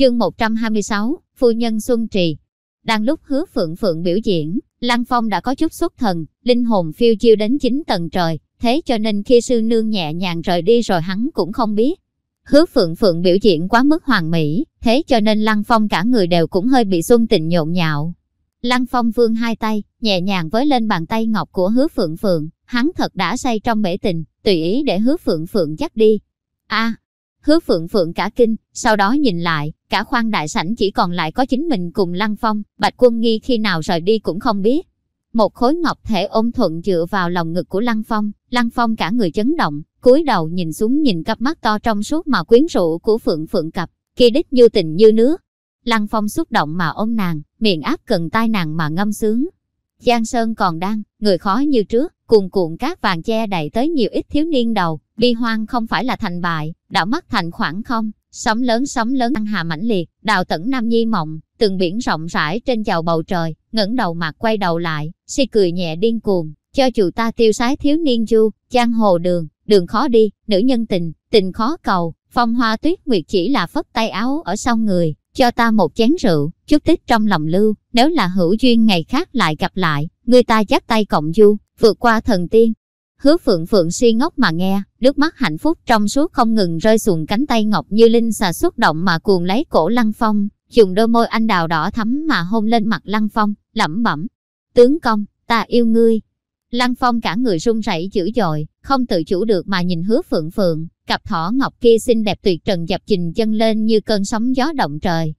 Chương 126, Phu nhân Xuân Trì. Đang lúc hứa phượng phượng biểu diễn, Lăng Phong đã có chút xuất thần, linh hồn phiêu chiêu đến chín tầng trời, thế cho nên khi sư nương nhẹ nhàng rời đi rồi hắn cũng không biết. Hứa phượng phượng biểu diễn quá mức hoàn mỹ, thế cho nên Lăng Phong cả người đều cũng hơi bị xuân tình nhộn nhạo. Lăng Phong vương hai tay, nhẹ nhàng với lên bàn tay ngọc của hứa phượng phượng, hắn thật đã say trong bể tình, tùy ý để hứa phượng phượng dắt đi. a hứa phượng phượng cả kinh, sau đó nhìn lại, cả khoang đại sảnh chỉ còn lại có chính mình cùng Lăng Phong, Bạch Quân Nghi khi nào rời đi cũng không biết. Một khối ngọc thể ôm thuận dựa vào lòng ngực của Lăng Phong, Lăng Phong cả người chấn động, cúi đầu nhìn xuống nhìn cặp mắt to trong suốt mà quyến rũ của Phượng Phượng cặp, kia đích như tình như nước. Lăng Phong xúc động mà ôm nàng, miệng áp cần tai nàng mà ngâm sướng. Giang Sơn còn đang, người khó như trước, cuồn cuộn cát vàng che đầy tới nhiều ít thiếu niên đầu, bi hoang không phải là thành bại, đảo mắt thành khoảng không, sóng lớn sóng lớn ăn hà mãnh liệt, đào tẩn nam nhi mộng, từng biển rộng rãi trên chào bầu trời, ngẩng đầu mặt quay đầu lại, si cười nhẹ điên cuồng, cho chủ ta tiêu sái thiếu niên du, giang hồ đường, đường khó đi, nữ nhân tình, tình khó cầu, phong hoa tuyết nguyệt chỉ là phất tay áo ở sau người, cho ta một chén rượu, chút tích trong lòng lưu, nếu là hữu duyên ngày khác lại gặp lại, người ta dắt tay cộng du, vượt qua thần tiên. Hứa phượng phượng suy ngốc mà nghe, nước mắt hạnh phúc trong suốt không ngừng rơi xuống cánh tay ngọc như linh xà xúc động mà cuồng lấy cổ lăng phong, dùng đôi môi anh đào đỏ thắm mà hôn lên mặt lăng phong, lẩm bẩm. Tướng công, ta yêu ngươi. Lăng phong cả người run rẩy dữ dội, không tự chủ được mà nhìn hứa phượng phượng, cặp thỏ ngọc kia xinh đẹp tuyệt trần dập trình chân lên như cơn sóng gió động trời.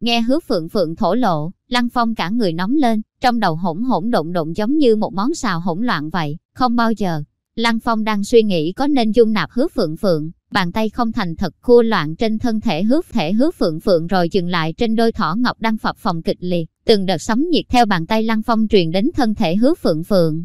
Nghe hứa phượng phượng thổ lộ, lăng phong cả người nóng lên, trong đầu hỗn hỗn độn độn giống như một món xào hỗn loạn vậy, không bao giờ. Lăng phong đang suy nghĩ có nên dung nạp hứa phượng phượng, bàn tay không thành thật khua loạn trên thân thể hứa thể hứa phượng phượng rồi dừng lại trên đôi thỏ ngọc đang phập phòng kịch liệt, từng đợt sóng nhiệt theo bàn tay lăng phong truyền đến thân thể hứa phượng phượng.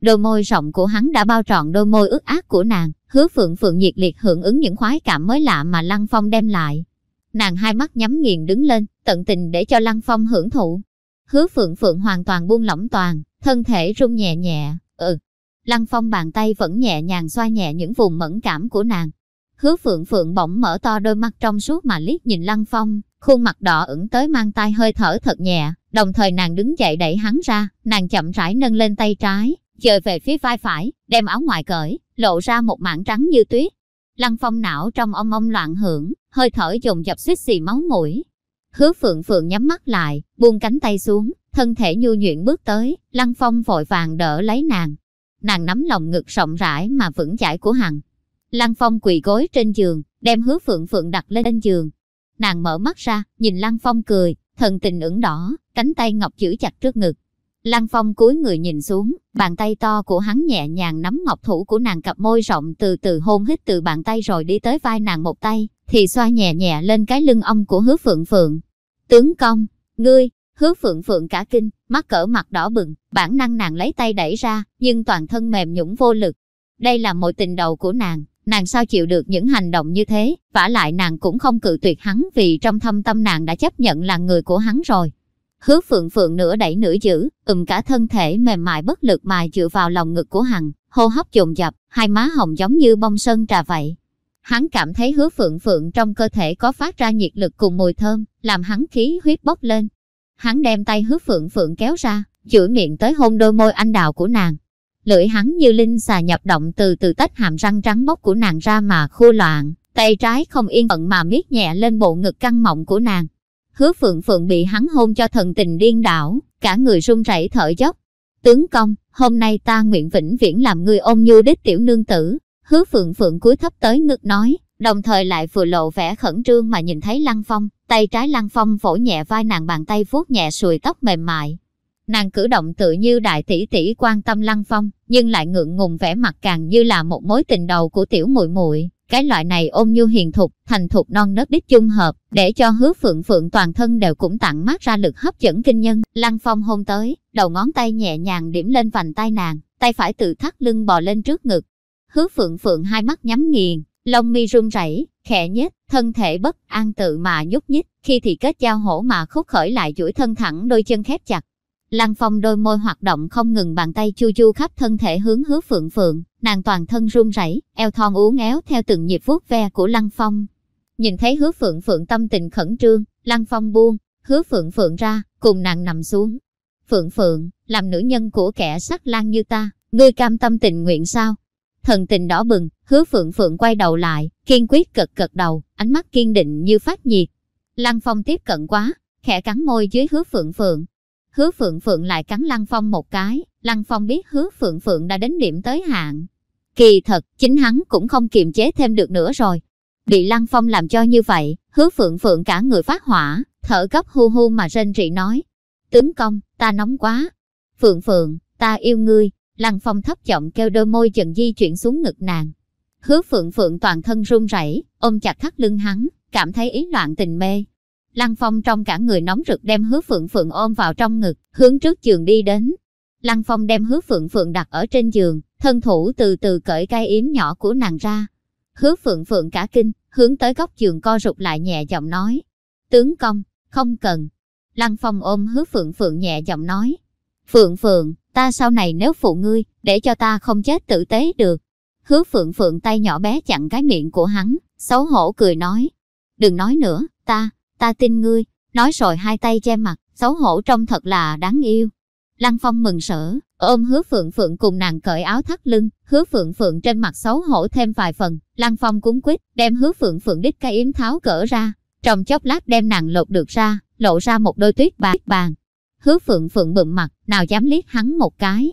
Đôi môi rộng của hắn đã bao trọn đôi môi ướt át của nàng, hứa phượng phượng nhiệt liệt hưởng ứng những khoái cảm mới lạ mà lăng phong đem lại. Nàng hai mắt nhắm nghiền đứng lên, tận tình để cho lăng phong hưởng thụ. Hứa phượng phượng hoàn toàn buông lỏng toàn, thân thể rung nhẹ nhẹ, ừ. Lăng phong bàn tay vẫn nhẹ nhàng xoa nhẹ những vùng mẫn cảm của nàng. Hứa phượng phượng bỗng mở to đôi mắt trong suốt mà liếc nhìn lăng phong, khuôn mặt đỏ ửng tới mang tay hơi thở thật nhẹ, đồng thời nàng đứng dậy đẩy hắn ra, nàng chậm rãi nâng lên tay trái, dời về phía vai phải, đem áo ngoài cởi, lộ ra một mảng trắng như tuyết. Lăng phong não trong ong ong loạn hưởng, hơi thở dồn dập suýt xì máu mũi. Hứa phượng phượng nhắm mắt lại, buông cánh tay xuống, thân thể nhu nhuyễn bước tới, lăng phong vội vàng đỡ lấy nàng. Nàng nắm lòng ngực rộng rãi mà vững chãi của hằng. Lăng phong quỳ gối trên giường, đem hứa phượng phượng đặt lên giường. Nàng mở mắt ra, nhìn lăng phong cười, thần tình ửng đỏ, cánh tay ngọc giữ chặt trước ngực. Lăng Phong cúi người nhìn xuống, bàn tay to của hắn nhẹ nhàng nắm ngọc thủ của nàng cặp môi rộng từ từ hôn hít từ bàn tay rồi đi tới vai nàng một tay, thì xoa nhẹ nhẹ lên cái lưng ông của hứa phượng phượng. Tướng công, ngươi, hứa phượng phượng cả kinh, mắt cỡ mặt đỏ bừng, bản năng nàng lấy tay đẩy ra, nhưng toàn thân mềm nhũng vô lực. Đây là mối tình đầu của nàng, nàng sao chịu được những hành động như thế, vả lại nàng cũng không cự tuyệt hắn vì trong thâm tâm nàng đã chấp nhận là người của hắn rồi. Hứa phượng phượng nửa đẩy nửa giữ, ùm cả thân thể mềm mại bất lực mà dựa vào lòng ngực của Hằng, hô hấp dồn dập, hai má hồng giống như bông sơn trà vậy. Hắn cảm thấy hứa phượng phượng trong cơ thể có phát ra nhiệt lực cùng mùi thơm, làm hắn khí huyết bốc lên. Hắn đem tay hứa phượng phượng kéo ra, chửi miệng tới hôn đôi môi anh đào của nàng. Lưỡi hắn như linh xà nhập động từ từ tách hàm răng trắng bóc của nàng ra mà khua loạn, tay trái không yên phận mà miết nhẹ lên bộ ngực căng mọng của nàng. Hứa phượng phượng bị hắn hôn cho thần tình điên đảo, cả người run rẩy thở dốc. Tướng công, hôm nay ta nguyện vĩnh viễn làm người ôm nhu đích tiểu nương tử. Hứa phượng phượng cúi thấp tới ngực nói, đồng thời lại vừa lộ vẻ khẩn trương mà nhìn thấy Lăng Phong, tay trái Lăng Phong vỗ nhẹ vai nàng bàn tay vuốt nhẹ sùi tóc mềm mại. Nàng cử động tự như đại tỷ tỷ quan tâm Lăng Phong, nhưng lại ngượng ngùng vẻ mặt càng như là một mối tình đầu của tiểu muội muội, Cái loại này ôm nhu hiền thục, thành thục non nớt đích chung hợp, để cho hứa phượng phượng toàn thân đều cũng tặng mát ra lực hấp dẫn kinh nhân. Lăng phong hôn tới, đầu ngón tay nhẹ nhàng điểm lên vành tay nàng, tay phải tự thắt lưng bò lên trước ngực. Hứa phượng phượng hai mắt nhắm nghiền, lông mi run rẩy, khẽ nhất thân thể bất an tự mà nhúc nhích, khi thì kết giao hổ mà khúc khởi lại duỗi thân thẳng đôi chân khép chặt. Lăng Phong đôi môi hoạt động không ngừng bàn tay chu chu khắp thân thể hướng hứa phượng phượng, nàng toàn thân run rẩy, eo thon uốn éo theo từng nhịp vuốt ve của Lăng Phong. Nhìn thấy hứa phượng phượng tâm tình khẩn trương, Lăng Phong buông, hứa phượng phượng ra, cùng nàng nằm xuống. Phượng phượng, làm nữ nhân của kẻ sắc lang như ta, ngươi cam tâm tình nguyện sao? Thần tình đỏ bừng, hứa phượng phượng quay đầu lại, kiên quyết cật cật đầu, ánh mắt kiên định như phát nhiệt. Lăng Phong tiếp cận quá, khẽ cắn môi dưới hứa phượng phượng. Hứa phượng phượng lại cắn Lăng Phong một cái, Lăng Phong biết hứa phượng phượng đã đến điểm tới hạn. Kỳ thật, chính hắn cũng không kiềm chế thêm được nữa rồi. Bị Lăng Phong làm cho như vậy, hứa phượng phượng cả người phát hỏa, thở gấp hu hu mà rên rỉ nói. Tướng công, ta nóng quá. Phượng phượng, ta yêu ngươi. Lăng Phong thấp giọng kêu đôi môi dần di chuyển xuống ngực nàng. Hứa phượng phượng toàn thân run rẩy, ôm chặt thắt lưng hắn, cảm thấy ý loạn tình mê. Lăng Phong trong cả người nóng rực đem hứa phượng phượng ôm vào trong ngực, hướng trước giường đi đến. Lăng Phong đem hứa phượng phượng đặt ở trên giường, thân thủ từ từ cởi cái yếm nhỏ của nàng ra. Hứa phượng phượng cả kinh, hướng tới góc giường co rụt lại nhẹ giọng nói. Tướng công, không cần. Lăng Phong ôm hứa phượng phượng nhẹ giọng nói. Phượng phượng, ta sau này nếu phụ ngươi, để cho ta không chết tử tế được. Hứa phượng phượng tay nhỏ bé chặn cái miệng của hắn, xấu hổ cười nói. Đừng nói nữa, ta, ta tin ngươi. Nói rồi hai tay che mặt, xấu hổ trông thật là đáng yêu. Lăng Phong mừng sở, ôm hứa phượng phượng cùng nàng cởi áo thắt lưng, hứa phượng phượng trên mặt xấu hổ thêm vài phần. Lăng Phong cúng quýt, đem hứa phượng phượng đít cái yếm tháo cỡ ra. Trong chốc lát đem nàng lột được ra, lộ ra một đôi tuyết bạc bàn. Hứa phượng phượng bụm mặt, nào dám liếc hắn một cái.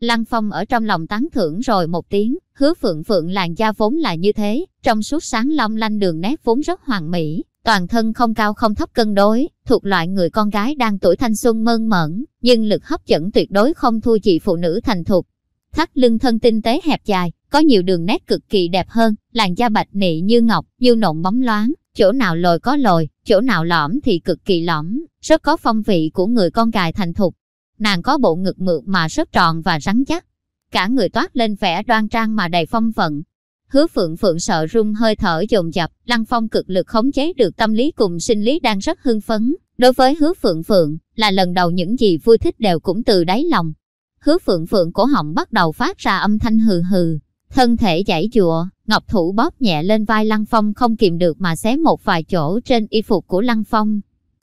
Lăng Phong ở trong lòng tán thưởng rồi một tiếng, hứa phượng phượng làn da vốn là như thế, trong suốt sáng long lanh đường nét vốn rất hoàn mỹ, toàn thân không cao không thấp cân đối, thuộc loại người con gái đang tuổi thanh xuân mơn mởn, nhưng lực hấp dẫn tuyệt đối không thua chị phụ nữ thành thục. Thắt lưng thân tinh tế hẹp dài, có nhiều đường nét cực kỳ đẹp hơn, làn da bạch nị như ngọc, như nộn bóng loáng, chỗ nào lồi có lồi, chỗ nào lõm thì cực kỳ lõm, rất có phong vị của người con gái thành thục. Nàng có bộ ngực mượt mà rất tròn và rắn chắc. Cả người toát lên vẻ đoan trang mà đầy phong vận. Hứa phượng phượng sợ run hơi thở dồn dập, lăng phong cực lực khống chế được tâm lý cùng sinh lý đang rất hưng phấn. Đối với hứa phượng phượng, là lần đầu những gì vui thích đều cũng từ đáy lòng. Hứa phượng phượng cổ họng bắt đầu phát ra âm thanh hừ hừ, thân thể chảy chùa, ngọc thủ bóp nhẹ lên vai Lăng Phong không kìm được mà xé một vài chỗ trên y phục của Lăng Phong.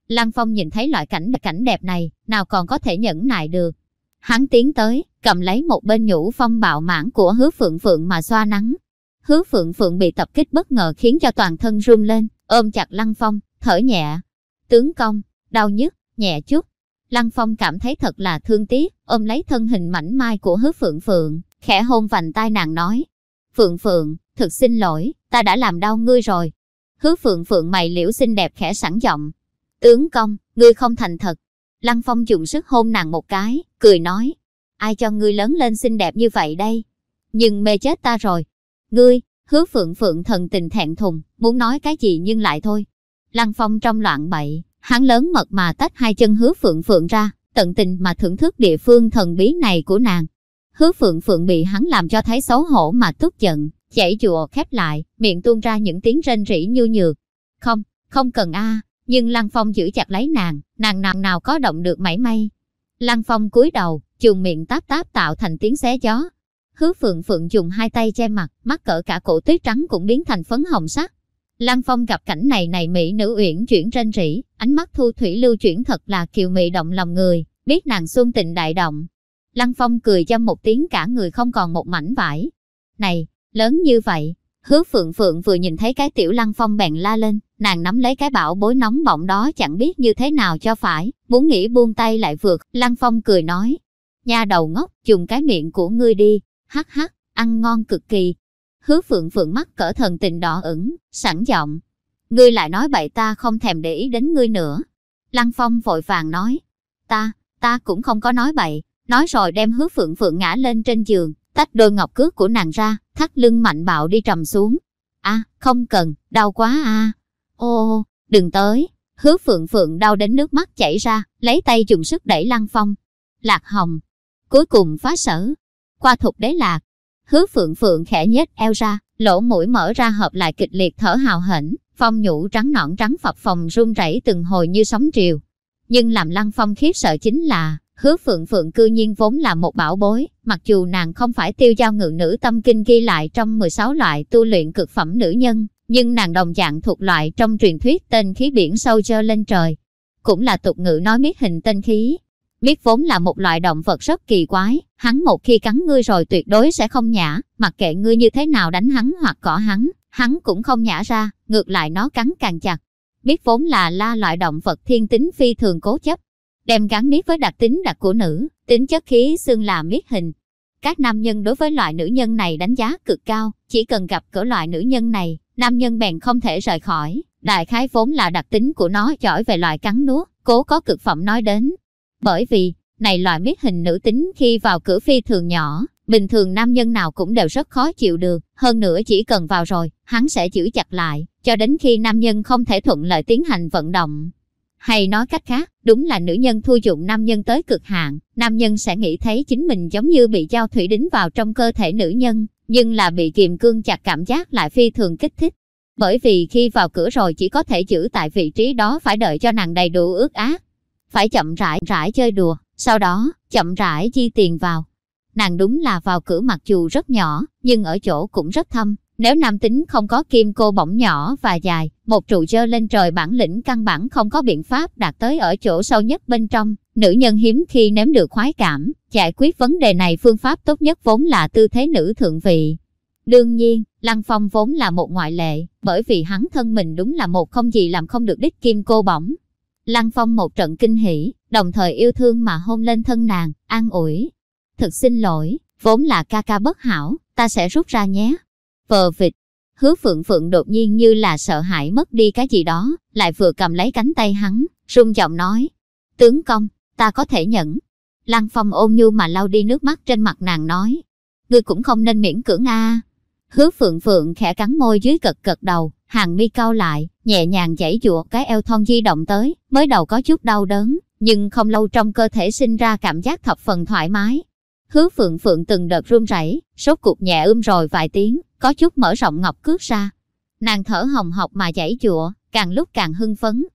Lăng Phong nhìn thấy loại cảnh cảnh đẹp này, nào còn có thể nhẫn nại được. Hắn tiến tới, cầm lấy một bên nhũ phong bạo mãn của hứa phượng phượng mà xoa nắng. Hứa phượng phượng bị tập kích bất ngờ khiến cho toàn thân run lên, ôm chặt Lăng Phong, thở nhẹ. Tướng công, đau nhức, nhẹ chút. Lăng Phong cảm thấy thật là thương tiếc, ôm lấy thân hình mảnh mai của hứa phượng phượng, khẽ hôn vành tai nàng nói. Phượng phượng, thực xin lỗi, ta đã làm đau ngươi rồi. Hứa phượng phượng mày liễu xinh đẹp khẽ sẵn giọng, Tướng công, ngươi không thành thật. Lăng Phong dùng sức hôn nàng một cái, cười nói. Ai cho ngươi lớn lên xinh đẹp như vậy đây? Nhưng mê chết ta rồi. Ngươi, hứa phượng phượng thần tình thẹn thùng, muốn nói cái gì nhưng lại thôi. Lăng Phong trong loạn bậy, hắn lớn mật mà tách hai chân hứa phượng phượng ra, tận tình mà thưởng thức địa phương thần bí này của nàng. Hứa phượng phượng bị hắn làm cho thấy xấu hổ mà tức giận, chảy chùa khép lại, miệng tuôn ra những tiếng rên rỉ như nhược. Không, không cần a nhưng Lăng Phong giữ chặt lấy nàng, nàng nào nào có động được mảy may. Lăng Phong cúi đầu, chuồng miệng táp táp tạo thành tiếng xé gió. Hứa Phượng Phượng dùng hai tay che mặt, mắt cỡ cả cổ tuyết trắng cũng biến thành phấn hồng sắc. Lăng Phong gặp cảnh này này mỹ nữ uyển chuyển rên rỉ, ánh mắt thu thủy lưu chuyển thật là kiều mị động lòng người, biết nàng xuân tình đại động. Lăng Phong cười dâm một tiếng cả người không còn một mảnh vải. Này, lớn như vậy, Hứa Phượng Phượng vừa nhìn thấy cái tiểu lăng phong bèn la lên, nàng nắm lấy cái bảo bối nóng bỏng đó chẳng biết như thế nào cho phải, muốn nghĩ buông tay lại vượt, lăng phong cười nói. Nha đầu ngốc, dùng cái miệng của ngươi đi, hắc hắc, ăn ngon cực kỳ. Hứa Phượng Phượng mắt cỡ thần tình đỏ ửng, sẵn giọng. Ngươi lại nói bậy ta không thèm để ý đến ngươi nữa. Lăng phong vội vàng nói. Ta, ta cũng không có nói bậy, nói rồi đem hứa Phượng Phượng ngã lên trên giường, tách đôi ngọc cước của nàng ra, thắt lưng mạnh bạo đi trầm xuống. a không cần, đau quá a Ô, đừng tới. Hứa phượng phượng đau đến nước mắt chảy ra, lấy tay dùng sức đẩy lăng phong. Lạc hồng. Cuối cùng phá sở. Qua thục đế lạc. Hứa phượng phượng khẽ nhếch eo ra, lỗ mũi mở ra hợp lại kịch liệt thở hào hển, phong nhũ trắng nõn trắng phập phòng run rẩy từng hồi như sóng triều. Nhưng làm lăng phong khiếp sợ chính là, Hứa Phượng Phượng cư nhiên vốn là một bảo bối, mặc dù nàng không phải tiêu giao ngự nữ tâm kinh ghi lại trong 16 loại tu luyện cực phẩm nữ nhân, nhưng nàng đồng dạng thuộc loại trong truyền thuyết tên khí biển sâu cho lên trời. Cũng là tục ngữ nói miết hình tên khí. Miết vốn là một loại động vật rất kỳ quái, hắn một khi cắn ngươi rồi tuyệt đối sẽ không nhả, mặc kệ ngươi như thế nào đánh hắn hoặc cỏ hắn, hắn cũng không nhả ra, ngược lại nó cắn càng chặt. Miết vốn là la loại động vật thiên tính phi thường cố chấp, đem gắn miết với đặc tính đặc của nữ, tính chất khí xương là miết hình. Các nam nhân đối với loại nữ nhân này đánh giá cực cao, chỉ cần gặp cỡ loại nữ nhân này, nam nhân bèn không thể rời khỏi. Đại khái vốn là đặc tính của nó giỏi về loại cắn nuốt, cố có cực phẩm nói đến. Bởi vì, này loại miết hình nữ tính khi vào cửa phi thường nhỏ, bình thường nam nhân nào cũng đều rất khó chịu được, hơn nữa chỉ cần vào rồi, hắn sẽ giữ chặt lại, cho đến khi nam nhân không thể thuận lợi tiến hành vận động. Hay nói cách khác, đúng là nữ nhân thu dụng nam nhân tới cực hạn, nam nhân sẽ nghĩ thấy chính mình giống như bị giao thủy đính vào trong cơ thể nữ nhân, nhưng là bị kiềm cương chặt cảm giác lại phi thường kích thích. Bởi vì khi vào cửa rồi chỉ có thể giữ tại vị trí đó phải đợi cho nàng đầy đủ ước ác. Phải chậm rãi rãi chơi đùa, sau đó, chậm rãi chi tiền vào. Nàng đúng là vào cửa mặc dù rất nhỏ, nhưng ở chỗ cũng rất thâm, nếu nam tính không có kim cô bỏng nhỏ và dài, một trụ dơ lên trời bản lĩnh căn bản không có biện pháp đạt tới ở chỗ sâu nhất bên trong. Nữ nhân hiếm khi nếm được khoái cảm, giải quyết vấn đề này phương pháp tốt nhất vốn là tư thế nữ thượng vị. Đương nhiên, Lăng Phong vốn là một ngoại lệ, bởi vì hắn thân mình đúng là một không gì làm không được đích kim cô bỏng. Lăng Phong một trận kinh hỉ, đồng thời yêu thương mà hôn lên thân nàng, an ủi. Thực xin lỗi, vốn là ca ca bất hảo, ta sẽ rút ra nhé. Vờ vịt, hứa phượng phượng đột nhiên như là sợ hãi mất đi cái gì đó, lại vừa cầm lấy cánh tay hắn, rung giọng nói. Tướng công, ta có thể nhẫn. Lăng phong ôm nhu mà lau đi nước mắt trên mặt nàng nói. Ngươi cũng không nên miễn cưỡng a. Hứa phượng phượng khẽ cắn môi dưới cật cật đầu, hàng mi cau lại, nhẹ nhàng chảy dụa cái eo thon di động tới, mới đầu có chút đau đớn, nhưng không lâu trong cơ thể sinh ra cảm giác thập phần thoải mái. Hứa phượng phượng từng đợt run rẩy, sốt cuộc nhẹ ưm rồi vài tiếng, có chút mở rộng ngọc cước ra. Nàng thở hồng hộc mà giãy chùa, càng lúc càng hưng phấn.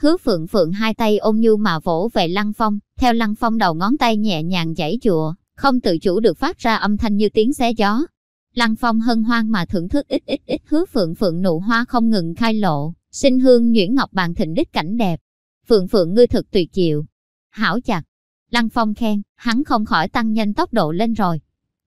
Hứa phượng phượng hai tay ôm nhu mà vỗ về lăng phong, theo lăng phong đầu ngón tay nhẹ nhàng giãy chùa, không tự chủ được phát ra âm thanh như tiếng xé gió. Lăng phong hân hoan mà thưởng thức ít ít ít hứa phượng phượng nụ hoa không ngừng khai lộ, sinh hương nhuyễn ngọc bàn thịnh đích cảnh đẹp. Phượng phượng ngươi thực tuyệt diệu. Hảo chặt. Lăng phong khen, hắn không khỏi tăng nhanh tốc độ lên rồi,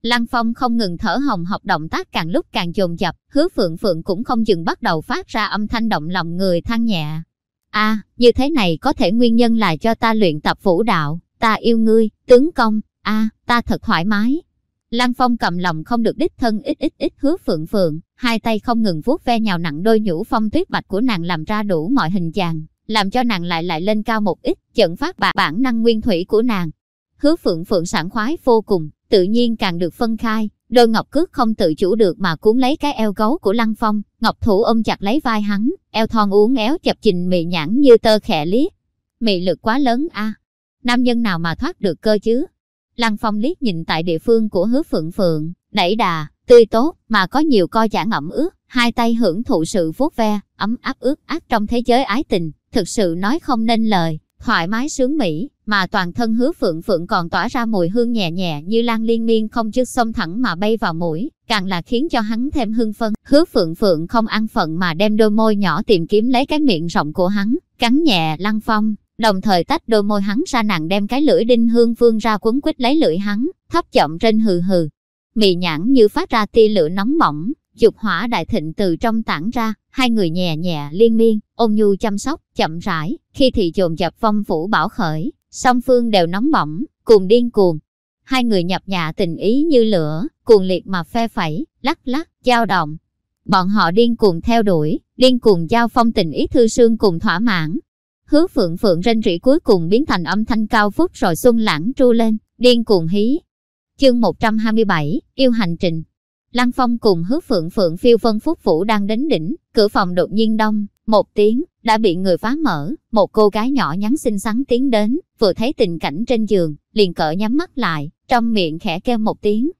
Lăng Phong không ngừng thở hồng học động tác càng lúc càng dồn dập, hứa phượng phượng cũng không dừng bắt đầu phát ra âm thanh động lòng người than nhẹ. a như thế này có thể nguyên nhân là cho ta luyện tập vũ đạo, ta yêu ngươi, tướng công, a ta thật thoải mái. Lăng Phong cầm lòng không được đích thân ít ít ít hứa phượng phượng, hai tay không ngừng vuốt ve nhào nặng đôi nhũ phong tuyết bạch của nàng làm ra đủ mọi hình dạng, làm cho nàng lại lại lên cao một ít, trận phát bạc bản năng nguyên thủy của nàng. Hứa phượng phượng sảng khoái vô cùng, tự nhiên càng được phân khai. Đôi ngọc cước không tự chủ được mà cuốn lấy cái eo gấu của Lăng Phong, ngọc thủ ôm chặt lấy vai hắn, eo thon uốn éo chập chình mị nhãn như tơ khẽ liếc. Mị lực quá lớn a, nam nhân nào mà thoát được cơ chứ? Lăng Phong liếc nhìn tại địa phương của hứa phượng phượng, đẩy đà, tươi tốt, mà có nhiều co giãn ẩm ướt, hai tay hưởng thụ sự vuốt ve, ấm áp ướt át trong thế giới ái tình, thực sự nói không nên lời thoải mái sướng mỹ, mà toàn thân hứa phượng phượng còn tỏa ra mùi hương nhẹ nhẹ như lan liên miên không dứt xông thẳng mà bay vào mũi, càng là khiến cho hắn thêm hưng phân. Hứa phượng phượng không ăn phận mà đem đôi môi nhỏ tìm kiếm lấy cái miệng rộng của hắn, cắn nhẹ lăng phong, đồng thời tách đôi môi hắn ra nặng đem cái lưỡi đinh hương vương ra quấn quýt lấy lưỡi hắn, thấp chậm trên hừ hừ. Mị nhãn như phát ra tia lửa nóng bỏng, dục hỏa đại thịnh từ trong tản ra, hai người nhẹ nhẹ liên miên, ôn nhu chăm sóc, chậm rãi, khi thì dồn dập phong phủ bảo khởi, song phương đều nóng bỏng, cùng điên cuồng. Hai người nhập nhạ tình ý như lửa, cuồng liệt mà phe phẩy, lắc lắc, dao động. Bọn họ điên cuồng theo đuổi, điên cuồng giao phong tình ý thư sương cùng thỏa mãn. Hứa phượng phượng rên rỉ cuối cùng biến thành âm thanh cao phúc rồi xuân lãng tru lên, điên cuồng hí. Chương 127, yêu hành trình. Lăng Phong cùng hứa phượng phượng phiêu vân phúc vũ đang đến đỉnh, cửa phòng đột nhiên đông, một tiếng, đã bị người phá mở, một cô gái nhỏ nhắn xinh xắn tiến đến, vừa thấy tình cảnh trên giường, liền cỡ nhắm mắt lại, trong miệng khẽ kêu một tiếng.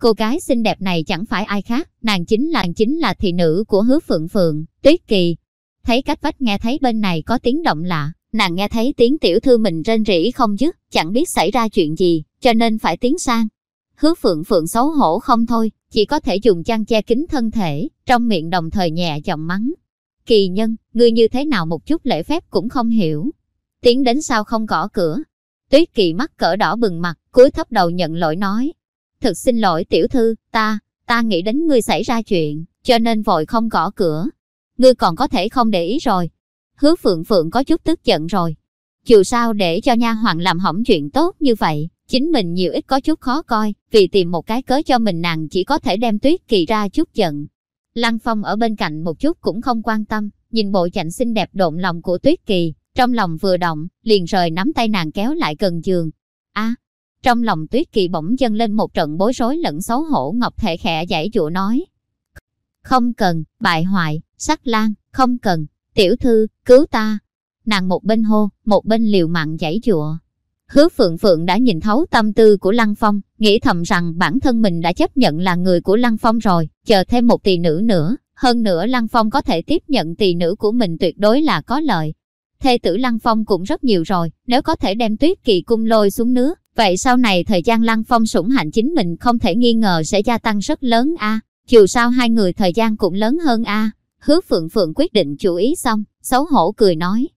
Cô gái xinh đẹp này chẳng phải ai khác, nàng chính là chính là thị nữ của hứa phượng phượng, tuyết kỳ. Thấy cách vách nghe thấy bên này có tiếng động lạ, nàng nghe thấy tiếng tiểu thư mình rên rỉ không dứt, chẳng biết xảy ra chuyện gì, cho nên phải tiến sang. Hứa phượng phượng xấu hổ không thôi, chỉ có thể dùng chăn che kín thân thể, trong miệng đồng thời nhẹ giọng mắng. Kỳ nhân, ngươi như thế nào một chút lễ phép cũng không hiểu. Tiến đến sao không gõ cửa. Tuyết kỳ mắt cỡ đỏ bừng mặt, cúi thấp đầu nhận lỗi nói. Thực xin lỗi tiểu thư, ta, ta nghĩ đến ngươi xảy ra chuyện, cho nên vội không gõ cửa. Ngươi còn có thể không để ý rồi. Hứa phượng phượng có chút tức giận rồi. Dù sao để cho nha hoàng làm hỏng chuyện tốt như vậy, chính mình nhiều ít có chút khó coi, vì tìm một cái cớ cho mình nàng chỉ có thể đem tuyết kỳ ra chút giận. Lăng Phong ở bên cạnh một chút cũng không quan tâm, nhìn bộ chạnh xinh đẹp độn lòng của tuyết kỳ, trong lòng vừa động, liền rời nắm tay nàng kéo lại gần giường. a trong lòng tuyết kỳ bỗng dâng lên một trận bối rối lẫn xấu hổ ngọc thể khẽ giải dụa nói. Không cần, bại hoại, sắc lan, không cần, tiểu thư, cứu ta. Nàng một bên hô, một bên liều mạng giải dụa. Hứa Phượng Phượng đã nhìn thấu tâm tư của Lăng Phong, nghĩ thầm rằng bản thân mình đã chấp nhận là người của Lăng Phong rồi, chờ thêm một tỷ nữ nữa, hơn nữa Lăng Phong có thể tiếp nhận tỷ nữ của mình tuyệt đối là có lợi. Thê tử Lăng Phong cũng rất nhiều rồi, nếu có thể đem tuyết kỳ cung lôi xuống nước, vậy sau này thời gian Lăng Phong sủng hạnh chính mình không thể nghi ngờ sẽ gia tăng rất lớn a. À. Dù sao hai người thời gian cũng lớn hơn a. Hứa Phượng Phượng quyết định chú ý xong, xấu hổ cười nói.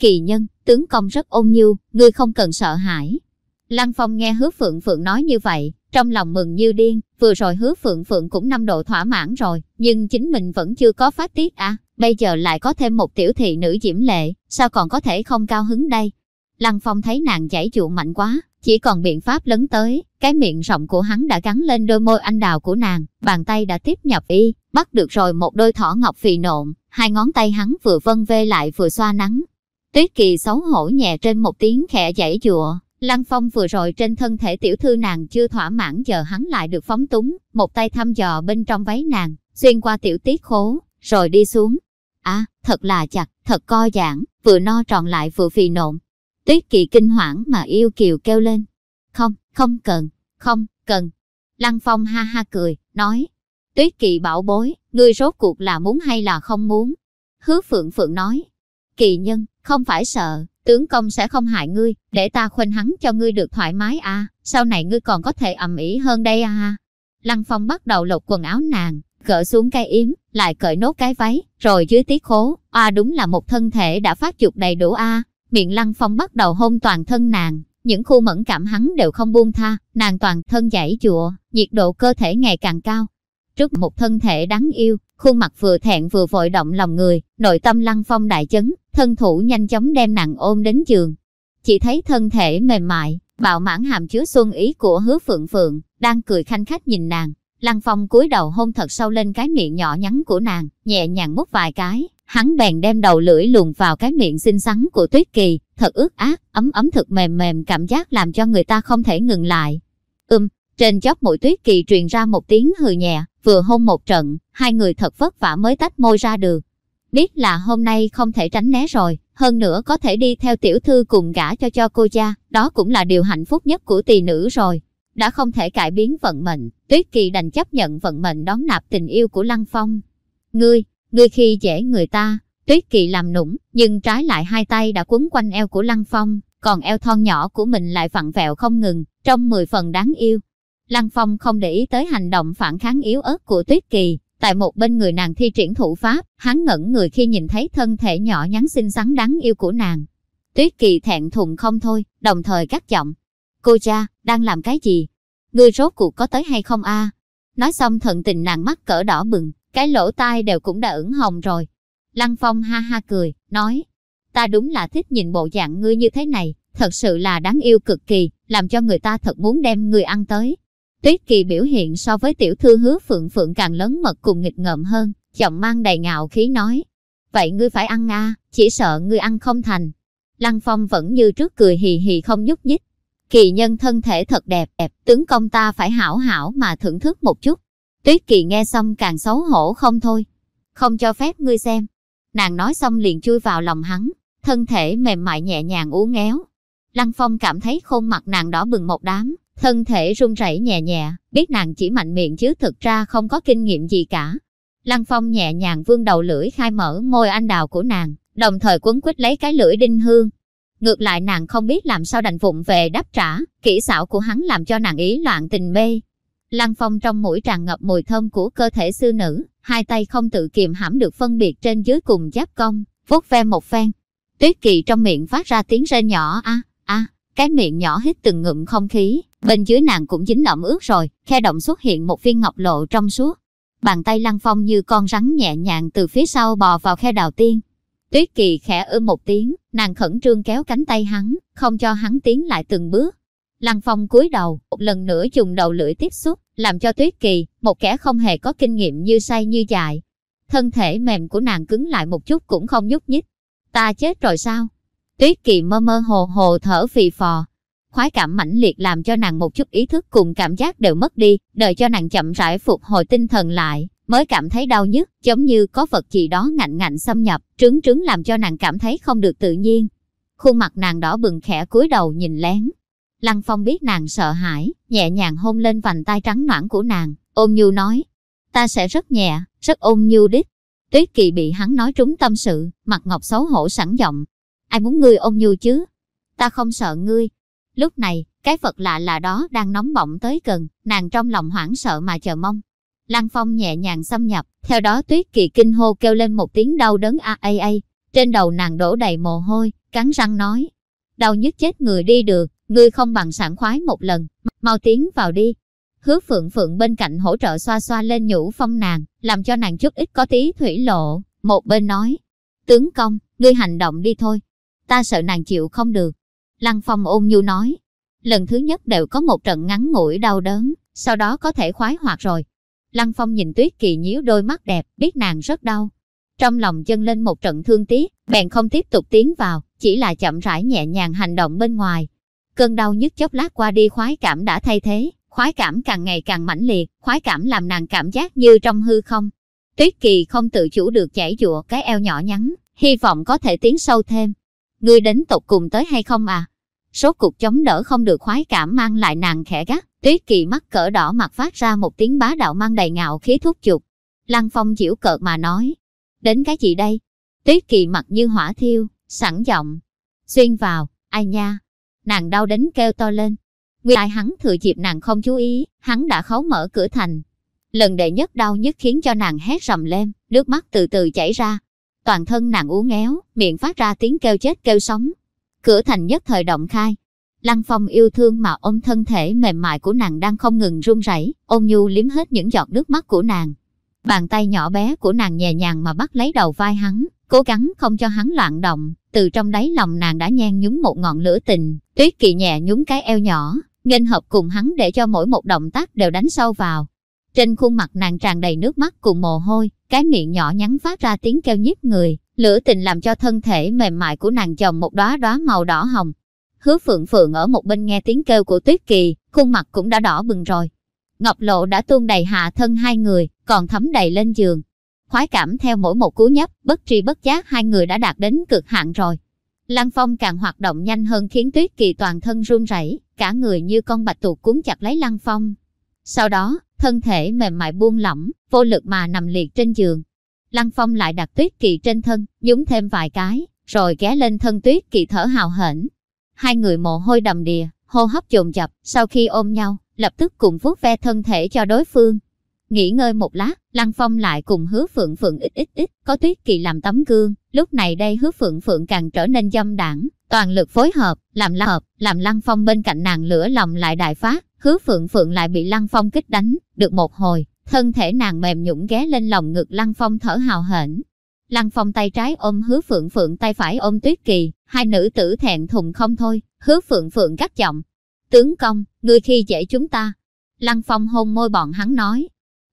Kỳ nhân, tướng công rất ôn nhu, ngươi không cần sợ hãi. Lăng Phong nghe hứa Phượng Phượng nói như vậy, trong lòng mừng như điên, vừa rồi hứa Phượng Phượng cũng năm độ thỏa mãn rồi, nhưng chính mình vẫn chưa có phát tiết à, bây giờ lại có thêm một tiểu thị nữ diễm lệ, sao còn có thể không cao hứng đây? Lăng Phong thấy nàng giải chuộng mạnh quá, chỉ còn biện pháp lấn tới, cái miệng rộng của hắn đã gắn lên đôi môi anh đào của nàng, bàn tay đã tiếp nhập y, bắt được rồi một đôi thỏ ngọc phì nộn, hai ngón tay hắn vừa vân vê lại vừa xoa nắng, Tuyết Kỳ xấu hổ nhẹ trên một tiếng khẽ dãy dụa. Lăng Phong vừa rồi trên thân thể tiểu thư nàng chưa thỏa mãn giờ hắn lại được phóng túng, một tay thăm dò bên trong váy nàng, xuyên qua tiểu tiết khố, rồi đi xuống. À, thật là chặt, thật co giãn, vừa no tròn lại vừa phì nộn. Tuyết Kỳ kinh hoảng mà yêu kiều kêu lên. Không, không cần, không, cần. Lăng Phong ha ha cười, nói. Tuyết Kỳ bảo bối, ngươi rốt cuộc là muốn hay là không muốn? Hứa Phượng Phượng nói. Kỳ nhân, không phải sợ, tướng công sẽ không hại ngươi, để ta khuyên hắn cho ngươi được thoải mái à, sau này ngươi còn có thể ầm ĩ hơn đây à. Lăng Phong bắt đầu lột quần áo nàng, gỡ xuống cái yếm, lại cởi nốt cái váy, rồi dưới tiết khố, à đúng là một thân thể đã phát dục đầy đủ a. À. Miệng Lăng Phong bắt đầu hôn toàn thân nàng, những khu mẫn cảm hắn đều không buông tha, nàng toàn thân chảy chùa, nhiệt độ cơ thể ngày càng cao. Trước một thân thể đáng yêu, khuôn mặt vừa thẹn vừa vội động lòng người, nội tâm Lăng Phong đại chấn, thân thủ nhanh chóng đem nàng ôm đến giường. Chỉ thấy thân thể mềm mại, bạo mãn hàm chứa xuân ý của hứa phượng phượng, đang cười khanh khách nhìn nàng. Lăng Phong cúi đầu hôn thật sâu lên cái miệng nhỏ nhắn của nàng, nhẹ nhàng mút vài cái, hắn bèn đem đầu lưỡi luồn vào cái miệng xinh xắn của Tuyết Kỳ, thật ướt át, ấm ấm thật mềm mềm cảm giác làm cho người ta không thể ngừng lại. Ưm, trên chóp mũi Tuyết Kỳ truyền ra một tiếng hừ nhẹ, vừa hôn một trận, hai người thật vất vả mới tách môi ra được. Biết là hôm nay không thể tránh né rồi, hơn nữa có thể đi theo tiểu thư cùng gả cho cho cô cha, đó cũng là điều hạnh phúc nhất của tỳ nữ rồi. Đã không thể cải biến vận mệnh, Tuyết Kỳ đành chấp nhận vận mệnh đón nạp tình yêu của Lăng Phong. Ngươi, ngươi khi dễ người ta, Tuyết Kỳ làm nũng, nhưng trái lại hai tay đã quấn quanh eo của Lăng Phong, còn eo thon nhỏ của mình lại vặn vẹo không ngừng, trong mười phần đáng yêu. Lăng Phong không để ý tới hành động phản kháng yếu ớt của Tuyết Kỳ, Tại một bên người nàng thi triển thủ pháp, hắn ngẩn người khi nhìn thấy thân thể nhỏ nhắn xinh xắn đáng yêu của nàng. Tuyết kỳ thẹn thùng không thôi, đồng thời gắt giọng. Cô cha, đang làm cái gì? Ngươi rốt cuộc có tới hay không a? Nói xong thận tình nàng mắt cỡ đỏ bừng, cái lỗ tai đều cũng đã ửng hồng rồi. Lăng Phong ha ha cười, nói. Ta đúng là thích nhìn bộ dạng ngươi như thế này, thật sự là đáng yêu cực kỳ, làm cho người ta thật muốn đem người ăn tới. Tuyết Kỳ biểu hiện so với tiểu thư hứa phượng phượng càng lớn mật cùng nghịch ngợm hơn, giọng mang đầy ngạo khí nói. Vậy ngươi phải ăn à, chỉ sợ ngươi ăn không thành. Lăng Phong vẫn như trước cười hì hì không nhúc nhích. Kỳ nhân thân thể thật đẹp, đẹp, tướng công ta phải hảo hảo mà thưởng thức một chút. Tuyết Kỳ nghe xong càng xấu hổ không thôi. Không cho phép ngươi xem. Nàng nói xong liền chui vào lòng hắn, thân thể mềm mại nhẹ nhàng uốn éo. Lăng Phong cảm thấy khuôn mặt nàng đỏ bừng một đám, thân thể run rẩy nhẹ nhẹ, biết nàng chỉ mạnh miệng chứ thực ra không có kinh nghiệm gì cả. Lăng Phong nhẹ nhàng vương đầu lưỡi khai mở môi anh đào của nàng, đồng thời quấn quýt lấy cái lưỡi đinh hương. Ngược lại nàng không biết làm sao đành vụng về đáp trả, kỹ xảo của hắn làm cho nàng ý loạn tình mê. Lăng Phong trong mũi tràn ngập mùi thơm của cơ thể sư nữ, hai tay không tự kiềm hãm được phân biệt trên dưới cùng giáp công, vuốt ve một phen. Tuyết Kỳ trong miệng phát ra tiếng rên nhỏ a a, cái miệng nhỏ hít từng ngụm không khí, bên dưới nàng cũng dính ẩm ướt rồi, khe động xuất hiện một viên ngọc lộ trong suốt. Bàn tay Lăng Phong như con rắn nhẹ nhàng từ phía sau bò vào khe đào tiên. Tuyết Kỳ khẽ ư một tiếng, nàng khẩn trương kéo cánh tay hắn, không cho hắn tiến lại từng bước. Lăng Phong cúi đầu, một lần nữa dùng đầu lưỡi tiếp xúc, làm cho Tuyết Kỳ, một kẻ không hề có kinh nghiệm như say như dại. Thân thể mềm của nàng cứng lại một chút cũng không nhúc nhích. Ta chết rồi sao? Tuyết Kỳ mơ mơ hồ hồ thở phì phò. Khoái cảm mãnh liệt làm cho nàng một chút ý thức cùng cảm giác đều mất đi, đợi cho nàng chậm rãi phục hồi tinh thần lại, mới cảm thấy đau nhức, giống như có vật gì đó ngạnh ngạnh xâm nhập, trứng trứng làm cho nàng cảm thấy không được tự nhiên. Khuôn mặt nàng đỏ bừng khẽ cúi đầu nhìn lén. Lăng Phong biết nàng sợ hãi, nhẹ nhàng hôn lên vành tay trắng nõn của nàng, ôm nhu nói. Ta sẽ rất nhẹ, rất ôm nhu đích. Tuyết kỳ bị hắn nói trúng tâm sự, mặt ngọc xấu hổ sẵn giọng. Ai muốn ngươi ôm nhu chứ? Ta không sợ ngươi. Lúc này, cái vật lạ là đó đang nóng bỏng tới gần, nàng trong lòng hoảng sợ mà chờ mong. Lăng Phong nhẹ nhàng xâm nhập, theo đó Tuyết Kỳ kinh hô kêu lên một tiếng đau đớn a a a. Trên đầu nàng đổ đầy mồ hôi, cắn răng nói. Đau nhức chết người đi được, ngươi không bằng sảng khoái một lần, mau tiến vào đi. Hứa Phượng Phượng bên cạnh hỗ trợ xoa xoa lên nhũ phong nàng, làm cho nàng chút ít có tí thủy lộ. Một bên nói, tướng công, ngươi hành động đi thôi. Ta sợ nàng chịu không được. Lăng Phong ôn nhu nói, lần thứ nhất đều có một trận ngắn ngủi đau đớn, sau đó có thể khoái hoạt rồi. Lăng Phong nhìn Tuyết Kỳ nhíu đôi mắt đẹp, biết nàng rất đau. Trong lòng dâng lên một trận thương tiếc, bèn không tiếp tục tiến vào, chỉ là chậm rãi nhẹ nhàng hành động bên ngoài. Cơn đau nhức chốc lát qua đi khoái cảm đã thay thế, khoái cảm càng ngày càng mãnh liệt, khoái cảm làm nàng cảm giác như trong hư không. Tuyết Kỳ không tự chủ được chảy dụa cái eo nhỏ nhắn, hy vọng có thể tiến sâu thêm. Ngươi đến tộc cùng tới hay không à? Số cuộc chống đỡ không được khoái cảm mang lại nàng khẽ gắt, tuyết kỳ mắt cỡ đỏ mặt phát ra một tiếng bá đạo mang đầy ngạo khí thúc chục. Lăng phong chịu cợt mà nói, đến cái gì đây? Tuyết kỳ mặt như hỏa thiêu, sẵn giọng, xuyên vào, ai nha? Nàng đau đến kêu to lên. Nguyên lại hắn thừa dịp nàng không chú ý, hắn đã khấu mở cửa thành. Lần đệ nhất đau nhất khiến cho nàng hét rầm lên, nước mắt từ từ chảy ra. Toàn thân nàng uốn éo, miệng phát ra tiếng kêu chết kêu sống, Cửa thành nhất thời động khai. Lăng Phong yêu thương mà ôm thân thể mềm mại của nàng đang không ngừng run rẩy, ôm nhu liếm hết những giọt nước mắt của nàng. Bàn tay nhỏ bé của nàng nhẹ nhàng mà bắt lấy đầu vai hắn, cố gắng không cho hắn loạn động. Từ trong đáy lòng nàng đã nhen nhúng một ngọn lửa tình, tuyết kỳ nhẹ nhúng cái eo nhỏ, nghênh hợp cùng hắn để cho mỗi một động tác đều đánh sâu vào. Trên khuôn mặt nàng tràn đầy nước mắt cùng mồ hôi, cái miệng nhỏ nhắn phát ra tiếng kêu nhíp người, Lửa tình làm cho thân thể mềm mại của nàng chồng một đóa đóa màu đỏ hồng. Hứa Phượng Phượng ở một bên nghe tiếng kêu của Tuyết Kỳ, khuôn mặt cũng đã đỏ bừng rồi. Ngọc Lộ đã tuôn đầy hạ thân hai người, còn thấm đầy lên giường. Khoái cảm theo mỗi một cú nhấp, bất tri bất giác hai người đã đạt đến cực hạn rồi. Lăng Phong càng hoạt động nhanh hơn khiến Tuyết Kỳ toàn thân run rẩy, cả người như con bạch tuộc cuốn chặt lấy Lăng Phong. Sau đó, thân thể mềm mại buông lỏng, vô lực mà nằm liệt trên giường. Lăng Phong lại đặt tuyết kỳ trên thân, nhúng thêm vài cái, rồi ghé lên thân tuyết kỳ thở hào hển. Hai người mồ hôi đầm đìa, hô hấp dồn dập, sau khi ôm nhau, lập tức cùng vuốt ve thân thể cho đối phương. Nghỉ ngơi một lát, Lăng Phong lại cùng hứa phượng phượng ít ít ít, có tuyết kỳ làm tấm gương, lúc này đây hứa phượng phượng càng trở nên dâm đảng, toàn lực phối hợp, làm la hợp, làm Lăng Phong bên cạnh nàng lửa lòng lại đại phát, hứa phượng phượng lại bị Lăng Phong kích đánh, được một hồi, Thân thể nàng mềm nhũng ghé lên lòng ngực Lăng Phong thở hào hển. Lăng Phong tay trái ôm hứa phượng phượng tay phải ôm tuyết kỳ, hai nữ tử thẹn thùng không thôi, hứa phượng phượng gắt giọng. Tướng công, ngươi khi dễ chúng ta. Lăng Phong hôn môi bọn hắn nói.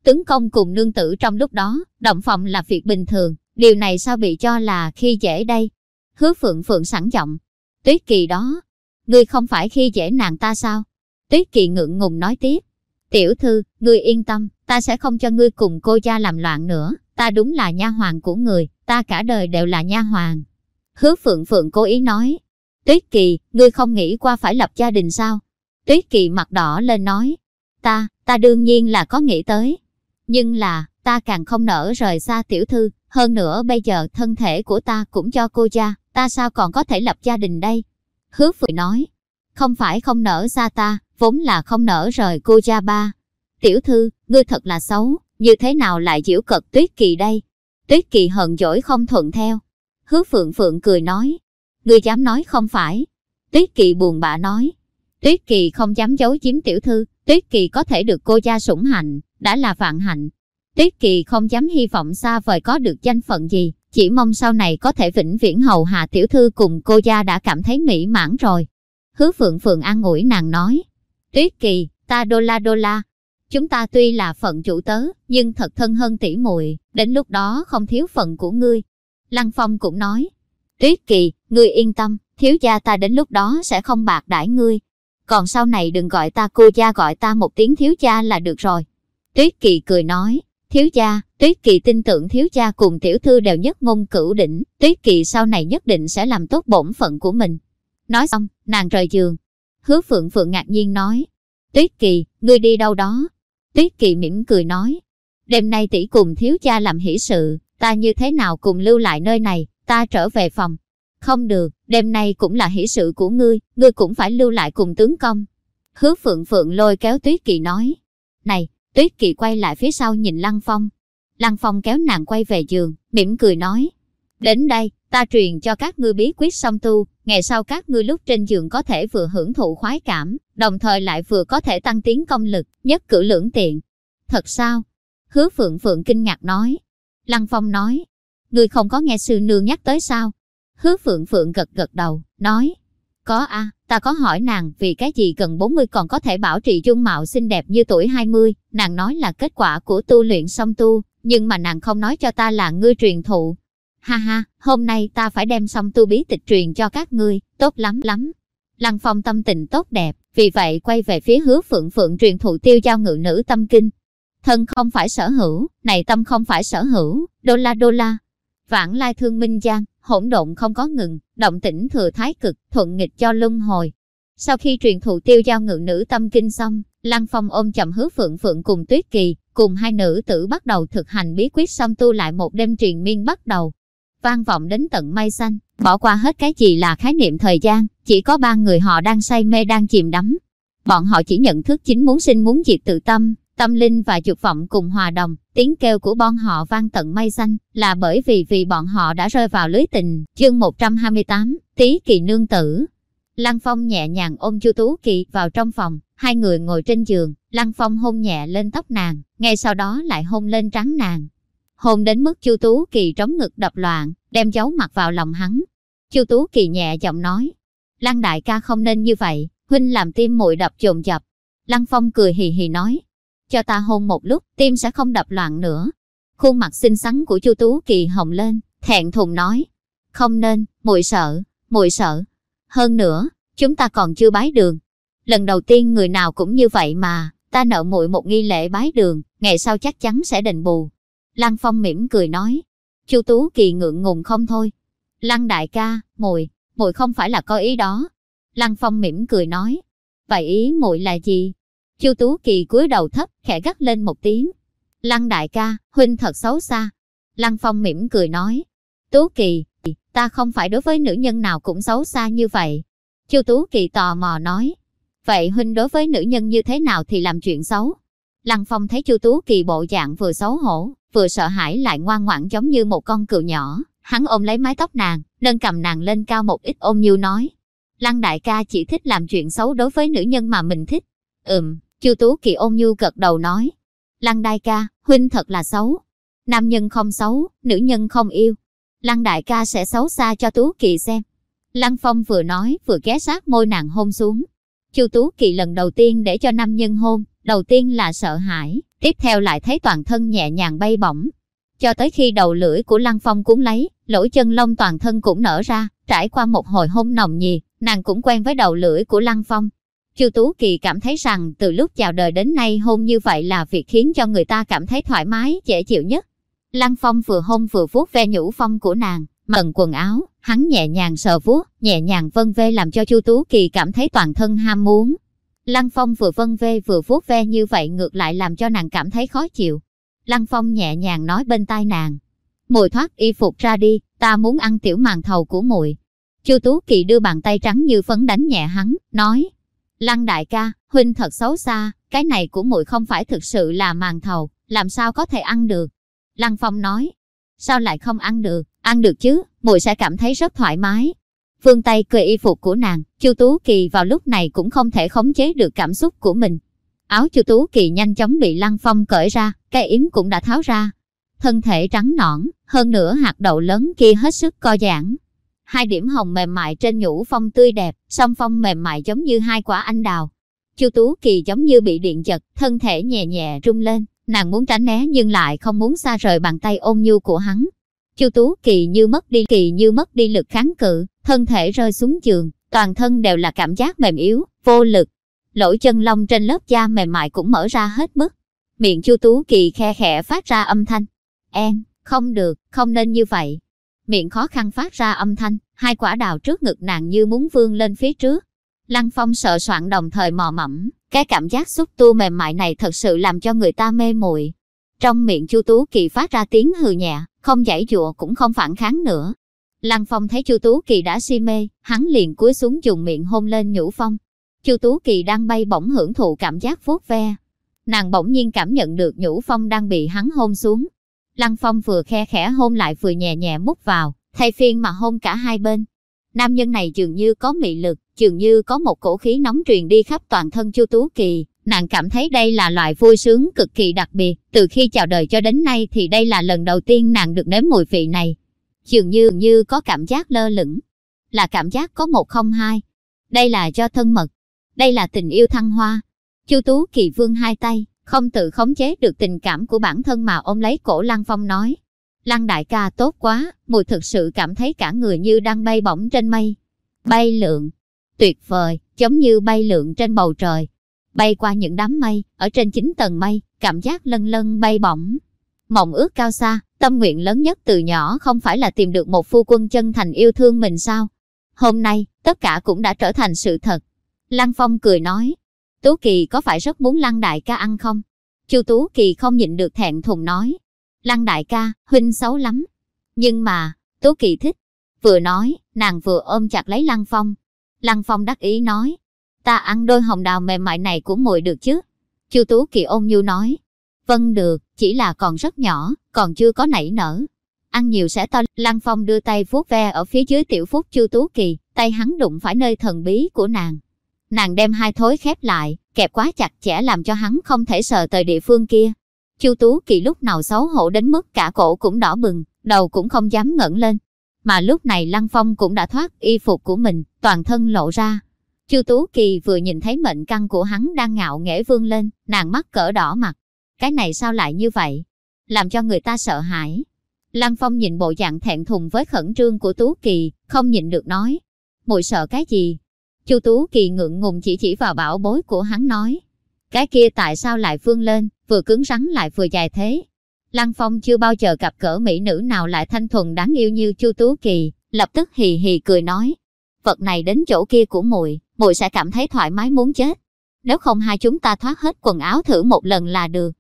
Tướng công cùng nương tử trong lúc đó, động phòng là việc bình thường, điều này sao bị cho là khi dễ đây? Hứa phượng phượng sẵn giọng. Tuyết kỳ đó, ngươi không phải khi dễ nàng ta sao? Tuyết kỳ ngượng ngùng nói tiếp. Tiểu thư, ngươi yên tâm, ta sẽ không cho ngươi cùng cô cha làm loạn nữa, ta đúng là nha hoàng của người, ta cả đời đều là nha hoàng. Hứa Phượng Phượng cố ý nói, Tuyết Kỳ, ngươi không nghĩ qua phải lập gia đình sao? Tuyết Kỳ mặt đỏ lên nói, ta, ta đương nhiên là có nghĩ tới. Nhưng là, ta càng không nỡ rời xa tiểu thư, hơn nữa bây giờ thân thể của ta cũng cho cô cha, ta sao còn có thể lập gia đình đây? Hứa Phượng nói, không phải không nỡ xa ta, vốn là không nỡ rời cô cha ba. Tiểu thư, ngươi thật là xấu, như thế nào lại giễu cợt Tuyết Kỳ đây? Tuyết Kỳ hận dỗi không thuận theo. Hứa Phượng Phượng cười nói, ngươi dám nói không phải. Tuyết Kỳ buồn bã nói, Tuyết Kỳ không dám giấu chiếm tiểu thư, Tuyết Kỳ có thể được cô cha sủng hạnh, đã là vạn hạnh. Tuyết Kỳ không dám hy vọng xa vời có được danh phận gì, chỉ mong sau này có thể vĩnh viễn hầu hạ tiểu thư cùng cô gia đã cảm thấy mỹ mãn rồi. Hứa Phượng Phượng an ủi nàng nói, Tuyết Kỳ, ta đô la đô la. Chúng ta tuy là phận chủ tớ, nhưng thật thân hơn tỷ muội, đến lúc đó không thiếu phận của ngươi. Lăng Phong cũng nói, Tuyết Kỳ, ngươi yên tâm, thiếu gia ta đến lúc đó sẽ không bạc đãi ngươi. Còn sau này đừng gọi ta cô gia gọi ta một tiếng thiếu gia là được rồi. Tuyết Kỳ cười nói, thiếu gia, Tuyết Kỳ tin tưởng thiếu gia cùng tiểu thư đều nhất ngôn cửu đỉnh, Tuyết Kỳ sau này nhất định sẽ làm tốt bổn phận của mình. Nói xong, nàng rời giường. Hứa Phượng Phượng ngạc nhiên nói, Tuyết Kỳ, ngươi đi đâu đó? Tuyết Kỳ mỉm cười nói, đêm nay tỷ cùng thiếu gia làm hỷ sự, ta như thế nào cùng lưu lại nơi này, ta trở về phòng. Không được, đêm nay cũng là hỷ sự của ngươi, ngươi cũng phải lưu lại cùng tướng công. Hứa Phượng Phượng lôi kéo Tuyết Kỳ nói, này, Tuyết Kỳ quay lại phía sau nhìn Lăng Phong. Lăng Phong kéo nàng quay về giường, mỉm cười nói, đến đây, ta truyền cho các ngươi bí quyết song tu, ngày sau các ngươi lúc trên giường có thể vừa hưởng thụ khoái cảm, đồng thời lại vừa có thể tăng tiến công lực, nhất cử lưỡng tiện. Thật sao? Hứa Phượng Phượng kinh ngạc nói. Lăng Phong nói, ngươi không có nghe sư nương nhắc tới sao? Hứa Phượng Phượng gật gật đầu, nói, có a, ta có hỏi nàng vì cái gì gần 40 còn có thể bảo trì dung mạo xinh đẹp như tuổi 20, nàng nói là kết quả của tu luyện song tu, nhưng mà nàng không nói cho ta là ngươi truyền thụ. Ha ha, hôm nay ta phải đem song tu bí tịch truyền cho các ngươi, tốt lắm lắm. Lăng Phong tâm tình tốt đẹp, vì vậy quay về phía hứa Phượng Phượng truyền thụ tiêu giao ngự nữ tâm kinh. Thân không phải sở hữu, này tâm không phải sở hữu, đô la đô la. Vãng lai thương minh giang, hỗn độn không có ngừng, động tĩnh thừa thái cực, thuận nghịch cho luân hồi. Sau khi truyền thụ tiêu giao ngự nữ tâm kinh xong, Lăng Phong ôm chậm hứa phượng phượng cùng Tuyết Kỳ, cùng hai nữ tử bắt đầu thực hành bí quyết xong tu lại một đêm truyền miên bắt đầu. Vang vọng đến tận mây xanh, bỏ qua hết cái gì là khái niệm thời gian, chỉ có ba người họ đang say mê đang chìm đắm. Bọn họ chỉ nhận thức chính muốn sinh muốn diệt tự tâm, Tâm linh và dục vọng cùng hòa đồng, tiếng kêu của bọn họ vang tận mây xanh, là bởi vì vì bọn họ đã rơi vào lưới tình. Chương 128, Tí Kỳ Nương Tử Lăng Phong nhẹ nhàng ôm Chu Tú Kỳ vào trong phòng, hai người ngồi trên giường, Lăng Phong hôn nhẹ lên tóc nàng, ngay sau đó lại hôn lên trắng nàng. Hôn đến mức Chu Tú Kỳ trống ngực đập loạn, đem giấu mặt vào lòng hắn. Chu Tú Kỳ nhẹ giọng nói, Lăng đại ca không nên như vậy, huynh làm tim muội đập dồn dập. Lăng Phong cười hì hì nói, cho ta hôn một lúc, tim sẽ không đập loạn nữa. Khuôn mặt xinh xắn của Chu Tú Kỳ hồng lên, thẹn thùng nói, không nên, muội sợ, muội sợ. Hơn nữa, chúng ta còn chưa bái đường. Lần đầu tiên người nào cũng như vậy mà, ta nợ muội một nghi lễ bái đường, ngày sau chắc chắn sẽ đền bù. Lăng Phong mỉm cười nói, Chu Tú Kỳ ngượng ngùng không thôi. Lăng đại ca, muội, muội không phải là có ý đó. Lăng Phong mỉm cười nói, vậy ý muội là gì? Chu Tú Kỳ cúi đầu thấp, khẽ gắt lên một tiếng. Lăng đại ca, huynh thật xấu xa. Lăng Phong mỉm cười nói. Tú Kỳ, ta không phải đối với nữ nhân nào cũng xấu xa như vậy. Chu Tú Kỳ tò mò nói. Vậy huynh đối với nữ nhân như thế nào thì làm chuyện xấu? Lăng Phong thấy Chu Tú Kỳ bộ dạng vừa xấu hổ, vừa sợ hãi lại ngoan ngoãn giống như một con cừu nhỏ. Hắn ôm lấy mái tóc nàng, nâng cầm nàng lên cao một ít ôm như nói. Lăng đại ca chỉ thích làm chuyện xấu đối với nữ nhân mà mình thích. Ừm, Chu Tú Kỳ ôn nhu gật đầu nói. Lăng đại ca, huynh thật là xấu. Nam nhân không xấu, nữ nhân không yêu. Lăng đại ca sẽ xấu xa cho Tú Kỳ xem. Lăng Phong vừa nói vừa ghé sát môi nàng hôn xuống. Chu Tú Kỳ lần đầu tiên để cho nam nhân hôn, đầu tiên là sợ hãi, tiếp theo lại thấy toàn thân nhẹ nhàng bay bổng. Cho tới khi đầu lưỡi của Lăng Phong cuốn lấy, lỗ chân lông toàn thân cũng nở ra, trải qua một hồi hôn nồng nhiệt, nàng cũng quen với đầu lưỡi của Lăng Phong. Chu Tú Kỳ cảm thấy rằng từ lúc chào đời đến nay hôn như vậy là việc khiến cho người ta cảm thấy thoải mái, dễ chịu nhất. Lăng Phong vừa hôn vừa vuốt ve nhũ phong của nàng, mần quần áo, hắn nhẹ nhàng sờ vuốt, nhẹ nhàng vân vê làm cho Chu Tú Kỳ cảm thấy toàn thân ham muốn. Lăng Phong vừa vân vê vừa vuốt ve như vậy ngược lại làm cho nàng cảm thấy khó chịu. Lăng Phong nhẹ nhàng nói bên tai nàng. Mùi thoát y phục ra đi, ta muốn ăn tiểu màn thầu của muội. Chu Tú Kỳ đưa bàn tay trắng như phấn đánh nhẹ hắn, nói. Lăng đại ca, huynh thật xấu xa, cái này của muội không phải thực sự là màn thầu, làm sao có thể ăn được. Lăng Phong nói. Sao lại không ăn được, ăn được chứ, muội sẽ cảm thấy rất thoải mái. Phương Tây cười y phục của nàng, Chu Tú Kỳ vào lúc này cũng không thể khống chế được cảm xúc của mình. Áo Chu Tú Kỳ nhanh chóng bị Lăng Phong cởi ra, cái yếm cũng đã tháo ra. Thân thể trắng nõn, hơn nữa hạt đậu lớn kia hết sức co giãn. Hai điểm hồng mềm mại trên nhũ phong tươi đẹp, song phong mềm mại giống như hai quả anh đào. Chu Tú Kỳ giống như bị điện giật, thân thể nhẹ nhẹ rung lên, nàng muốn tránh né nhưng lại không muốn xa rời bàn tay ôn nhu của hắn. Chu Tú Kỳ như mất đi kỳ như mất đi lực kháng cự, thân thể rơi xuống giường, toàn thân đều là cảm giác mềm yếu, vô lực. Lỗ chân lông trên lớp da mềm mại cũng mở ra hết mức. Miệng Chu Tú Kỳ khe khẽ phát ra âm thanh. Em, không được, không nên như vậy. Miệng khó khăn phát ra âm thanh, hai quả đào trước ngực nàng như muốn vươn lên phía trước. Lăng Phong sợ soạn đồng thời mò mẫm, cái cảm giác xúc tu mềm mại này thật sự làm cho người ta mê muội. Trong miệng Chu Tú Kỳ phát ra tiếng hừ nhẹ, không giải dụa cũng không phản kháng nữa. Lăng Phong thấy Chu Tú Kỳ đã si mê, hắn liền cúi xuống dùng miệng hôn lên Nhũ Phong. Chu Tú Kỳ đang bay bổng hưởng thụ cảm giác vuốt ve. Nàng bỗng nhiên cảm nhận được Nhũ Phong đang bị hắn hôn xuống. Lăng Phong vừa khe khẽ hôn lại vừa nhẹ nhẹ mút vào, thay phiên mà hôn cả hai bên. Nam nhân này dường như có mị lực, dường như có một cổ khí nóng truyền đi khắp toàn thân Chu Tú Kỳ, nàng cảm thấy đây là loại vui sướng cực kỳ đặc biệt, từ khi chào đời cho đến nay thì đây là lần đầu tiên nàng được nếm mùi vị này. Dường như như có cảm giác lơ lửng, là cảm giác có một không hai. Đây là cho thân mật, đây là tình yêu thăng hoa. Chu Tú Kỳ vương hai tay, không tự khống chế được tình cảm của bản thân mà ôm lấy cổ Lăng Phong nói. Lăng đại ca tốt quá, mùi thực sự cảm thấy cả người như đang bay bổng trên mây. Bay lượn, tuyệt vời, giống như bay lượn trên bầu trời. Bay qua những đám mây, ở trên chín tầng mây, cảm giác lân lân bay bổng. Mộng ước cao xa, tâm nguyện lớn nhất từ nhỏ không phải là tìm được một phu quân chân thành yêu thương mình sao? Hôm nay, tất cả cũng đã trở thành sự thật. Lăng Phong cười nói, Tú Kỳ có phải rất muốn Lăng đại ca ăn không? Chu Tú Kỳ không nhịn được thẹn thùng nói, Lăng đại ca, huynh xấu lắm. Nhưng mà, Tú Kỳ thích. Vừa nói, nàng vừa ôm chặt lấy Lăng Phong. Lăng Phong đắc ý nói, ta ăn đôi hồng đào mềm mại này của mùi được chứ? Chu Tú Kỳ ôm nhu nói, vâng được, chỉ là còn rất nhỏ, còn chưa có nảy nở. Ăn nhiều sẽ to, Lăng Phong đưa tay vuốt ve ở phía dưới tiểu phúc Chu Tú Kỳ, tay hắn đụng phải nơi thần bí của nàng. Nàng đem hai thối khép lại, kẹp quá chặt chẽ làm cho hắn không thể sờ tới địa phương kia. Chu Tú Kỳ lúc nào xấu hổ đến mức cả cổ cũng đỏ bừng, đầu cũng không dám ngẩng lên. Mà lúc này Lăng Phong cũng đã thoát y phục của mình, toàn thân lộ ra. Chu Tú Kỳ vừa nhìn thấy mệnh căn của hắn đang ngạo nghễ vươn lên, nàng mắt cỡ đỏ mặt. Cái này sao lại như vậy? Làm cho người ta sợ hãi. Lăng Phong nhìn bộ dạng thẹn thùng với khẩn trương của Tú Kỳ, không nhịn được nói. Muội sợ cái gì? Chu Tú Kỳ ngượng ngùng chỉ chỉ vào bảo bối của hắn nói. Cái kia tại sao lại vươn lên, vừa cứng rắn lại vừa dài thế? Lăng Phong chưa bao giờ gặp cỡ mỹ nữ nào lại thanh thuần đáng yêu như Chu Tú Kỳ, lập tức hì hì cười nói. Vật này đến chỗ kia của muội, muội sẽ cảm thấy thoải mái muốn chết. Nếu không hai chúng ta thoát hết quần áo thử một lần là được.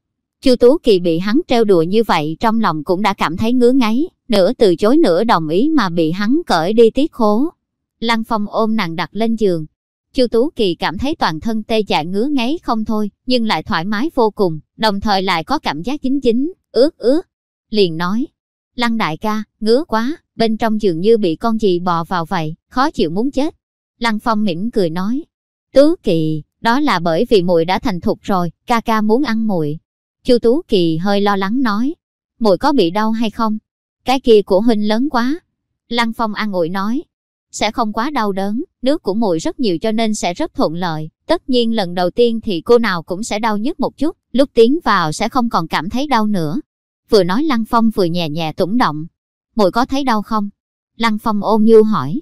Chu Tú Kỳ bị hắn trêu đùa như vậy trong lòng cũng đã cảm thấy ngứa ngáy, nửa từ chối nửa đồng ý mà bị hắn cởi đi tiết khố. Lăng Phong ôm nàng đặt lên giường, Chu Tú Kỳ cảm thấy toàn thân tê dại ngứa ngáy không thôi, nhưng lại thoải mái vô cùng, đồng thời lại có cảm giác chính chính, ướt ướt. Liền nói, Lăng đại ca, ngứa quá, bên trong giường như bị con gì bò vào vậy, khó chịu muốn chết. Lăng Phong mỉm cười nói, Tú Kỳ, đó là bởi vì muội đã thành thục rồi, ca ca muốn ăn muội. Chu Tú Kỳ hơi lo lắng nói, muội có bị đau hay không? Cái kia của huynh lớn quá. Lăng Phong an ủi nói, sẽ không quá đau đớn, nước của muội rất nhiều cho nên sẽ rất thuận lợi. Tất nhiên lần đầu tiên thì cô nào cũng sẽ đau nhất một chút, lúc tiến vào sẽ không còn cảm thấy đau nữa. Vừa nói Lăng Phong vừa nhẹ nhẹ tủng động. Muội có thấy đau không? Lăng Phong ôm nhu hỏi.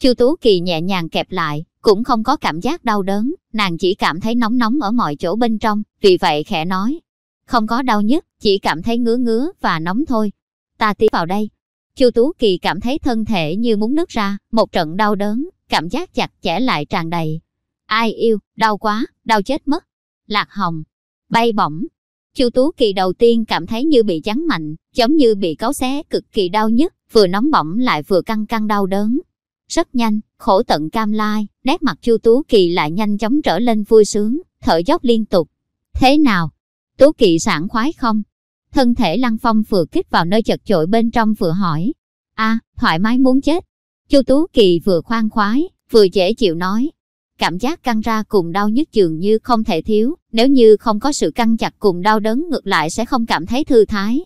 Chu Tú Kỳ nhẹ nhàng kẹp lại, cũng không có cảm giác đau đớn, nàng chỉ cảm thấy nóng nóng ở mọi chỗ bên trong, vì vậy khẽ nói. Không có đau nhất, chỉ cảm thấy ngứa ngứa và nóng thôi. Ta tiến vào đây. Chu Tú Kỳ cảm thấy thân thể như muốn nứt ra, một trận đau đớn, cảm giác chặt chẽ lại tràn đầy. Ai yêu, đau quá, đau chết mất. Lạc hồng, bay bổng. Chu Tú Kỳ đầu tiên cảm thấy như bị chắn mạnh, giống như bị cấu xé cực kỳ đau nhức, vừa nóng bỏng lại vừa căng căng đau đớn. Rất nhanh, khổ tận cam lai, nét mặt Chu Tú Kỳ lại nhanh chóng trở lên vui sướng, thở dốc liên tục. Thế nào? Tú Kỳ sảng khoái không? Thân thể Lăng Phong vừa kích vào nơi chật chội bên trong vừa hỏi. a thoải mái muốn chết. Chu Tú Kỳ vừa khoan khoái, vừa dễ chịu nói. Cảm giác căng ra cùng đau nhức dường như không thể thiếu, nếu như không có sự căng chặt cùng đau đớn ngược lại sẽ không cảm thấy thư thái.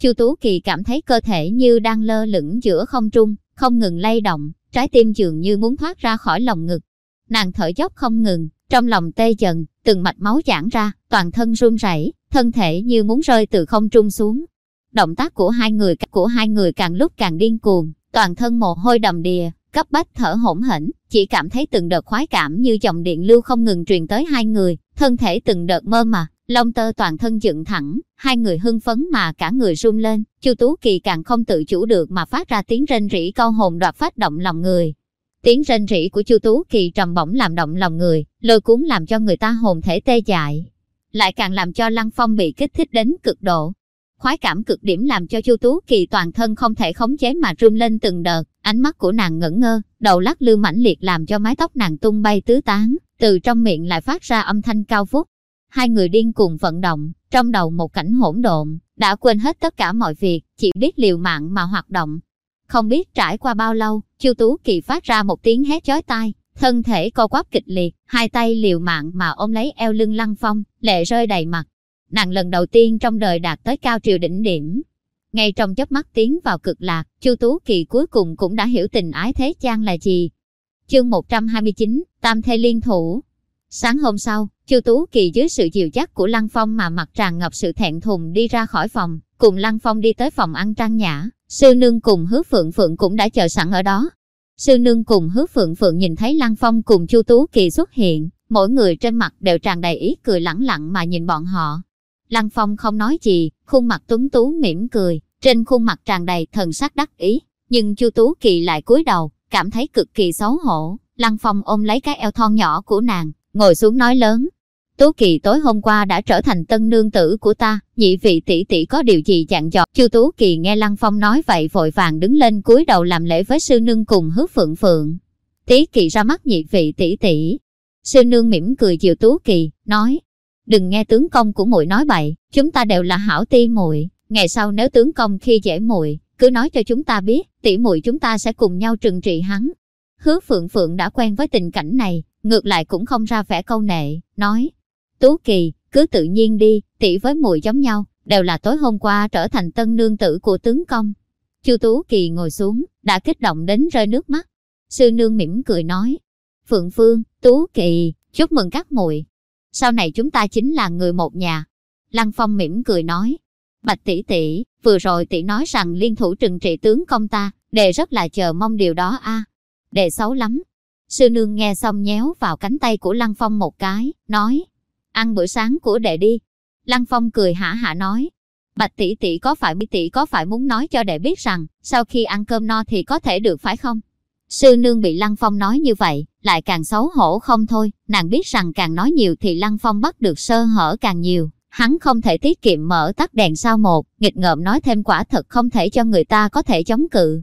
Chu Tú Kỳ cảm thấy cơ thể như đang lơ lửng giữa không trung, không ngừng lay động, trái tim dường như muốn thoát ra khỏi lòng ngực. Nàng thở dốc không ngừng, trong lòng tê dần, từng mạch máu giãn ra, toàn thân run rẩy, thân thể như muốn rơi từ không trung xuống. Động tác của hai người của hai người càng lúc càng điên cuồng, toàn thân mồ hôi đầm đìa, cấp bách thở hổn hển, chỉ cảm thấy từng đợt khoái cảm như dòng điện lưu không ngừng truyền tới hai người, thân thể từng đợt mơ mà, lông tơ toàn thân dựng thẳng, hai người hưng phấn mà cả người run lên, Chu Tú Kỳ càng không tự chủ được mà phát ra tiếng rên rỉ câu hồn đoạt phát động lòng người. Tiếng rên rỉ của Chu Tú Kỳ trầm bổng làm động lòng người, lôi cuốn làm cho người ta hồn thể tê dại, lại càng làm cho Lăng Phong bị kích thích đến cực độ. Khoái cảm cực điểm làm cho Chu Tú Kỳ toàn thân không thể khống chế mà run lên từng đợt, ánh mắt của nàng ngẩn ngơ, đầu lắc lư mãnh liệt làm cho mái tóc nàng tung bay tứ tán, từ trong miệng lại phát ra âm thanh cao vút. Hai người điên cùng vận động, trong đầu một cảnh hỗn độn, đã quên hết tất cả mọi việc, chỉ biết liều mạng mà hoạt động. Không biết trải qua bao lâu, Chu Tú Kỳ phát ra một tiếng hét chói tai, thân thể co quắp kịch liệt, hai tay liều mạng mà ôm lấy eo lưng Lăng Phong, lệ rơi đầy mặt. Nàng lần đầu tiên trong đời đạt tới cao triều đỉnh điểm. Ngay trong chớp mắt tiến vào cực lạc, Chu Tú Kỳ cuối cùng cũng đã hiểu tình ái thế gian là gì. Chương 129, Tam Thê Liên Thủ Sáng hôm sau, Chu Tú Kỳ dưới sự dịu dắt của Lăng Phong mà mặt tràn ngập sự thẹn thùng đi ra khỏi phòng, cùng Lăng Phong đi tới phòng ăn trang nhã, sư nương cùng hứa phượng phượng cũng đã chờ sẵn ở đó. Sư nương cùng hứa phượng phượng nhìn thấy Lăng Phong cùng Chu Tú Kỳ xuất hiện, mỗi người trên mặt đều tràn đầy ý cười lẳng lặng mà nhìn bọn họ. Lăng Phong không nói gì, khuôn mặt tuấn tú mỉm cười, trên khuôn mặt tràn đầy thần sắc đắc ý, nhưng Chu Tú Kỳ lại cúi đầu, cảm thấy cực kỳ xấu hổ. Lăng Phong ôm lấy cái eo thon nhỏ của nàng, ngồi xuống nói lớn. Tú Kỳ tối hôm qua đã trở thành tân nương tử của ta, nhị vị tỷ tỷ có điều gì dặn dò. Chu Tú Kỳ nghe Lăng Phong nói vậy vội vàng đứng lên cúi đầu làm lễ với sư nương cùng hứa phượng phượng. Tí Kỳ ra mắt nhị vị tỷ tỷ. Sư nương mỉm cười chiều Tú Kỳ, nói, đừng nghe tướng công của muội nói bậy, chúng ta đều là hảo ti muội. Ngày sau nếu tướng công khi dễ muội, cứ nói cho chúng ta biết, tỷ muội chúng ta sẽ cùng nhau trừng trị hắn. Hứa Phượng Phượng đã quen với tình cảnh này, ngược lại cũng không ra vẻ câu nệ, nói, Tú Kỳ, cứ tự nhiên đi, tỷ với muội giống nhau, đều là tối hôm qua trở thành tân nương tử của tướng công. Chu Tú Kỳ ngồi xuống, đã kích động đến rơi nước mắt. Sư nương mỉm cười nói, Phượng Phương, Tú Kỳ, chúc mừng các muội. Sau này chúng ta chính là người một nhà. Lăng Phong mỉm cười nói, Bạch tỷ tỷ, vừa rồi tỷ nói rằng liên thủ trừng trị tướng công ta, đệ rất là chờ mong điều đó a. Đệ xấu lắm. Sư nương nghe xong nhéo vào cánh tay của Lăng Phong một cái, nói, ăn bữa sáng của đệ đi. Lăng Phong cười hả hả nói, Bạch tỷ tỷ có phải bí tỷ có phải muốn nói cho đệ biết rằng, sau khi ăn cơm no thì có thể được phải không? Sư nương bị Lăng Phong nói như vậy, lại càng xấu hổ không thôi, nàng biết rằng càng nói nhiều thì Lăng Phong bắt được sơ hở càng nhiều. Hắn không thể tiết kiệm mở tắt đèn sao một, nghịch ngợm nói thêm quả thật không thể cho người ta có thể chống cự.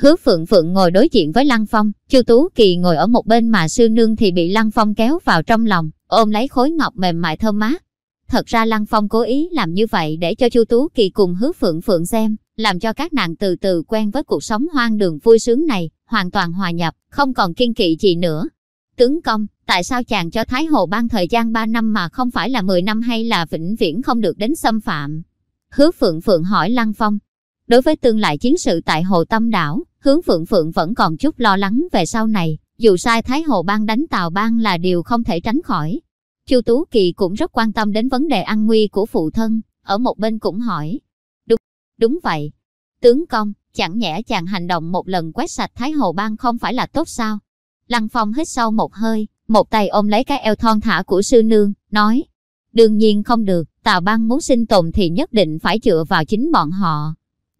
Hứa Phượng Phượng ngồi đối diện với Lăng Phong, Chu Tú Kỳ ngồi ở một bên mà sư nương thì bị Lăng Phong kéo vào trong lòng, ôm lấy khối ngọc mềm mại thơm mát. Thật ra Lăng Phong cố ý làm như vậy để cho Chu Tú Kỳ cùng Hứa Phượng Phượng xem, làm cho các nàng từ từ quen với cuộc sống hoang đường vui sướng này, hoàn toàn hòa nhập, không còn kiên kỵ gì nữa. Tướng công, tại sao chàng cho Thái Hồ ban thời gian 3 năm mà không phải là 10 năm hay là vĩnh viễn không được đến xâm phạm? Hứa Phượng Phượng hỏi Lăng Phong. Đối với tương lai chiến sự tại Hồ Tâm Đảo, Hướng Phượng Phượng vẫn còn chút lo lắng về sau này, dù sai Thái Hồ Bang đánh Tào Bang là điều không thể tránh khỏi. Chu Tú Kỳ cũng rất quan tâm đến vấn đề an nguy của phụ thân, ở một bên cũng hỏi. Đúng, đúng vậy. Tướng công, chẳng nhẽ chàng hành động một lần quét sạch Thái Hồ Bang không phải là tốt sao? Lăng Phong hít sâu một hơi, một tay ôm lấy cái eo thon thả của sư nương, nói. Đương nhiên không được, Tào Bang muốn sinh tồn thì nhất định phải dựa vào chính bọn họ.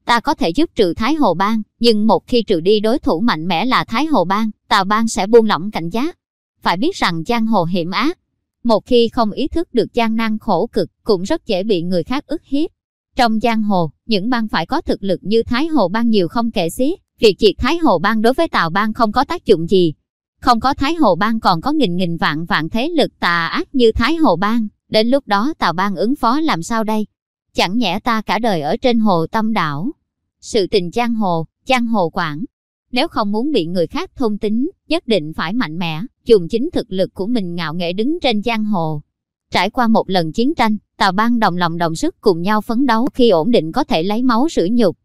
Ta có thể giúp trừ Thái Hồ Bang, nhưng một khi trừ đi đối thủ mạnh mẽ là Thái Hồ Bang, Tào Bang sẽ buông lỏng cảnh giác. Phải biết rằng giang hồ hiểm ác. Một khi không ý thức được gian nan khổ cực, cũng rất dễ bị người khác ức hiếp. Trong giang hồ, những bang phải có thực lực như Thái Hồ Bang nhiều không kể xiết. Việc diệt Thái Hồ Bang đối với Tào Bang không có tác dụng gì. Không có Thái Hồ Bang còn có nghìn nghìn vạn vạn thế lực tà ác như Thái Hồ Bang. Đến lúc đó Tào Bang ứng phó làm sao đây? Chẳng nhẽ ta cả đời ở trên hồ tâm đảo. Sự tình giang hồ, giang hồ quản. Nếu không muốn bị người khác thông tính, nhất định phải mạnh mẽ, dùng chính thực lực của mình ngạo nghệ đứng trên giang hồ. Trải qua một lần chiến tranh, Tào Bang đồng lòng đồng sức cùng nhau phấn đấu khi ổn định có thể lấy máu rửa nhục.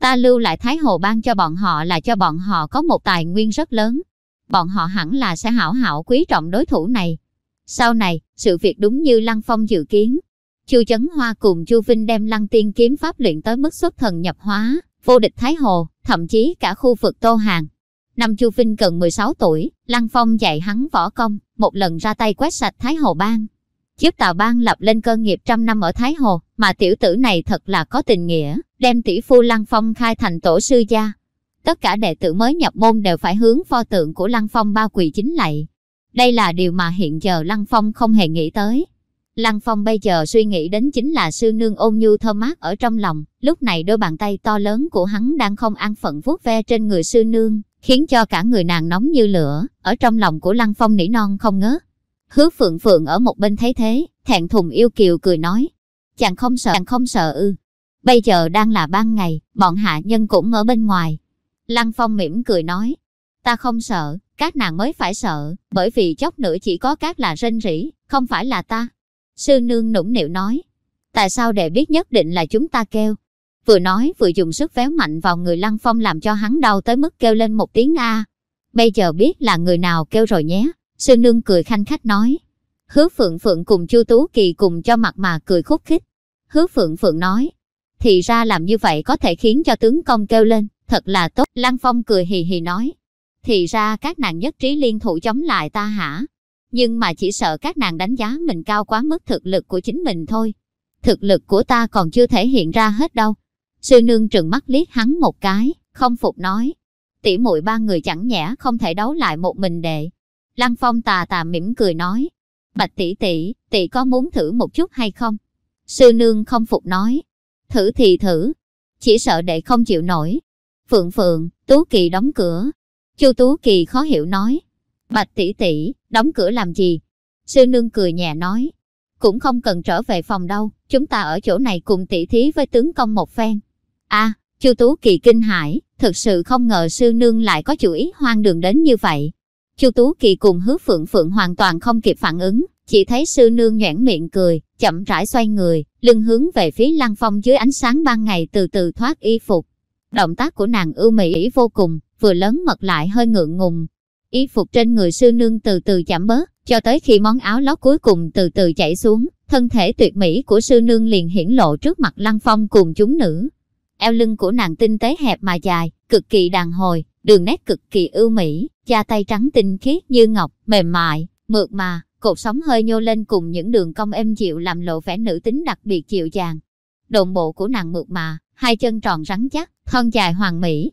Ta lưu lại Thái Hồ Bang cho bọn họ là cho bọn họ có một tài nguyên rất lớn. Bọn họ hẳn là sẽ hảo hảo quý trọng đối thủ này. Sau này, sự việc đúng như Lăng Phong dự kiến. Chu Chấn Hoa cùng Chu Vinh đem Lăng Tiên kiếm pháp luyện tới mức xuất thần nhập hóa, vô địch Thái Hồ, thậm chí cả khu vực Tô Hàng. Năm Chu Vinh gần 16 tuổi, Lăng Phong dạy hắn võ công, một lần ra tay quét sạch Thái Hồ Bang. Giúp Tào Bang lập lên cơ nghiệp trăm năm ở Thái Hồ, mà tiểu tử này thật là có tình nghĩa, đem tỷ phu Lăng Phong khai thành tổ sư gia. Tất cả đệ tử mới nhập môn đều phải hướng pho tượng của Lăng Phong ba quỳ chính lạy. Đây là điều mà hiện giờ Lăng Phong không hề nghĩ tới. Lăng Phong bây giờ suy nghĩ đến chính là sư nương ôn nhu thơm mát ở trong lòng, lúc này đôi bàn tay to lớn của hắn đang không an phận vuốt ve trên người sư nương, khiến cho cả người nàng nóng như lửa, ở trong lòng của Lăng Phong nỉ non không ngớt. Hứa Phượng Phượng ở một bên thấy thế, thẹn thùng yêu kiều cười nói, chàng không sợ, chàng không sợ ư. Bây giờ đang là ban ngày, bọn hạ nhân cũng ở bên ngoài. Lăng Phong mỉm cười nói, ta không sợ, các nàng mới phải sợ, bởi vì chốc nữa chỉ có các là rên rỉ, không phải là ta. Sư nương nũng nịu nói, tại sao đệ biết nhất định là chúng ta kêu. Vừa nói vừa dùng sức véo mạnh vào người Lăng Phong làm cho hắn đau tới mức kêu lên một tiếng A. Bây giờ biết là người nào kêu rồi nhé. Sư nương cười khanh khách nói. Hứa Phượng Phượng cùng Chu Tú Kỳ cùng cho mặt mà cười khúc khích. Hứa Phượng Phượng nói. Thì ra làm như vậy có thể khiến cho tướng công kêu lên, thật là tốt. Lăng Phong cười hì hì nói. Thì ra các nàng nhất trí liên thủ chống lại ta hả? Nhưng mà chỉ sợ các nàng đánh giá mình cao quá mức thực lực của chính mình thôi. Thực lực của ta còn chưa thể hiện ra hết đâu. Sư nương trừng mắt liếc hắn một cái, không phục nói. Tỷ muội ba người chẳng nhẽ không thể đấu lại một mình đệ. Lăng Phong tà tà mỉm cười nói. Bạch tỷ tỷ, tỷ có muốn thử một chút hay không? Sư nương không phục nói. Thử thì thử. Chỉ sợ đệ không chịu nổi. Phượng Phượng, Tú Kỳ đóng cửa. Chu Tú Kỳ khó hiểu nói. Bạch tỷ tỷ, đóng cửa làm gì? Sư nương cười nhẹ nói. Cũng không cần trở về phòng đâu, chúng ta ở chỗ này cùng tỷ thí với tướng công một phen. a Chu Tú Kỳ kinh hãi, thật sự không ngờ sư nương lại có chủ ý hoang đường đến như vậy. Chu Tú Kỳ cùng hứa phượng phượng hoàn toàn không kịp phản ứng, chỉ thấy sư nương nhoẻn miệng cười, chậm rãi xoay người, lưng hướng về phía lăng phong dưới ánh sáng ban ngày từ từ thoát y phục. Động tác của nàng ưu mỹ vô cùng, vừa lớn mật lại hơi ngượng ngùng. Y phục trên người sư nương từ từ giảm bớt, cho tới khi món áo lót cuối cùng từ từ chảy xuống, thân thể tuyệt mỹ của sư nương liền hiển lộ trước mặt lăng phong cùng chúng nữ. Eo lưng của nàng tinh tế hẹp mà dài, cực kỳ đàn hồi, đường nét cực kỳ ưu mỹ, da tay trắng tinh khiết như ngọc, mềm mại, mượt mà, cột sống hơi nhô lên cùng những đường cong êm dịu làm lộ vẻ nữ tính đặc biệt dịu dàng. Độn bộ của nàng mượt mà, hai chân tròn rắn chắc, thân dài hoàng mỹ.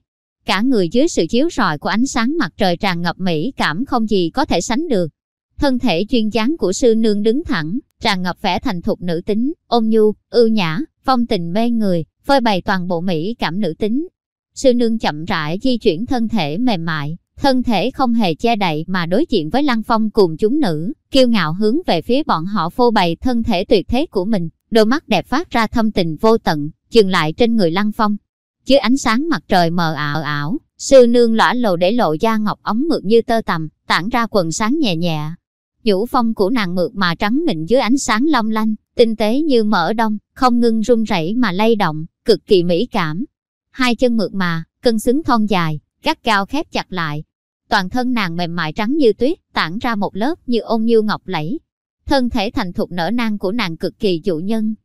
Cả người dưới sự chiếu rọi của ánh sáng mặt trời tràn ngập mỹ cảm không gì có thể sánh được. Thân thể chuyên dáng của sư nương đứng thẳng, tràn ngập vẻ thành thục nữ tính, ôn nhu, ưu nhã, phong tình mê người, phơi bày toàn bộ mỹ cảm nữ tính. Sư nương chậm rãi di chuyển thân thể mềm mại, thân thể không hề che đậy mà đối diện với Lăng Phong cùng chúng nữ, kiêu ngạo hướng về phía bọn họ phô bày thân thể tuyệt thế của mình, đôi mắt đẹp phát ra thâm tình vô tận, dừng lại trên người Lăng Phong. Dưới ánh sáng mặt trời mờ ảo ảo, sư nương lõa lồ để lộ da ngọc ống mượt như tơ tằm, tản ra quần sáng nhẹ nhẹ. Nhũ phong của nàng mượt mà trắng mịn dưới ánh sáng long lanh, tinh tế như mỡ đông, không ngưng run rẩy mà lay động, cực kỳ mỹ cảm. Hai chân mượt mà, cân xứng thon dài, gắt cao khép chặt lại. Toàn thân nàng mềm mại trắng như tuyết, tản ra một lớp như ôn như ngọc lẫy. Thân thể thành thục nở nang của nàng cực kỳ dụ nhân.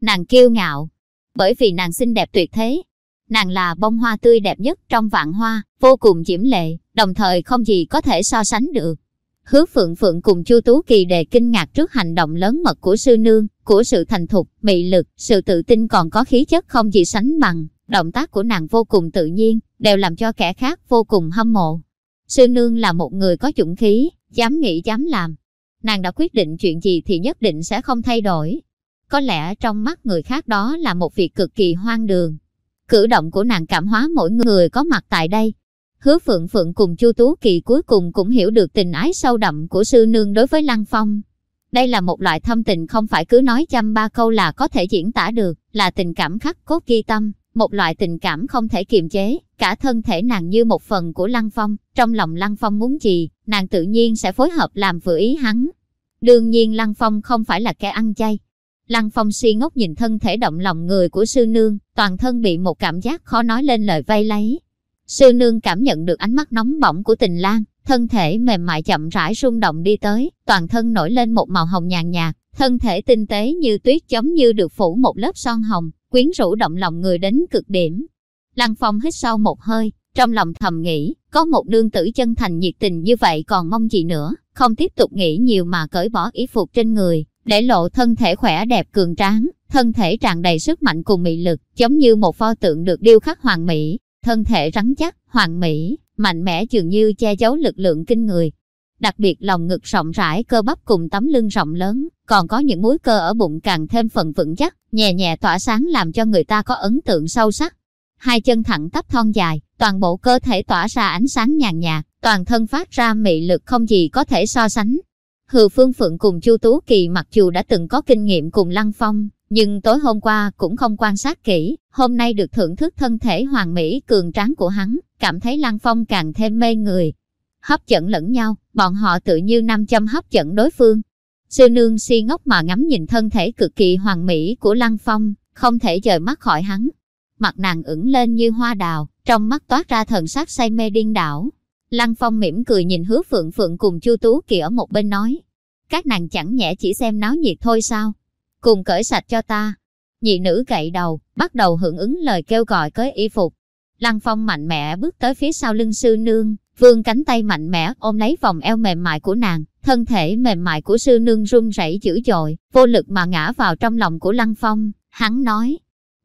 Nàng kiêu ngạo, bởi vì nàng xinh đẹp tuyệt thế. Nàng là bông hoa tươi đẹp nhất trong vạn hoa, vô cùng diễm lệ, đồng thời không gì có thể so sánh được. Hứa Phượng Phượng cùng Chu Tú Kỳ đề kinh ngạc trước hành động lớn mật của sư nương, của sự thành thục, mị lực, sự tự tin còn có khí chất không gì sánh bằng. Động tác của nàng vô cùng tự nhiên, đều làm cho kẻ khác vô cùng hâm mộ. Sư nương là một người có dũng khí, dám nghĩ dám làm. Nàng đã quyết định chuyện gì thì nhất định sẽ không thay đổi. Có lẽ trong mắt người khác đó là một việc cực kỳ hoang đường. Cử động của nàng cảm hóa mỗi người có mặt tại đây, Hứa Phượng Phượng cùng Chu Tú Kỳ cuối cùng cũng hiểu được tình ái sâu đậm của sư nương đối với Lăng Phong. Đây là một loại thâm tình không phải cứ nói chăm ba câu là có thể diễn tả được, là tình cảm khắc cốt ghi tâm, một loại tình cảm không thể kiềm chế, cả thân thể nàng như một phần của Lăng Phong, trong lòng Lăng Phong muốn gì, nàng tự nhiên sẽ phối hợp làm vừa ý hắn. Đương nhiên Lăng Phong không phải là kẻ ăn chay. Lăng Phong si ngốc nhìn thân thể động lòng người của sư nương, toàn thân bị một cảm giác khó nói lên lời vây lấy, Sư nương cảm nhận được ánh mắt nóng bỏng của tình lang, thân thể mềm mại chậm rãi rung động đi tới, toàn thân nổi lên một màu hồng nhàn nhạt, thân thể tinh tế như tuyết giống như được phủ một lớp son hồng, quyến rũ động lòng người đến cực điểm. Lăng Phong hít sâu một hơi, trong lòng thầm nghĩ, có một nương tử chân thành nhiệt tình như vậy còn mong gì nữa, không tiếp tục nghĩ nhiều mà cởi bỏ y phục trên người, để lộ thân thể khỏe đẹp cường tráng, thân thể tràn đầy sức mạnh cùng mị lực, giống như một pho tượng được điêu khắc hoàn mỹ, thân thể rắn chắc, hoàn mỹ, mạnh mẽ dường như che giấu lực lượng kinh người. Đặc biệt lòng ngực rộng rãi cơ bắp cùng tấm lưng rộng lớn, còn có những múi cơ ở bụng càng thêm phần vững chắc, nhẹ nhẹ tỏa sáng làm cho người ta có ấn tượng sâu sắc. Hai chân thẳng tắp thon dài, toàn bộ cơ thể tỏa ra ánh sáng nhàn nhạt, toàn thân phát ra mị lực không gì có thể so sánh. Hừ Phương Phượng cùng Chu Tú Kỳ mặc dù đã từng có kinh nghiệm cùng Lăng Phong, nhưng tối hôm qua cũng không quan sát kỹ, hôm nay được thưởng thức thân thể hoàng mỹ cường tráng của hắn, cảm thấy Lăng Phong càng thêm mê người. Hấp dẫn lẫn nhau, bọn họ tự như nam châm hấp dẫn đối phương. Sư nương si ngốc mà ngắm nhìn thân thể cực kỳ hoàng mỹ của Lăng Phong, không thể rời mắt khỏi hắn. Mặt nàng ửng lên như hoa đào, trong mắt toát ra thần sắc say mê điên đảo. Lăng Phong mỉm cười nhìn hứa phượng phượng cùng Chu Tú Kỳ ở một bên nói. Các nàng chẳng nhẽ chỉ xem náo nhiệt thôi sao? cùng cởi sạch cho ta. Nhị nữ gậy đầu, bắt đầu hưởng ứng lời kêu gọi cởi y phục. Lăng Phong mạnh mẽ bước tới phía sau lưng sư nương, vương cánh tay mạnh mẽ ôm lấy vòng eo mềm mại của nàng, thân thể mềm mại của sư nương run rẩy dữ dội, vô lực mà ngã vào trong lòng của Lăng Phong. Hắn nói,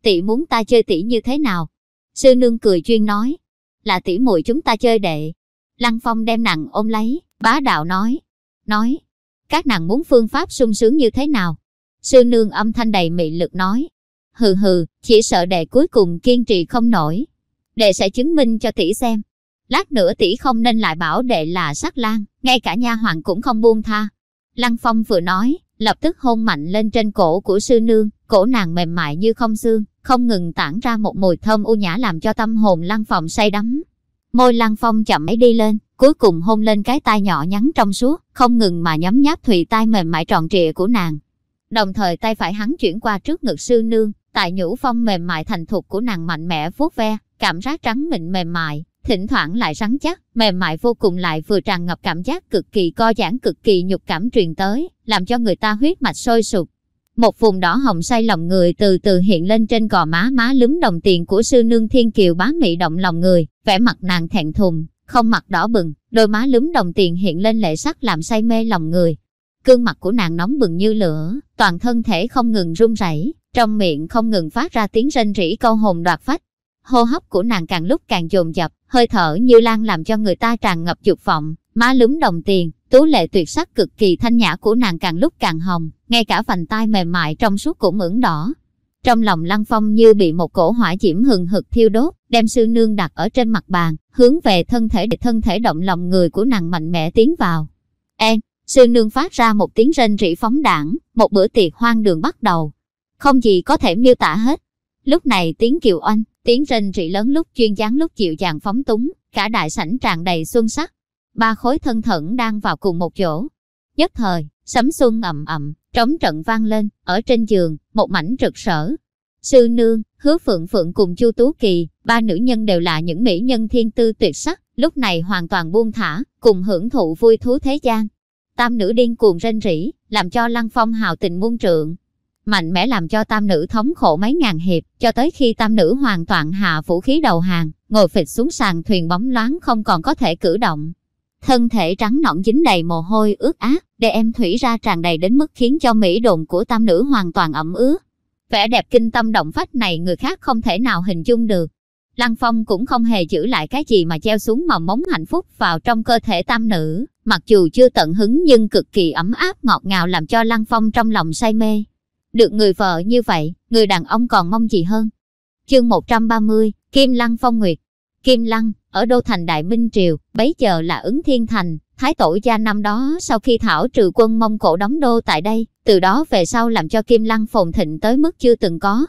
tỷ muốn ta chơi tỷ như thế nào? Sư nương cười chuyên nói, là tỷ muội chúng ta chơi đệ. Lăng Phong đem nàng ôm lấy, bá đạo nói, nói, các nàng muốn phương pháp sung sướng như thế nào? Sư nương âm thanh đầy mị lực nói. Hừ hừ, chỉ sợ đệ cuối cùng kiên trì không nổi. Đệ sẽ chứng minh cho tỷ xem. Lát nữa tỷ không nên lại bảo đệ là sắc lang, ngay cả nha hoàng cũng không buông tha. Lăng Phong vừa nói, lập tức hôn mạnh lên trên cổ của sư nương, cổ nàng mềm mại như không xương, không ngừng tản ra một mùi thơm u nhã làm cho tâm hồn Lăng Phong say đắm. Môi Lăng Phong chậm ấy đi lên, cuối cùng hôn lên cái tai nhỏ nhắn trong suốt, không ngừng mà nhấm nháp thùy tai mềm mại tròn trịa của nàng. Đồng thời tay phải hắn chuyển qua trước ngực sư nương, tại nhũ phong mềm mại thành thục của nàng mạnh mẽ vuốt ve, cảm giác trắng mịn mềm mại, thỉnh thoảng lại rắn chắc, mềm mại vô cùng lại vừa tràn ngập cảm giác cực kỳ co giãn cực kỳ nhục cảm truyền tới, làm cho người ta huyết mạch sôi sục. Một vùng đỏ hồng say lòng người từ từ hiện lên trên gò má má lúm đồng tiền của sư nương thiên kiều bá mị động lòng người, vẻ mặt nàng thẹn thùng, không mặt đỏ bừng, đôi má lúm đồng tiền hiện lên lệ sắc làm say mê lòng người, Cương mặt của nàng nóng bừng như lửa, toàn thân thể không ngừng run rẩy, trong miệng không ngừng phát ra tiếng rên rỉ câu hồn đoạt phách. Hô hấp của nàng càng lúc càng dồn dập, hơi thở như lan làm cho người ta tràn ngập dục vọng, má lúm đồng tiền, tú lệ tuyệt sắc cực kỳ thanh nhã của nàng càng lúc càng hồng, ngay cả vành tai mềm mại trong suốt cũng ửng đỏ. Trong lòng Lăng Phong như bị một cổ hỏa diễm hừng hực thiêu đốt, đem sư nương đặt ở trên mặt bàn, hướng về thân thể để thân thể động lòng người của nàng mạnh mẽ tiến vào. Em, Sư nương phát ra một tiếng rên rỉ phóng đảng, một bữa tiệc hoang đường bắt đầu. Không gì có thể miêu tả hết. Lúc này tiếng kiều oanh, tiếng rên rỉ lớn lúc chuyên dáng lúc chịu dàng phóng túng, cả đại sảnh tràn đầy xuân sắc. Ba khối thân thẫn đang vào cùng một chỗ. Nhất thời, sấm xuân ầm ầm, trống trận vang lên, ở trên giường, một mảnh rực rỡ. Sư nương, hứa phượng phượng cùng chu tú kỳ, ba nữ nhân đều là những mỹ nhân thiên tư tuyệt sắc, lúc này hoàn toàn buông thả, cùng hưởng thụ vui thú thế gian tam nữ điên cuồng rên rỉ, làm cho Lăng Phong hào tình muôn trượng. mạnh mẽ làm cho tam nữ thống khổ mấy ngàn hiệp, cho tới khi tam nữ hoàn toàn hạ vũ khí đầu hàng, ngồi phịch xuống sàn thuyền bóng loáng không còn có thể cử động. Thân thể trắng nõn dính đầy mồ hôi ướt át, để em thủy ra tràn đầy đến mức khiến cho mỹ đồn của tam nữ hoàn toàn ẩm ướt. Vẻ đẹp kinh tâm động phách này người khác không thể nào hình dung được. Lăng Phong cũng không hề giữ lại cái gì mà treo xuống mầm móng hạnh phúc vào trong cơ thể tam nữ, mặc dù chưa tận hứng nhưng cực kỳ ấm áp ngọt ngào làm cho Lăng Phong trong lòng say mê. Được người vợ như vậy, người đàn ông còn mong gì hơn. Chương 130, Kim Lăng Phong Nguyệt Kim Lăng, ở Đô Thành Đại Minh Triều, bấy giờ là ứng thiên thành, Thái tổ gia năm đó sau khi thảo trừ quân Mông Cổ đóng đô tại đây, từ đó về sau làm cho Kim Lăng phồn thịnh tới mức chưa từng có.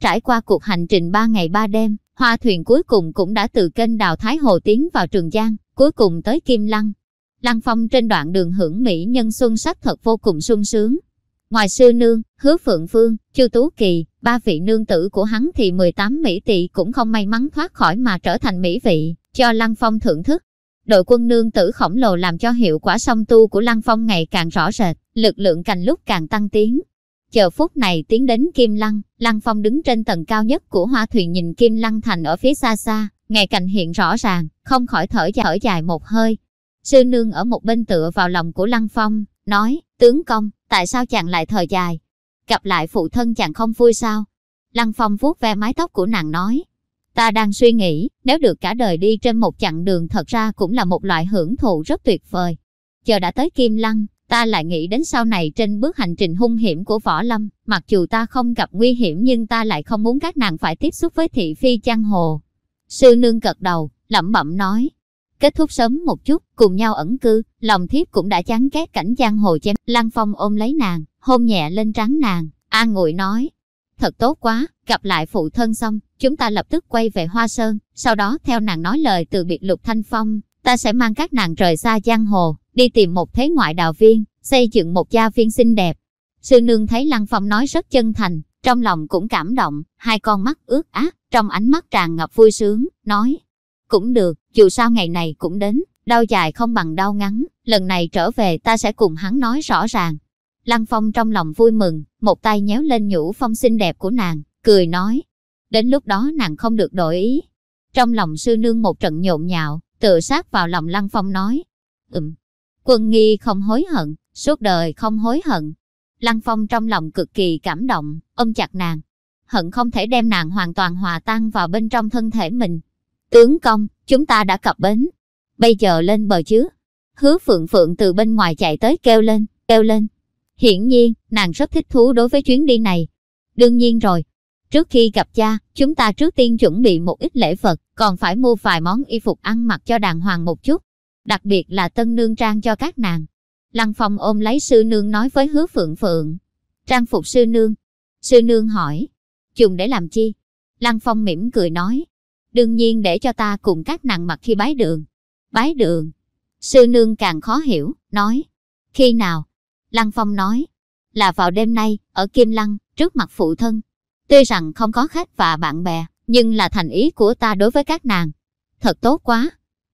Trải qua cuộc hành trình 3 ngày 3 đêm, hoa thuyền cuối cùng cũng đã từ kênh đào Thái Hồ tiến vào Trường Giang, cuối cùng tới Kim Lăng. Lăng Phong trên đoạn đường hưởng Mỹ nhân xuân sắc thật vô cùng sung sướng. Ngoài sư nương, hứa phượng phương, chu tú kỳ, ba vị nương tử của hắn thì 18 Mỹ tỵ cũng không may mắn thoát khỏi mà trở thành Mỹ vị, cho Lăng Phong thưởng thức. Đội quân nương tử khổng lồ làm cho hiệu quả song tu của Lăng Phong ngày càng rõ rệt, lực lượng cành lúc càng tăng tiến. Chờ phút này tiến đến Kim Lăng, Lăng Phong đứng trên tầng cao nhất của hoa thuyền nhìn Kim Lăng thành ở phía xa xa, ngày cành hiện rõ ràng, không khỏi thở dài, thở dài một hơi. Sư nương ở một bên tựa vào lòng của Lăng Phong, nói, tướng công, tại sao chàng lại thời dài? Gặp lại phụ thân chàng không vui sao? Lăng Phong vuốt ve mái tóc của nàng nói, Ta đang suy nghĩ, nếu được cả đời đi trên một chặng đường thật ra cũng là một loại hưởng thụ rất tuyệt vời. Chờ đã tới Kim Lăng, ta lại nghĩ đến sau này trên bước hành trình hung hiểm của Võ Lâm, mặc dù ta không gặp nguy hiểm nhưng ta lại không muốn các nàng phải tiếp xúc với thị phi chăng hồ. Sư nương gật đầu, lẩm bẩm nói. Kết thúc sớm một chút, cùng nhau ẩn cư, lòng thiếp cũng đã chán ghét cảnh giang hồ chém. Lăng Phong ôm lấy nàng, hôn nhẹ lên trán nàng, an ngụy nói. Thật tốt quá, gặp lại phụ thân xong, chúng ta lập tức quay về Hoa Sơn, sau đó theo nàng nói lời từ biệt Lục Thanh Phong, ta sẽ mang các nàng rời xa giang hồ, đi tìm một thế ngoại đạo viên, xây dựng một gia viên xinh đẹp. Sư nương thấy Lăng Phong nói rất chân thành, trong lòng cũng cảm động, hai con mắt ướt át, trong ánh mắt tràn ngập vui sướng, nói, cũng được, dù sao ngày này cũng đến, đau dài không bằng đau ngắn, lần này trở về ta sẽ cùng hắn nói rõ ràng. Lăng Phong trong lòng vui mừng, một tay nhéo lên nhũ phong xinh đẹp của nàng, cười nói, Đến lúc đó nàng không được đổi ý. Trong lòng sư nương một trận nhộn nhạo, tự sát vào lòng Lăng Phong nói. Ừm, quân nghi không hối hận, suốt đời không hối hận. Lăng Phong trong lòng cực kỳ cảm động, ôm chặt nàng. Hận không thể đem nàng hoàn toàn hòa tan vào bên trong thân thể mình. Tướng công, chúng ta đã cập bến. Bây giờ lên bờ chứ. Hứa phượng phượng từ bên ngoài chạy tới kêu lên, kêu lên. Hiển nhiên, nàng rất thích thú đối với chuyến đi này. Đương nhiên rồi, Trước khi gặp cha, chúng ta trước tiên chuẩn bị một ít lễ vật, còn phải mua vài món y phục ăn mặc cho đàng hoàng một chút. Đặc biệt là tân nương trang cho các nàng. Lăng Phong ôm lấy sư nương nói với hứa phượng phượng. Trang phục sư nương. Sư nương hỏi. Dùng để làm chi? Lăng Phong mỉm cười nói. Đương nhiên để cho ta cùng các nàng mặc khi bái đường. Bái đường. Sư nương càng khó hiểu, nói. Khi nào? Lăng Phong nói. Là vào đêm nay, ở Kim Lăng, trước mặt phụ thân. Tuy rằng không có khách và bạn bè, nhưng là thành ý của ta đối với các nàng. Thật tốt quá.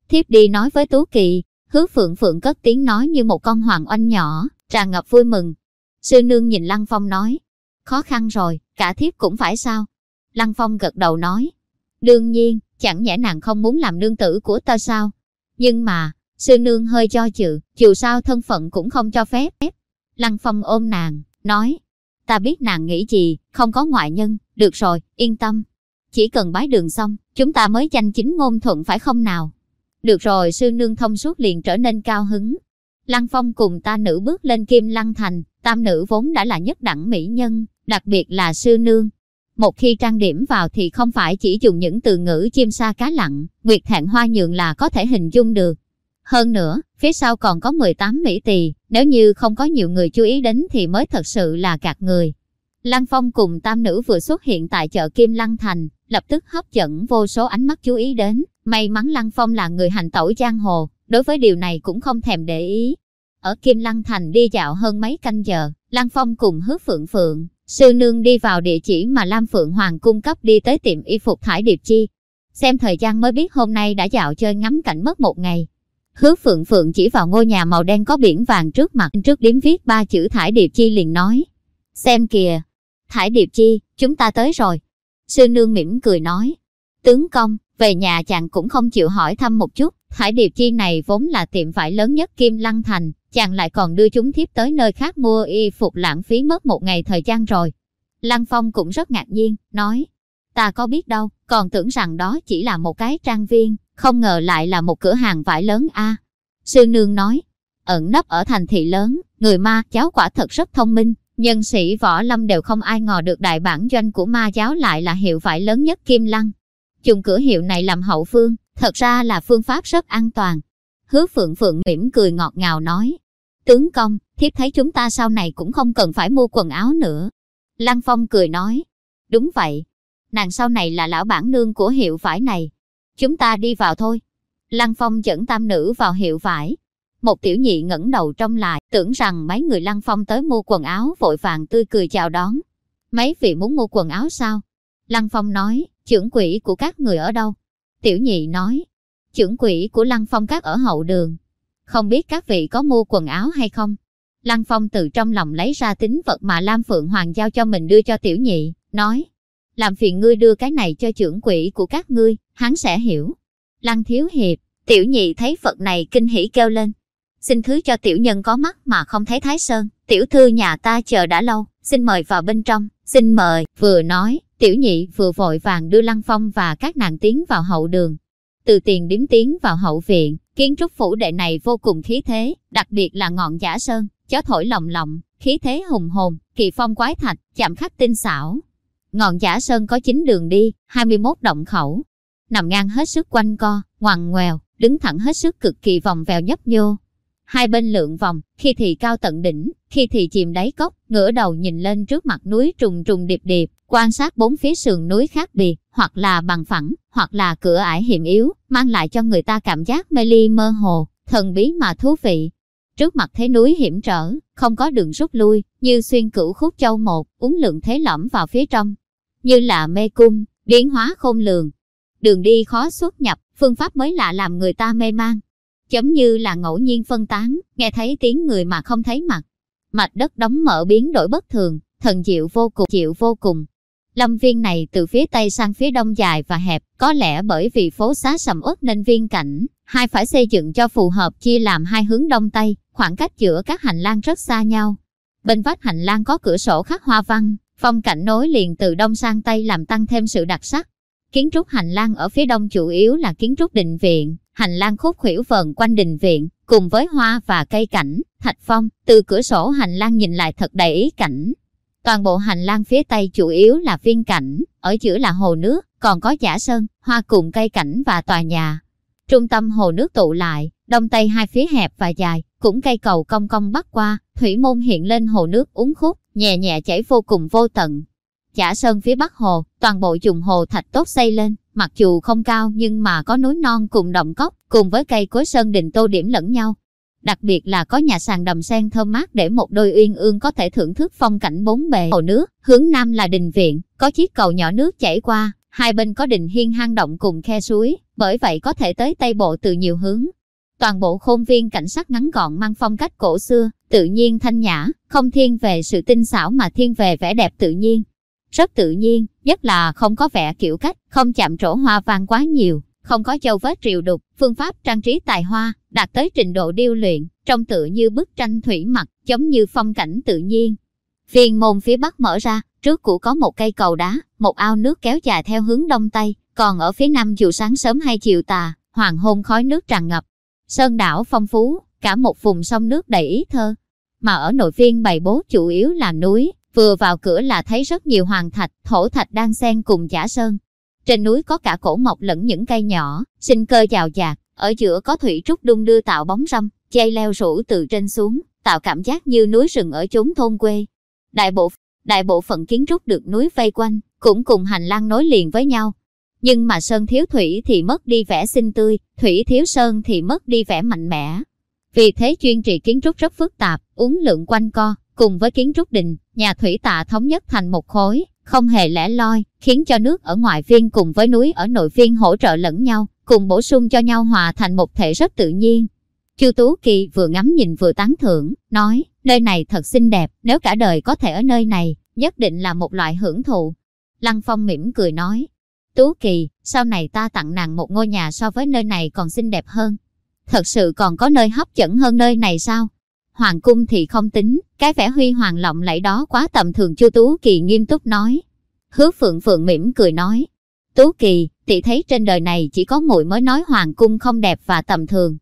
Thiếp đi nói với Tú Kỳ, hứa phượng phượng cất tiếng nói như một con hoàng oanh nhỏ, tràn ngập vui mừng. Sư nương nhìn Lăng Phong nói, khó khăn rồi, cả thiếp cũng phải sao? Lăng Phong gật đầu nói, đương nhiên, chẳng nhẽ nàng không muốn làm nương tử của ta sao? Nhưng mà, sư nương hơi cho chữ, dù sao thân phận cũng không cho phép. Lăng Phong ôm nàng, nói, Ta biết nàng nghĩ gì, không có ngoại nhân, được rồi, yên tâm. Chỉ cần bái đường xong, chúng ta mới danh chính ngôn thuận phải không nào? Được rồi, sư nương thông suốt liền trở nên cao hứng. Lăng Phong cùng ta nữ bước lên kim lăng thành, tam nữ vốn đã là nhất đẳng mỹ nhân, đặc biệt là sư nương. Một khi trang điểm vào thì không phải chỉ dùng những từ ngữ chim sa cá lặng, nguyệt thẹn hoa nhượng là có thể hình dung được. Hơn nữa, phía sau còn có 18 Mỹ tỳ, nếu như không có nhiều người chú ý đến thì mới thật sự là gạt người. Lăng Phong cùng tam nữ vừa xuất hiện tại chợ Kim Lăng Thành, lập tức hấp dẫn vô số ánh mắt chú ý đến. May mắn Lăng Phong là người hành tẩu giang hồ, đối với điều này cũng không thèm để ý. Ở Kim Lăng Thành đi dạo hơn mấy canh giờ, Lăng Phong cùng hứa phượng phượng, sư nương đi vào địa chỉ mà Lam Phượng Hoàng cung cấp đi tới tiệm y phục Thải Điệp Chi. Xem thời gian mới biết hôm nay đã dạo chơi ngắm cảnh mất một ngày. Hứa Phượng Phượng chỉ vào ngôi nhà màu đen có biển vàng trước mặt, trước điếm viết ba chữ thải điệp chi liền nói. Xem kìa, Thải Điệp Chi, chúng ta tới rồi. Sư nương mỉm cười nói. Tướng công, về nhà chàng cũng không chịu hỏi thăm một chút. Thải Điệp Chi này vốn là tiệm vải lớn nhất Kim Lăng Thành, chàng lại còn đưa chúng thiếp tới nơi khác mua y phục lãng phí mất một ngày thời gian rồi. Lăng Phong cũng rất ngạc nhiên, nói, ta có biết đâu, còn tưởng rằng đó chỉ là một cái trang viên, không ngờ lại là một cửa hàng vải lớn a. Sư Nương nói, ẩn nấp ở thành thị lớn, người ma cháu quả thật rất thông minh, nhân sĩ võ lâm đều không ai ngờ được đại bản doanh của ma giáo lại là hiệu vải lớn nhất Kim Lăng. Dùng cửa hiệu này làm hậu phương, thật ra là phương pháp rất an toàn. Hứa Phượng Phượng mỉm cười ngọt ngào nói, tướng công, thiếp thấy chúng ta sau này cũng không cần phải mua quần áo nữa. Lăng Phong cười nói, đúng vậy, nàng sau này là lão bản nương của hiệu vải này. Chúng ta đi vào thôi. Lăng Phong dẫn tam nữ vào hiệu vải. Một tiểu nhị ngẩng đầu trong lại, tưởng rằng mấy người Lăng Phong tới mua quần áo vội vàng tươi cười chào đón. Mấy vị muốn mua quần áo sao? Lăng Phong nói, trưởng quỹ của các người ở đâu? Tiểu nhị nói, trưởng quỹ của Lăng Phong các ở hậu đường. Không biết các vị có mua quần áo hay không? Lăng Phong từ trong lòng lấy ra tính vật mà Lam Phượng Hoàng giao cho mình đưa cho tiểu nhị, nói, làm phiền ngươi đưa cái này cho trưởng quỹ của các ngươi, hắn sẽ hiểu. Lăng Thiếu Hiệp, tiểu nhị thấy vật này kinh hỉ kêu lên. Xin thứ cho tiểu nhân có mắt mà không thấy Thái Sơn, tiểu thư nhà ta chờ đã lâu, xin mời vào bên trong, xin mời, vừa nói, tiểu nhị vừa vội vàng đưa Lăng Phong và các nàng tiến vào hậu đường. Từ tiền điếm tiến vào hậu viện, kiến trúc phủ đệ này vô cùng khí thế, đặc biệt là ngọn giả sơn, chó thổi lồng lộng, khí thế hùng hồn, kỳ phong quái thạch, chạm khắc tinh xảo. Ngọn giả sơn có 9 đường đi, 21 động khẩu, nằm ngang hết sức quanh co, ngoằn ngoèo, đứng thẳng hết sức cực kỳ vòng vèo nhấp nhô. Hai bên lượng vòng, khi thì cao tận đỉnh, khi thì chìm đáy cốc, ngửa đầu nhìn lên trước mặt núi trùng trùng điệp điệp, quan sát bốn phía sườn núi khác biệt, hoặc là bằng phẳng, hoặc là cửa ải hiểm yếu, mang lại cho người ta cảm giác mê ly mơ hồ, thần bí mà thú vị. Trước mặt thế núi hiểm trở, không có đường rút lui, như xuyên cửu khúc châu một, uống lượng thế lõm vào phía trong. Như là mê cung, biến hóa khôn lường. Đường đi khó xuất nhập, phương pháp mới lạ làm người ta mê mang. Giống như là ngẫu nhiên phân tán, nghe thấy tiếng người mà không thấy mặt. Mạch đất đóng mở biến đổi bất thường, thần diệu vô cùng, diệu vô cùng. Lâm viên này từ phía tây sang phía đông dài và hẹp, có lẽ bởi vì phố xá sầm uất nên viên cảnh, hai phải xây dựng cho phù hợp chia làm hai hướng đông tây, khoảng cách giữa các hành lang rất xa nhau. Bên vách hành lang có cửa sổ khắc hoa văn, phong cảnh nối liền từ đông sang tây làm tăng thêm sự đặc sắc. Kiến trúc hành lang ở phía đông chủ yếu là kiến trúc định viện, hành lang khúc khuỷu vờn quanh đình viện, cùng với hoa và cây cảnh, thạch phong, từ cửa sổ hành lang nhìn lại thật đầy ý cảnh. Toàn bộ hành lang phía tây chủ yếu là viên cảnh, ở giữa là hồ nước, còn có giả sơn, hoa cùng cây cảnh và tòa nhà. Trung tâm hồ nước tụ lại, đông tây hai phía hẹp và dài, cũng cây cầu cong cong bắc qua, thủy môn hiện lên hồ nước uống khúc, nhẹ nhẹ chảy vô cùng vô tận. Giả sơn phía bắc hồ, toàn bộ dùng hồ thạch tốt xây lên, mặc dù không cao nhưng mà có núi non cùng động cốc, cùng với cây cối sơn đình tô điểm lẫn nhau. Đặc biệt là có nhà sàn đầm sen thơm mát để một đôi uyên ương có thể thưởng thức phong cảnh bốn bề hồ nước, hướng nam là đình viện, có chiếc cầu nhỏ nước chảy qua, hai bên có đình hiên hang động cùng khe suối, bởi vậy có thể tới Tây Bộ từ nhiều hướng. Toàn bộ khôn viên cảnh sát ngắn gọn mang phong cách cổ xưa, tự nhiên thanh nhã, không thiên về sự tinh xảo mà thiên về vẻ đẹp tự nhiên. Rất tự nhiên, nhất là không có vẻ kiểu cách, không chạm trổ hoa vàng quá nhiều, không có châu vết triều đục, phương pháp trang trí tài hoa, đạt tới trình độ điêu luyện, trông tự như bức tranh thủy mặc, giống như phong cảnh tự nhiên. Viên môn phía bắc mở ra, trước cũ có một cây cầu đá, một ao nước kéo dài theo hướng đông tây, còn ở phía nam dù sáng sớm hay chiều tà, hoàng hôn khói nước tràn ngập. Sơn đảo phong phú, cả một vùng sông nước đầy ý thơ. Mà ở nội viên bày bố chủ yếu là núi, vừa vào cửa là thấy rất nhiều hoàng thạch, thổ thạch đang xen cùng giả sơn. Trên núi có cả cổ mọc lẫn những cây nhỏ, sinh cơ giàu dạt, ở giữa có thủy trúc đung đưa tạo bóng râm, dây leo rủ từ trên xuống, tạo cảm giác như núi rừng ở chốn thôn quê. Đại bộ đại bộ phận kiến trúc được núi vây quanh, cũng cùng hành lang nối liền với nhau. Nhưng mà sơn thiếu thủy thì mất đi vẻ xinh tươi, thủy thiếu sơn thì mất đi vẻ mạnh mẽ. Vì thế chuyên trị kiến trúc rất phức tạp, uốn lượn quanh co, cùng với kiến trúc đình, nhà thủy tạ thống nhất thành một khối, không hề lẻ loi, khiến cho nước ở ngoại viên cùng với núi ở nội viên hỗ trợ lẫn nhau, cùng bổ sung cho nhau hòa thành một thể rất tự nhiên. Chu Tú Kỳ vừa ngắm nhìn vừa tán thưởng, nói, nơi này thật xinh đẹp, nếu cả đời có thể ở nơi này, nhất định là một loại hưởng thụ. Lăng Phong mỉm cười nói, Tú Kỳ, sau này ta tặng nàng một ngôi nhà so với nơi này còn xinh đẹp hơn. Thật sự còn có nơi hấp dẫn hơn nơi này sao? Hoàng cung thì không tính, cái vẻ huy hoàng lộng lẫy đó quá tầm thường Chu Tú Kỳ nghiêm túc nói. Hứa Phượng Phượng mỉm cười nói, Tú Kỳ, tỷ thấy trên đời này chỉ có muội mới nói hoàng cung không đẹp và tầm thường.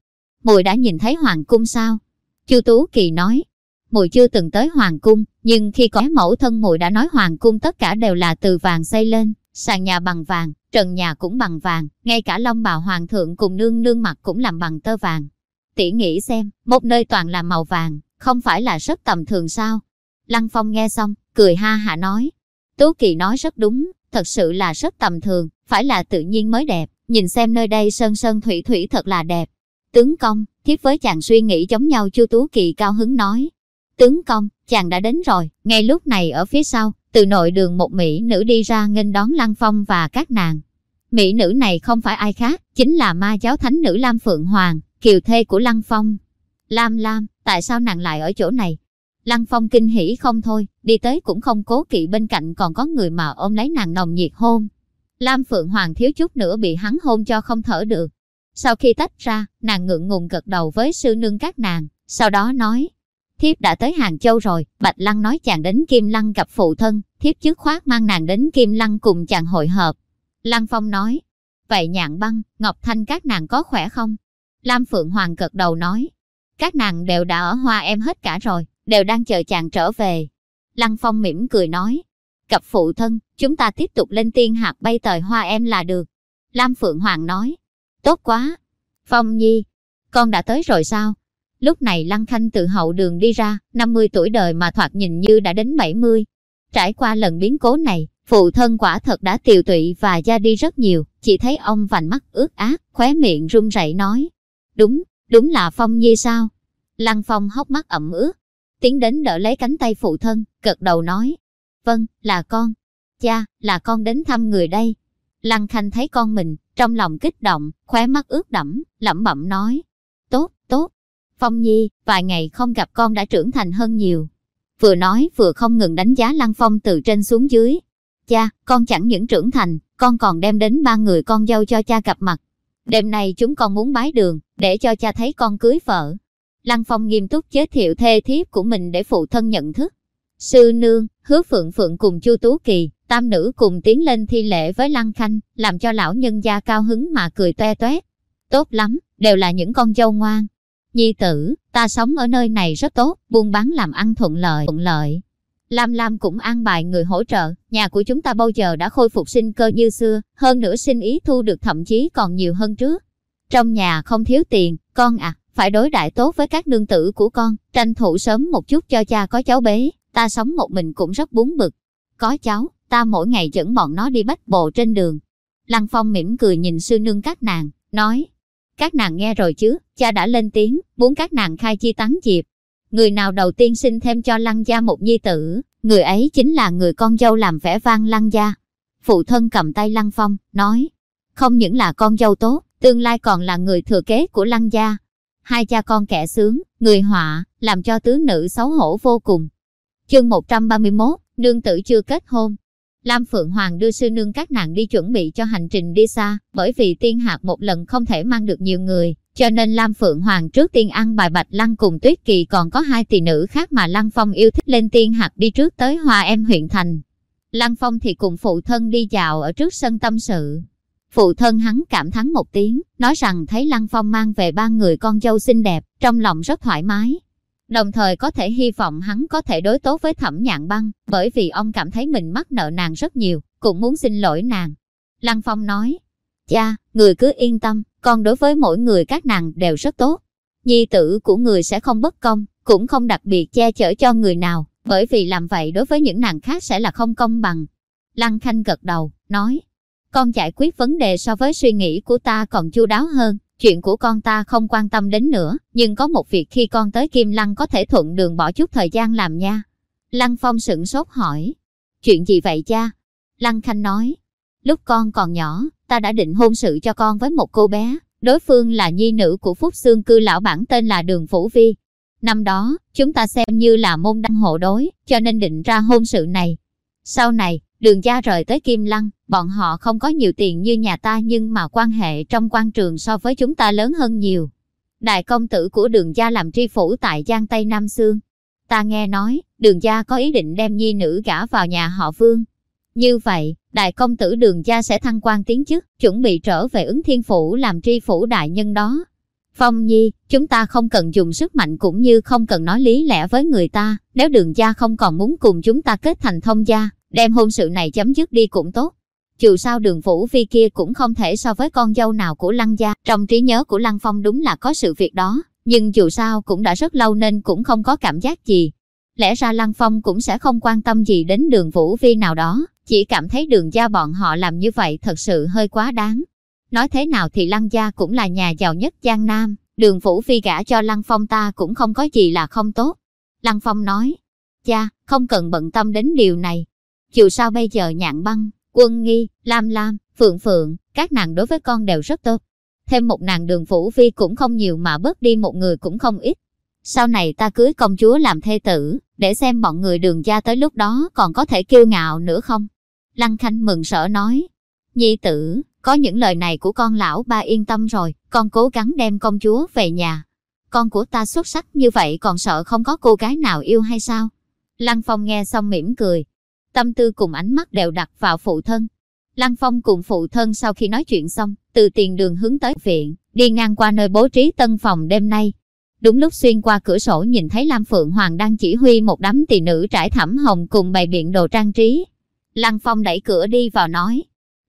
Muội đã nhìn thấy hoàng cung sao? Chu Tú Kỳ nói, muội chưa từng tới hoàng cung, nhưng khi có mẫu thân muội đã nói hoàng cung tất cả đều là từ vàng xây lên, sàn nhà bằng vàng, trần nhà cũng bằng vàng, ngay cả long bào hoàng thượng cùng nương nương mặt cũng làm bằng tơ vàng. Tỷ nghĩ xem, một nơi toàn là màu vàng, không phải là rất tầm thường sao? Lăng Phong nghe xong, cười ha hả nói. Tú Kỳ nói rất đúng, thật sự là rất tầm thường, phải là tự nhiên mới đẹp, nhìn xem nơi đây sơn sơn thủy thủy thật là đẹp. Tướng công, thiết với chàng suy nghĩ giống nhau Chu Tú Kỳ cao hứng nói. Tướng công, chàng đã đến rồi, ngay lúc này ở phía sau, từ nội đường một mỹ nữ đi ra nghênh đón Lăng Phong và các nàng. Mỹ nữ này không phải ai khác, chính là ma giáo thánh nữ Lam Phượng Hoàng, kiều thê của Lăng Phong. Lam Lam, tại sao nàng lại ở chỗ này? Lăng Phong kinh hỉ không thôi, đi tới cũng không cố kỵ bên cạnh còn có người mà ôm lấy nàng nồng nhiệt hôn. Lam Phượng Hoàng thiếu chút nữa bị hắn hôn cho không thở được. Sau khi tách ra, nàng ngượng ngùng gật đầu với sư nương các nàng, sau đó nói, thiếp đã tới Hàng Châu rồi, Bạch Lăng nói chàng đến Kim Lăng gặp phụ thân, thiếp trước khoát mang nàng đến Kim Lăng cùng chàng hội hợp. Lăng Phong nói, vậy nhạn băng, Ngọc Thanh các nàng có khỏe không? Lam Phượng Hoàng gật đầu nói, các nàng đều đã ở hoa em hết cả rồi, đều đang chờ chàng trở về. Lăng Phong mỉm cười nói, cặp phụ thân, chúng ta tiếp tục lên tiên hạt bay tời hoa em là được. Lam Phượng Hoàng nói, tốt quá. Phong Nhi, con đã tới rồi sao? Lúc này Lăng Khanh từ hậu đường đi ra, 50 tuổi đời mà thoạt nhìn như đã đến 70. Trải qua lần biến cố này, phụ thân quả thật đã tiều tụy và ra đi rất nhiều, chỉ thấy ông vành mắt ướt át, khóe miệng run rẩy nói. Đúng, đúng là Phong Nhi sao? Lăng Phong hốc mắt ẩm ướt, tiến đến đỡ lấy cánh tay phụ thân, gật đầu nói. Vâng, là con. Cha, là con đến thăm người đây. Lăng Khanh thấy con mình, trong lòng kích động, khóe mắt ướt đẫm, lẩm bẩm nói. Tốt, tốt. Phong Nhi, vài ngày không gặp con đã trưởng thành hơn nhiều. Vừa nói vừa không ngừng đánh giá Lăng Phong từ trên xuống dưới. Cha, con chẳng những trưởng thành, con còn đem đến ba người con dâu cho cha gặp mặt. Đêm nay chúng con muốn bái đường, để cho cha thấy con cưới vợ. Lăng Phong nghiêm túc giới thiệu thê thiếp của mình để phụ thân nhận thức. Sư Nương, Hứa Phượng Phượng cùng Chu Tú Kỳ, tam nữ cùng tiến lên thi lễ với Lăng Khanh, làm cho lão nhân gia cao hứng mà cười toe toét. Tốt lắm, đều là những con dâu ngoan. Nhi tử, ta sống ở nơi này rất tốt, buôn bán làm ăn thuận lợi. Thuận lợi. Lam Lam cũng an bài người hỗ trợ, nhà của chúng ta bao giờ đã khôi phục sinh cơ như xưa, hơn nữa sinh ý thu được thậm chí còn nhiều hơn trước. Trong nhà không thiếu tiền, con à, phải đối đại tốt với các nương tử của con, tranh thủ sớm một chút cho cha có cháu bế, ta sống một mình cũng rất bún bực. Có cháu, ta mỗi ngày dẫn bọn nó đi bách bộ trên đường. Lăng Phong mỉm cười nhìn sư nương các nàng, nói, các nàng nghe rồi chứ, cha đã lên tiếng, muốn các nàng khai chi tán diệp. Người nào đầu tiên sinh thêm cho lăng gia một nhi tử, người ấy chính là người con dâu làm vẻ vang lăng gia. Phụ thân cầm tay lăng phong, nói, không những là con dâu tốt, tương lai còn là người thừa kế của lăng gia. Hai cha con kẻ sướng, người họa, làm cho tứ nữ xấu hổ vô cùng. Chương 131, nương tử chưa kết hôn. Lam Phượng Hoàng đưa sư nương các nàng đi chuẩn bị cho hành trình đi xa, bởi vì tiên hạt một lần không thể mang được nhiều người, cho nên Lam Phượng Hoàng trước tiên ăn bài bạch lăng cùng Tuyết Kỳ còn có hai tỷ nữ khác mà Lăng Phong yêu thích lên tiên hạt đi trước tới Hoa Em huyện thành. Lăng Phong thì cùng phụ thân đi dạo ở trước sân tâm sự. Phụ thân hắn cảm thán một tiếng, nói rằng thấy Lăng Phong mang về ba người con dâu xinh đẹp, trong lòng rất thoải mái. Đồng thời có thể hy vọng hắn có thể đối tốt với thẩm nhạn băng, bởi vì ông cảm thấy mình mắc nợ nàng rất nhiều, cũng muốn xin lỗi nàng. Lăng Phong nói, cha, người cứ yên tâm, con đối với mỗi người các nàng đều rất tốt. Nhi tử của người sẽ không bất công, cũng không đặc biệt che chở cho người nào, bởi vì làm vậy đối với những nàng khác sẽ là không công bằng. Lăng Khanh gật đầu, nói, con giải quyết vấn đề so với suy nghĩ của ta còn chu đáo hơn. Chuyện của con ta không quan tâm đến nữa, nhưng có một việc khi con tới Kim Lăng có thể thuận đường bỏ chút thời gian làm nha. Lăng Phong sửng sốt hỏi. Chuyện gì vậy cha? Lăng Khanh nói. Lúc con còn nhỏ, ta đã định hôn sự cho con với một cô bé. Đối phương là nhi nữ của Phúc Xương cư lão bản tên là Đường Phủ Vi. Năm đó, chúng ta xem như là môn đăng hộ đối, cho nên định ra hôn sự này. Sau này, đường gia rời tới Kim Lăng, bọn họ không có nhiều tiền như nhà ta nhưng mà quan hệ trong quan trường so với chúng ta lớn hơn nhiều. Đại công tử của đường gia làm tri phủ tại Giang Tây Nam Sương. Ta nghe nói, đường gia có ý định đem nhi nữ gả vào nhà họ Vương. Như vậy, đại công tử đường gia sẽ thăng quan tiến chức, chuẩn bị trở về ứng thiên phủ làm tri phủ đại nhân đó. Phong Nhi, chúng ta không cần dùng sức mạnh cũng như không cần nói lý lẽ với người ta, nếu đường gia không còn muốn cùng chúng ta kết thành thông gia, đem hôn sự này chấm dứt đi cũng tốt. Dù sao đường phủ Vi kia cũng không thể so với con dâu nào của Lăng gia, trong trí nhớ của Lăng Phong đúng là có sự việc đó, nhưng dù sao cũng đã rất lâu nên cũng không có cảm giác gì. Lẽ ra Lăng Phong cũng sẽ không quan tâm gì đến đường Vũ Vi nào đó, chỉ cảm thấy đường gia bọn họ làm như vậy thật sự hơi quá đáng. Nói thế nào thì Lăng gia cũng là nhà giàu nhất Giang Nam, đường Vũ Phi gả cho Lăng Phong ta cũng không có gì là không tốt. Lăng Phong nói, cha, không cần bận tâm đến điều này. Dù sao bây giờ nhạn băng, quân nghi, lam lam, phượng phượng, các nàng đối với con đều rất tốt. Thêm một nàng đường Vũ Phi cũng không nhiều mà bớt đi một người cũng không ít. Sau này ta cưới công chúa làm thê tử, để xem bọn người đường gia tới lúc đó còn có thể kiêu ngạo nữa không? Lăng Khanh mừng sở nói, Nhi tử, có những lời này của con lão ba yên tâm rồi, con cố gắng đem công chúa về nhà. Con của ta xuất sắc như vậy còn sợ không có cô gái nào yêu hay sao? Lăng Phong nghe xong mỉm cười. Tâm tư cùng ánh mắt đều đặt vào phụ thân. Lăng Phong cùng phụ thân sau khi nói chuyện xong, từ tiền đường hướng tới viện, đi ngang qua nơi bố trí tân phòng đêm nay. Đúng lúc xuyên qua cửa sổ nhìn thấy Lam Phượng Hoàng đang chỉ huy một đám tỳ nữ trải thảm hồng cùng bày biện đồ trang trí. Lăng Phong đẩy cửa đi vào nói,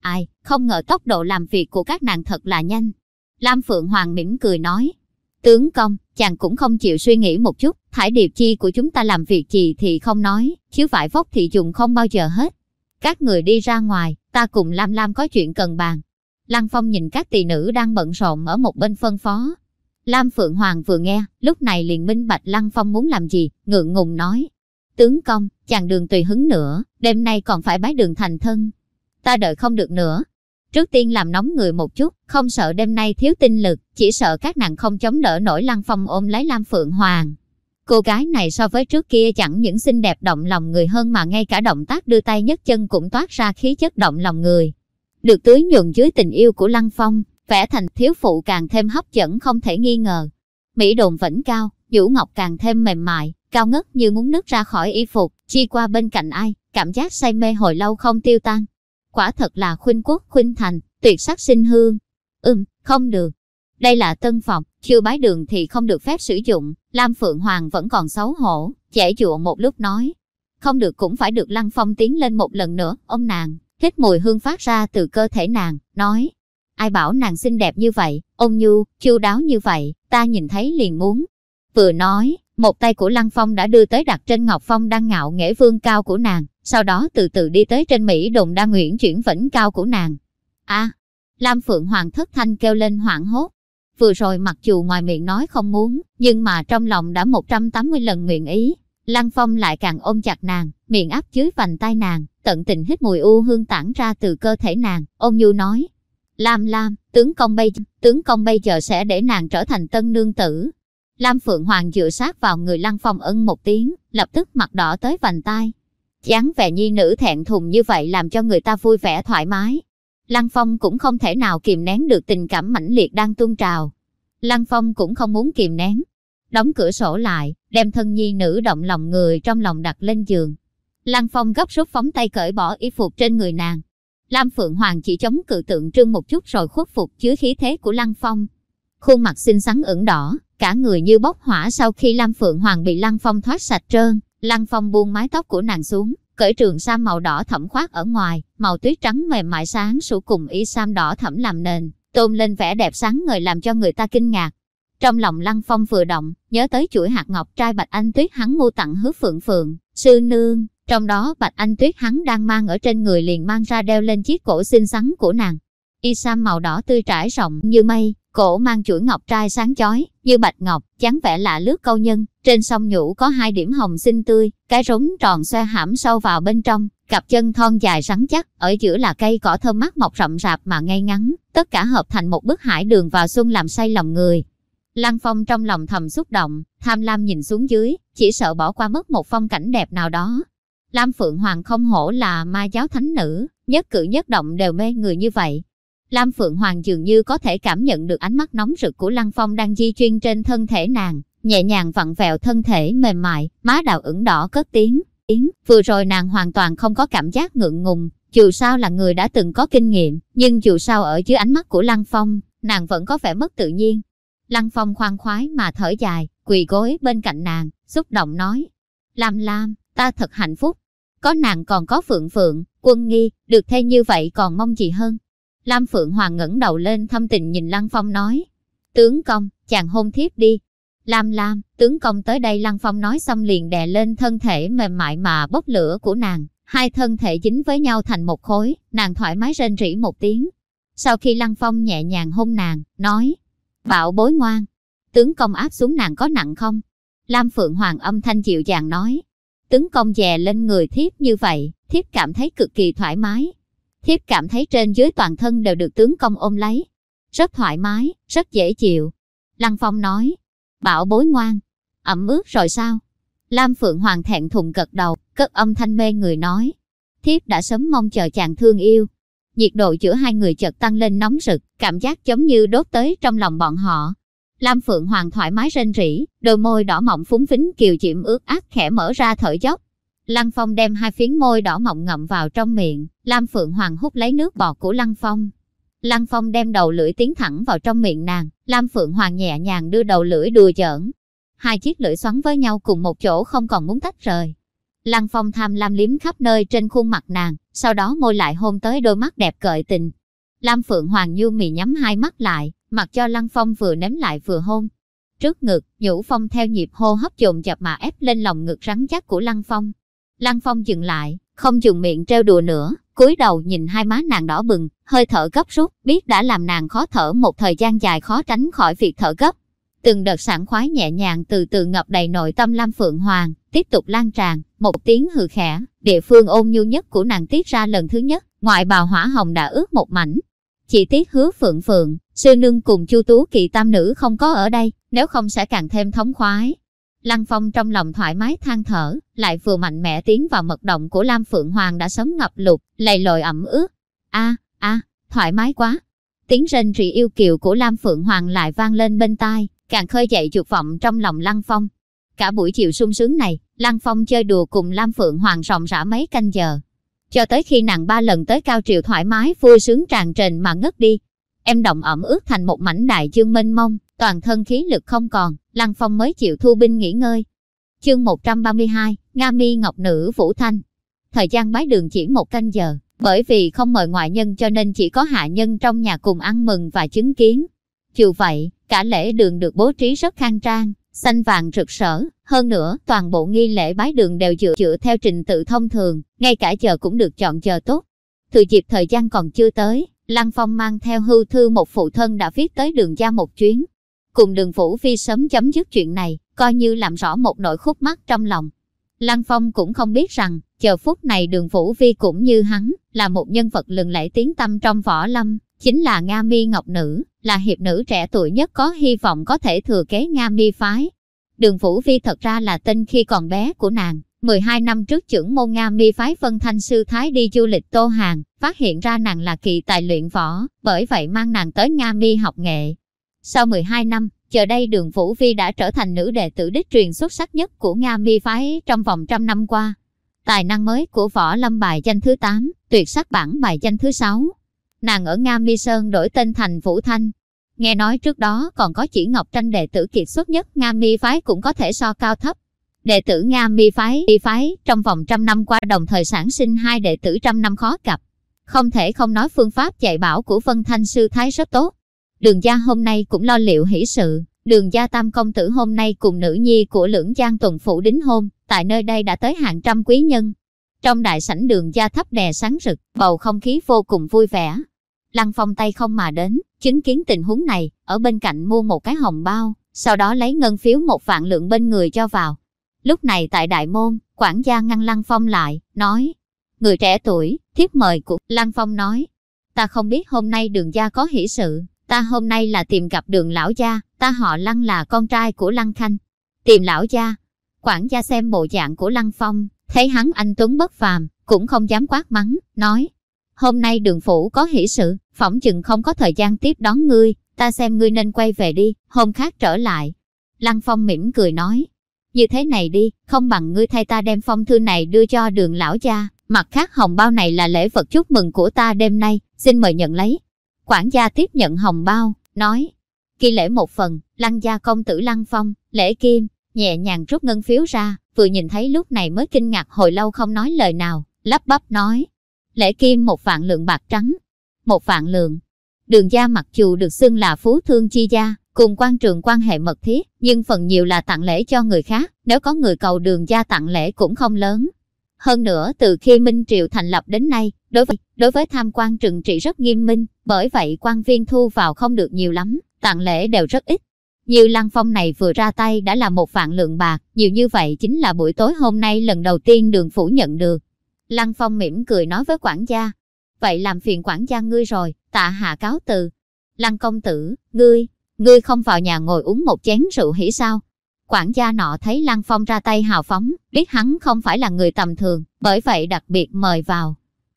Ai, không ngờ tốc độ làm việc của các nàng thật là nhanh. Lam Phượng Hoàng mỉm cười nói. Tướng công, chàng cũng không chịu suy nghĩ một chút, thải điệp chi của chúng ta làm việc gì thì không nói, chứ vải vóc thì dùng không bao giờ hết. Các người đi ra ngoài, ta cùng Lam Lam có chuyện cần bàn. Lăng Phong nhìn các tỳ nữ đang bận rộn ở một bên phân phó. Lam Phượng Hoàng vừa nghe, lúc này liền minh bạch Lăng Phong muốn làm gì, ngượng ngùng nói. Tướng công, chàng đường tùy hứng nữa, đêm nay còn phải bái đường thành thân, ta đợi không được nữa. Trước tiên làm nóng người một chút, không sợ đêm nay thiếu tinh lực, chỉ sợ các nàng không chống đỡ nổi lăng phong ôm lấy Lam Phượng Hoàng. Cô gái này so với trước kia chẳng những xinh đẹp động lòng người hơn mà ngay cả động tác đưa tay nhấc chân cũng toát ra khí chất động lòng người. Được tưới nhuận dưới tình yêu của Lăng Phong, vẽ thành thiếu phụ càng thêm hấp dẫn không thể nghi ngờ. Mỹ đồn vẫn cao, Vũ Ngọc càng thêm mềm mại, cao ngất như muốn nứt ra khỏi y phục, chi qua bên cạnh ai, cảm giác say mê hồi lâu không tiêu tan quả thật là khuynh quốc khuynh thành, tuyệt sắc sinh hương. Ừm, không được. Đây là tân phòng, chưa bái đường thì không được phép sử dụng. Lam Phượng Hoàng vẫn còn xấu hổ, dễ dụa một lúc nói. Không được cũng phải được Lăng Phong tiến lên một lần nữa, ông nàng, hít mùi hương phát ra từ cơ thể nàng, nói. Ai bảo nàng xinh đẹp như vậy, ông nhu, chu đáo như vậy, ta nhìn thấy liền muốn. Vừa nói, một tay của Lăng Phong đã đưa tới đặt trên Ngọc Phong đang ngạo nghễ vương cao của nàng, sau đó từ từ đi tới trên Mỹ đồn đa nguyễn chuyển vĩnh cao của nàng. a Lam Phượng Hoàng thất thanh kêu lên hoảng hốt. Vừa rồi mặc dù ngoài miệng nói không muốn, nhưng mà trong lòng đã 180 lần nguyện ý. Lăng Phong lại càng ôm chặt nàng, miệng áp dưới vành tay nàng, tận tình hít mùi u hương tản ra từ cơ thể nàng, ôm nhu nói. Lam Lam, tướng công bây, tướng công bây giờ sẽ để nàng trở thành tân nương tử, Lam Phượng Hoàng dựa sát vào người Lăng Phong ân một tiếng, lập tức mặt đỏ tới vành tai. dáng vẻ nhi nữ thẹn thùng như vậy làm cho người ta vui vẻ thoải mái. Lăng Phong cũng không thể nào kìm nén được tình cảm mãnh liệt đang tuôn trào. Lăng Phong cũng không muốn kìm nén. Đóng cửa sổ lại, đem thân nhi nữ động lòng người trong lòng đặt lên giường. Lăng Phong gấp rút phóng tay cởi bỏ y phục trên người nàng. Lam Phượng Hoàng chỉ chống cự tượng trưng một chút rồi khuất phục chứa khí thế của Lăng Phong. Khuôn mặt xinh xắn ửng đỏ, cả người như bốc hỏa sau khi Lam Phượng Hoàng bị Lăng Phong thoát sạch trơn. Lăng Phong buông mái tóc của nàng xuống, cởi trường sam màu đỏ thẫm khoác ở ngoài, màu tuyết trắng mềm mại sáng sủa cùng y sam đỏ thẫm làm nền, tôn lên vẻ đẹp sáng ngời làm cho người ta kinh ngạc. Trong lòng Lăng Phong vừa động, nhớ tới chuỗi hạt ngọc trai Bạch Anh Tuyết hắn mua tặng hứa Phượng Phượng, sư nương, trong đó Bạch Anh Tuyết hắn đang mang ở trên người liền mang ra đeo lên chiếc cổ xinh xắn của nàng. Y sam màu đỏ tươi trải rộng như mây, Cổ mang chuỗi ngọc trai sáng chói, như bạch ngọc, chán vẻ lạ lướt câu nhân. Trên sông nhũ có hai điểm hồng xinh tươi, cái rốn tròn xoe hãm sâu vào bên trong, cặp chân thon dài rắn chắc, ở giữa là cây cỏ thơm mát mọc rậm rạp mà ngay ngắn, tất cả hợp thành một bức hải đường vào xuân làm say lòng người. Lăng Phong trong lòng thầm xúc động, tham lam nhìn xuống dưới, chỉ sợ bỏ qua mất một phong cảnh đẹp nào đó. Lam Phượng Hoàng không hổ là ma giáo thánh nữ, nhất cử nhất động đều mê người như vậy. Lam Phượng Hoàng dường như có thể cảm nhận được ánh mắt nóng rực của Lăng Phong đang di chuyên trên thân thể nàng, nhẹ nhàng vặn vẹo thân thể mềm mại, má đào ửng đỏ cất tiếng. yến. vừa rồi nàng hoàn toàn không có cảm giác ngượng ngùng, dù sao là người đã từng có kinh nghiệm, nhưng dù sao ở dưới ánh mắt của Lăng Phong, nàng vẫn có vẻ mất tự nhiên. Lăng Phong khoan khoái mà thở dài, quỳ gối bên cạnh nàng, xúc động nói. Lam Lam, ta thật hạnh phúc. Có nàng còn có Phượng Phượng, quân nghi, được thay như vậy còn mong gì hơn. Lam Phượng Hoàng ngẩng đầu lên thâm tình nhìn Lăng Phong nói. Tướng công, chàng hôn thiếp đi. Lam Lam, tướng công tới đây Lăng Phong nói xong liền đè lên thân thể mềm mại mà bốc lửa của nàng. Hai thân thể dính với nhau thành một khối, nàng thoải mái rên rỉ một tiếng. Sau khi Lăng Phong nhẹ nhàng hôn nàng, nói. Bảo bối ngoan, tướng công áp xuống nàng có nặng không? Lam Phượng Hoàng âm thanh dịu dàng nói. Tướng công dè lên người thiếp như vậy, thiếp cảm thấy cực kỳ thoải mái. Thiếp cảm thấy trên dưới toàn thân đều được tướng công ôm lấy. Rất thoải mái, rất dễ chịu. Lăng Phong nói. Bảo bối ngoan. Ẩm ướt rồi sao? Lam Phượng Hoàng thẹn thùng gật đầu, cất âm thanh mê người nói. Thiếp đã sớm mong chờ chàng thương yêu. Nhiệt độ giữa hai người chợt tăng lên nóng rực, cảm giác giống như đốt tới trong lòng bọn họ. Lam Phượng Hoàng thoải mái rên rỉ, đôi môi đỏ mọng phúng phính kiều diễm ướt át khẽ mở ra thở dốc. Lăng Phong đem hai phiến môi đỏ mọng ngậm vào trong miệng, Lam Phượng Hoàng hút lấy nước bọt của Lăng Phong. Lăng Phong đem đầu lưỡi tiến thẳng vào trong miệng nàng, Lam Phượng Hoàng nhẹ nhàng đưa đầu lưỡi đùa giỡn. Hai chiếc lưỡi xoắn với nhau cùng một chỗ không còn muốn tách rời. Lăng Phong tham lam liếm khắp nơi trên khuôn mặt nàng, sau đó môi lại hôn tới đôi mắt đẹp cợi tình. Lam Phượng Hoàng nhu mì nhắm hai mắt lại, mặc cho Lăng Phong vừa ném lại vừa hôn. Trước ngực, Nhũ Phong theo nhịp hô hấp dồn dập mà ép lên lòng ngực rắn chắc của Lăng Phong. Lăng Phong dừng lại, không dùng miệng trêu đùa nữa, cúi đầu nhìn hai má nàng đỏ bừng, hơi thở gấp rút, biết đã làm nàng khó thở một thời gian dài khó tránh khỏi việc thở gấp. Từng đợt sảng khoái nhẹ nhàng từ từ ngập đầy nội tâm Lam Phượng Hoàng, tiếp tục lan tràn, một tiếng hừ khẽ, địa phương ôn nhu nhất của nàng tiết ra lần thứ nhất, ngoại bào hỏa hồng đã ướt một mảnh. Chỉ tiếc hứa Phượng Phượng, sư nương cùng Chu Tú Kỳ tam nữ không có ở đây, nếu không sẽ càng thêm thống khoái. Lăng Phong trong lòng thoải mái than thở, lại vừa mạnh mẽ tiến vào mật động của Lam Phượng Hoàng đã sớm ngập lụt, lầy lội ẩm ướt. A, a, thoải mái quá. Tiếng rên rỉ yêu kiều của Lam Phượng Hoàng lại vang lên bên tai, càng khơi dậy dục vọng trong lòng Lăng Phong. Cả buổi chiều sung sướng này, Lăng Phong chơi đùa cùng Lam Phượng Hoàng rộng rã mấy canh giờ. Cho tới khi nàng ba lần tới cao triều thoải mái vui sướng tràn trền mà ngất đi. Em động ẩm ướt thành một mảnh đại dương mênh mông, toàn thân khí lực không còn, Lăng Phong mới chịu thu binh nghỉ ngơi. Chương 132, Nga Mi Ngọc Nữ Vũ Thanh Thời gian bái đường chỉ một canh giờ, bởi vì không mời ngoại nhân cho nên chỉ có hạ nhân trong nhà cùng ăn mừng và chứng kiến. Dù vậy, cả lễ đường được bố trí rất khang trang, xanh vàng rực rỡ. Hơn nữa, toàn bộ nghi lễ bái đường đều dựa dựa theo trình tự thông thường, ngay cả giờ cũng được chọn giờ tốt. Từ dịp thời gian còn chưa tới, Lăng Phong mang theo hưu thư một phụ thân đã viết tới đường ra một chuyến. Cùng đường Phủ Phi sớm chấm dứt chuyện này, coi như làm rõ một nỗi khúc mắc trong lòng. Lăng Phong cũng không biết rằng, chờ phút này đường Phủ Vi cũng như hắn, là một nhân vật lừng lẫy tiếng tâm trong võ lâm, chính là Nga Mi Ngọc Nữ, là hiệp nữ trẻ tuổi nhất có hy vọng có thể thừa kế Nga Mi phái. Đường Phủ Vi thật ra là tên khi còn bé của nàng, 12 năm trước trưởng môn Nga Mi phái phân thanh sư Thái đi du lịch Tô Hàng, phát hiện ra nàng là kỳ tài luyện võ, bởi vậy mang nàng tới Nga Mi học nghệ. Sau 12 năm, giờ đây đường Vũ Vi đã trở thành nữ đệ tử đích truyền xuất sắc nhất của Nga Mi phái trong vòng trăm năm qua. Tài năng mới của võ lâm bài danh thứ 8, tuyệt sắc bản bài danh thứ 6. Nàng ở Nga Mi Sơn đổi tên thành Vũ Thanh. Nghe nói trước đó còn có chỉ Ngọc Tranh đệ tử kiệt xuất nhất Nga Mi phái cũng có thể so cao thấp. Đệ tử Nga Mi phái, Mi phái trong vòng trăm năm qua đồng thời sản sinh hai đệ tử trăm năm khó gặp. Không thể không nói phương pháp dạy bảo của Vân Thanh Sư Thái rất tốt. Đường gia hôm nay cũng lo liệu hỷ sự, đường gia tam công tử hôm nay cùng nữ nhi của lưỡng giang tuần phủ đính hôn, tại nơi đây đã tới hàng trăm quý nhân. Trong đại sảnh đường gia thấp đè sáng rực, bầu không khí vô cùng vui vẻ. Lăng phong tay không mà đến, chứng kiến tình huống này, ở bên cạnh mua một cái hồng bao, sau đó lấy ngân phiếu một vạn lượng bên người cho vào. Lúc này tại đại môn, quản gia ngăn Lăng Phong lại, nói, người trẻ tuổi, thiếp mời của Lăng Phong nói, ta không biết hôm nay đường gia có hỷ sự, ta hôm nay là tìm gặp đường lão gia, ta họ Lăng là con trai của Lăng Khanh. Tìm lão gia, quản gia xem bộ dạng của Lăng Phong, thấy hắn anh Tuấn bất phàm, cũng không dám quát mắng, nói, hôm nay đường phủ có hỷ sự, phỏng chừng không có thời gian tiếp đón ngươi, ta xem ngươi nên quay về đi, hôm khác trở lại. Lăng Phong mỉm cười nói, như thế này đi, không bằng ngươi thay ta đem phong thư này đưa cho đường lão gia, mặt khác hồng bao này là lễ vật chúc mừng của ta đêm nay, xin mời nhận lấy. Quản gia tiếp nhận hồng bao, nói, kỳ lễ một phần, lăng gia công tử lăng phong, lễ kim, nhẹ nhàng rút ngân phiếu ra, vừa nhìn thấy lúc này mới kinh ngạc hồi lâu không nói lời nào, lắp bắp nói, lễ kim một vạn lượng bạc trắng, một vạn lượng. Đường gia mặc dù được xưng là phú thương chi gia, cùng quan trường quan hệ mật thiết, nhưng phần nhiều là tặng lễ cho người khác, nếu có người cầu đường gia tặng lễ cũng không lớn. Hơn nữa, từ khi Minh Triều thành lập đến nay, đối với đối với tham quan trừng trị rất nghiêm minh, bởi vậy quan viên thu vào không được nhiều lắm, tặng lễ đều rất ít. Như Lăng Phong này vừa ra tay đã là một vạn lượng bạc, nhiều như vậy chính là buổi tối hôm nay lần đầu tiên đường phủ nhận được. Lăng Phong mỉm cười nói với quản gia, vậy làm phiền quản gia ngươi rồi, tạ hạ cáo từ. Lăng công tử, ngươi, ngươi không vào nhà ngồi uống một chén rượu hỉ sao? Quản gia nọ thấy Lăng Phong ra tay hào phóng, biết hắn không phải là người tầm thường, bởi vậy đặc biệt mời vào.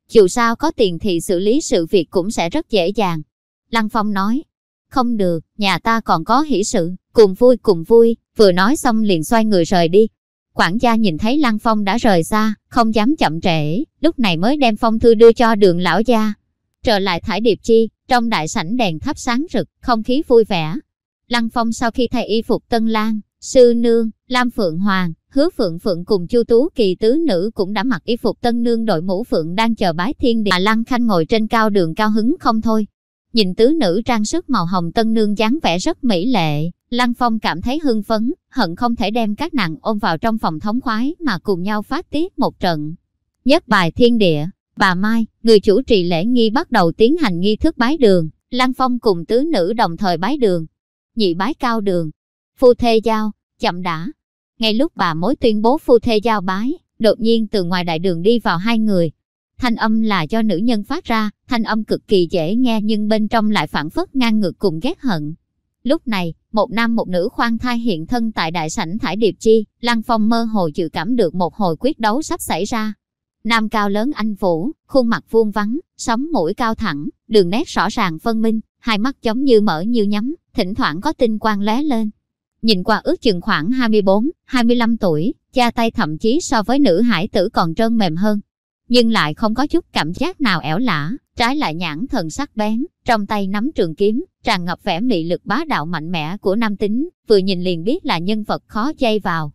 Dù sao có tiền thì xử lý sự việc cũng sẽ rất dễ dàng. Lăng Phong nói, không được, nhà ta còn có hỷ sự, cùng vui cùng vui, vừa nói xong liền xoay người rời đi. Quản gia nhìn thấy Lăng Phong đã rời xa, không dám chậm trễ, lúc này mới đem phong thư đưa cho đường lão gia. Trở lại thải điệp chi, trong đại sảnh đèn thắp sáng rực, không khí vui vẻ. Lăng Phong sau khi thay y phục tân lang, sư nương, Lam Phượng Hoàng, hứa Phượng Phượng cùng Chu Tú Kỳ tứ nữ cũng đã mặc y phục tân nương đội mũ Phượng đang chờ bái thiên địa. Lăng Khanh ngồi trên cao đường cao hứng không thôi. Nhìn tứ nữ trang sức màu hồng tân nương dáng vẻ rất mỹ lệ, Lăng Phong cảm thấy hưng phấn, hận không thể đem các nàng ôm vào trong phòng thống khoái mà cùng nhau phát tiết một trận. Nhất bài thiên địa, bà Mai, người chủ trì lễ nghi bắt đầu tiến hành nghi thức bái đường, Lăng Phong cùng tứ nữ đồng thời bái đường. Nhị bái cao đường, phu thê giao, chậm đã. Ngay lúc bà mối tuyên bố phu thê giao bái, đột nhiên từ ngoài đại đường đi vào hai người. Thanh âm là do nữ nhân phát ra, thanh âm cực kỳ dễ nghe nhưng bên trong lại phản phất ngang ngược cùng ghét hận. Lúc này, một nam một nữ khoan thai hiện thân tại đại sảnh thải điệp chi, Lăng Phong mơ hồ dự cảm được một hồi quyết đấu sắp xảy ra. Nam cao lớn anh Vũ, khuôn mặt vuông vắn, sống mũi cao thẳng, đường nét rõ ràng phân minh, hai mắt giống như mở như nhắm, thỉnh thoảng có tinh quang lóe lên. Nhìn qua ước chừng khoảng 24, 25 tuổi, cha tay thậm chí so với nữ hải tử còn trơn mềm hơn. Nhưng lại không có chút cảm giác nào ẻo lả, trái lại nhãn thần sắc bén, trong tay nắm trường kiếm, tràn ngập vẻ mị lực bá đạo mạnh mẽ của nam tính, vừa nhìn liền biết là nhân vật khó dây vào.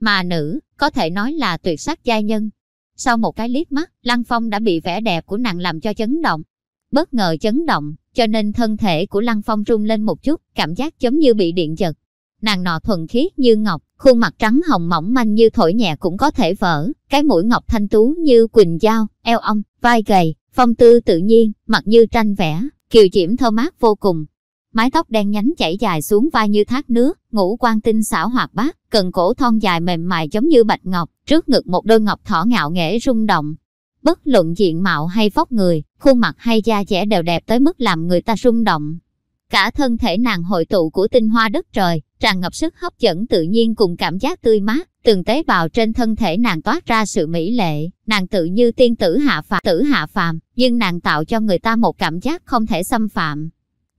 Mà nữ, có thể nói là tuyệt sắc giai nhân. Sau một cái liếc mắt, Lăng Phong đã bị vẻ đẹp của nàng làm cho chấn động. Bất ngờ chấn động, cho nên thân thể của Lăng Phong rung lên một chút, cảm giác giống như bị điện giật. Nàng nọ thuần khiết như ngọc, khuôn mặt trắng hồng mỏng manh như thổi nhẹ cũng có thể vỡ, cái mũi ngọc thanh tú như quỳnh dao, eo ong, vai gầy, phong tư tự nhiên, mặt như tranh vẽ, kiều diễm thơ mát vô cùng. Mái tóc đen nhánh chảy dài xuống vai như thác nước, ngũ quan tinh xảo hoạt bát, cần cổ thon dài mềm mại giống như bạch ngọc, trước ngực một đôi ngọc thỏ ngạo nghễ rung động. Bất luận diện mạo hay vóc người, khuôn mặt hay da dẻ đều đẹp tới mức làm người ta rung động. Cả thân thể nàng hội tụ của tinh hoa đất trời, tràn ngập sức hấp dẫn tự nhiên cùng cảm giác tươi mát, từng tế bào trên thân thể nàng toát ra sự mỹ lệ, nàng tự như tiên tử hạ phàm, tử hạ phàm, nhưng nàng tạo cho người ta một cảm giác không thể xâm phạm.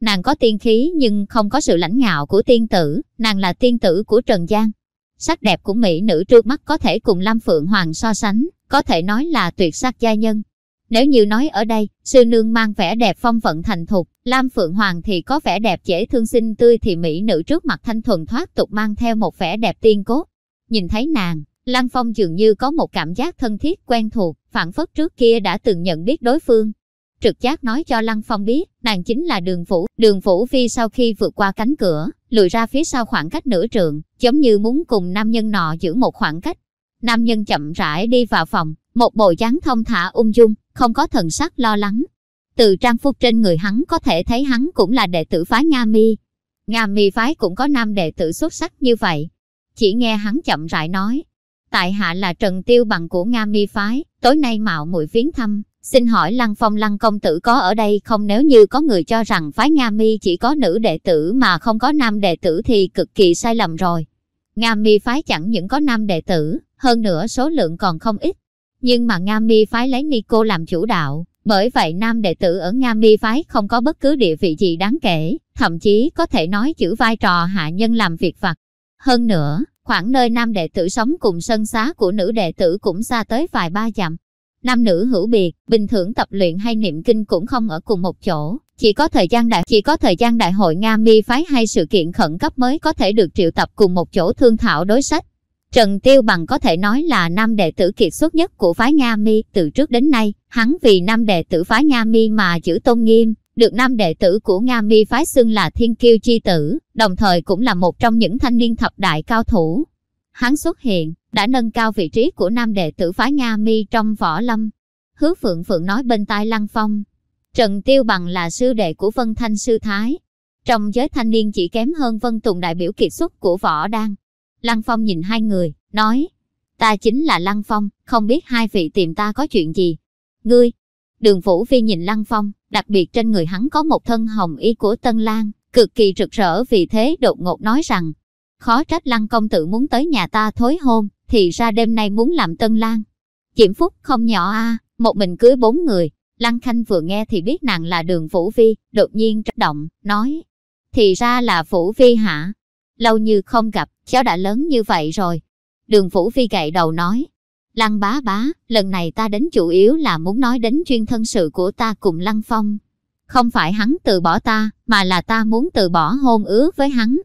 Nàng có tiên khí nhưng không có sự lãnh ngạo của tiên tử, nàng là tiên tử của Trần gian. Sắc đẹp của mỹ nữ trước mắt có thể cùng Lam Phượng Hoàng so sánh, có thể nói là tuyệt sắc gia nhân. Nếu như nói ở đây, sư nương mang vẻ đẹp phong vận thành thục, Lam Phượng Hoàng thì có vẻ đẹp dễ thương xinh tươi thì mỹ nữ trước mặt thanh thuần thoát tục mang theo một vẻ đẹp tiên cốt. Nhìn thấy nàng, Lăng Phong dường như có một cảm giác thân thiết quen thuộc, phản phất trước kia đã từng nhận biết đối phương. Trực giác nói cho Lăng Phong biết, nàng chính là đường Vũ. Đường Vũ Phi sau khi vượt qua cánh cửa, lùi ra phía sau khoảng cách nửa trượng, giống như muốn cùng nam nhân nọ giữ một khoảng cách. Nam nhân chậm rãi đi vào phòng, một bộ dáng thông thả ung dung, không có thần sắc lo lắng. Từ trang phục trên người hắn có thể thấy hắn cũng là đệ tử phái Nga Mi. Nga Mi phái cũng có nam đệ tử xuất sắc như vậy. Chỉ nghe hắn chậm rãi nói, tại hạ là Trần Tiêu bằng của Nga Mi phái, tối nay mạo muội viếng thăm, xin hỏi Lăng Phong Lăng công tử có ở đây không nếu như có người cho rằng phái Nga Mi chỉ có nữ đệ tử mà không có nam đệ tử thì cực kỳ sai lầm rồi. Nga Mi phái chẳng những có nam đệ tử, hơn nữa số lượng còn không ít. Nhưng mà Nga Mi phái lấy Nico làm chủ đạo, bởi vậy nam đệ tử ở Nga Mi phái không có bất cứ địa vị gì đáng kể, thậm chí có thể nói chữ vai trò hạ nhân làm việc vặt. Hơn nữa, khoảng nơi nam đệ tử sống cùng sân xá của nữ đệ tử cũng xa tới vài ba dặm. Nam nữ hữu biệt, bình thường tập luyện hay niệm kinh cũng không ở cùng một chỗ, chỉ có thời gian đại chỉ có thời gian đại hội Nga Mi phái hay sự kiện khẩn cấp mới có thể được triệu tập cùng một chỗ thương thảo đối sách. Trần Tiêu Bằng có thể nói là nam đệ tử kiệt xuất nhất của phái Nga Mi từ trước đến nay, hắn vì nam đệ tử phái Nga Mi mà giữ tôn nghiêm, được nam đệ tử của Nga Mi phái xưng là thiên kiêu chi tử, đồng thời cũng là một trong những thanh niên thập đại cao thủ. Hắn xuất hiện, đã nâng cao vị trí của nam đệ tử phái Nga Mi trong võ lâm. Hứa Phượng Phượng nói bên tai Lăng Phong. Trần Tiêu Bằng là sư đệ của Vân Thanh Sư Thái. Trong giới thanh niên chỉ kém hơn Vân Tùng đại biểu kiệt xuất của võ đan. Lăng Phong nhìn hai người, nói. Ta chính là Lăng Phong, không biết hai vị tìm ta có chuyện gì. Ngươi, đường Vũ Phi nhìn Lăng Phong, đặc biệt trên người hắn có một thân hồng y của Tân Lan, cực kỳ rực rỡ vì thế đột ngột nói rằng, khó trách Lăng công tử muốn tới nhà ta thối hôn, thì ra đêm nay muốn làm Tân Lan. Diễm Phúc không nhỏ a, một mình cưới bốn người. Lăng Khanh vừa nghe thì biết nàng là đường Vũ Vi, đột nhiên trách động, nói, thì ra là Vũ Vi hả? Lâu như không gặp, cháu đã lớn như vậy rồi. Đường Vũ phi gậy đầu nói, Lăng bá bá, lần này ta đến chủ yếu là muốn nói đến chuyên thân sự của ta cùng Lăng Phong. Không phải hắn từ bỏ ta, mà là ta muốn từ bỏ hôn ước với hắn.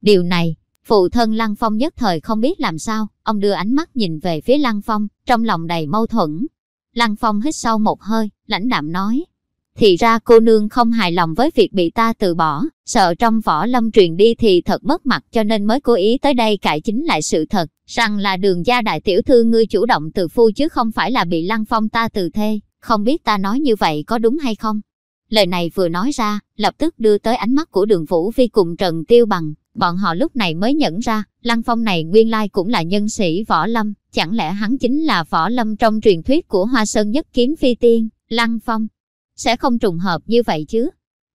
Điều này, phụ thân Lăng Phong nhất thời không biết làm sao, ông đưa ánh mắt nhìn về phía Lăng Phong, trong lòng đầy mâu thuẫn. Lăng Phong hít sâu một hơi, lãnh đạm nói. Thì ra cô nương không hài lòng với việc bị ta từ bỏ, sợ trong võ lâm truyền đi thì thật mất mặt cho nên mới cố ý tới đây cải chính lại sự thật, rằng là đường gia đại tiểu thư ngươi chủ động từ phu chứ không phải là bị lăng phong ta từ thê, không biết ta nói như vậy có đúng hay không. Lời này vừa nói ra, lập tức đưa tới ánh mắt của đường Vũ Vi cùng Trần Tiêu Bằng, bọn họ lúc này mới nhận ra, Lăng Phong này nguyên lai cũng là nhân sĩ võ lâm, chẳng lẽ hắn chính là võ lâm trong truyền thuyết của Hoa Sơn nhất kiếm phi tiên, Lăng Phong. Sẽ không trùng hợp như vậy chứ.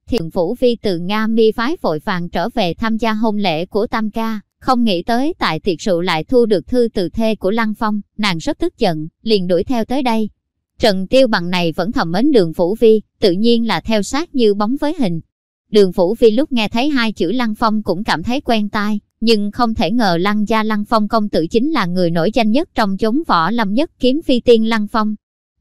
Thiện Vũ Vi từ Nga mi phái vội vàng trở về tham gia hôn lễ của Tam Ca, không nghĩ tới tại tiệc rượu lại thu được thư từ thê của Lăng Phong, nàng rất tức giận, liền đuổi theo tới đây. Trần Tiêu Bằng này vẫn thầm mến đường Vũ Vi, tự nhiên là theo sát như bóng với hình. Đường Vũ Vi lúc nghe thấy hai chữ Lăng Phong cũng cảm thấy quen tai, nhưng không thể ngờ Lăng gia Lăng Phong công tử chính là người nổi danh nhất trong chốn võ lâm nhất kiếm phi tiên Lăng Phong.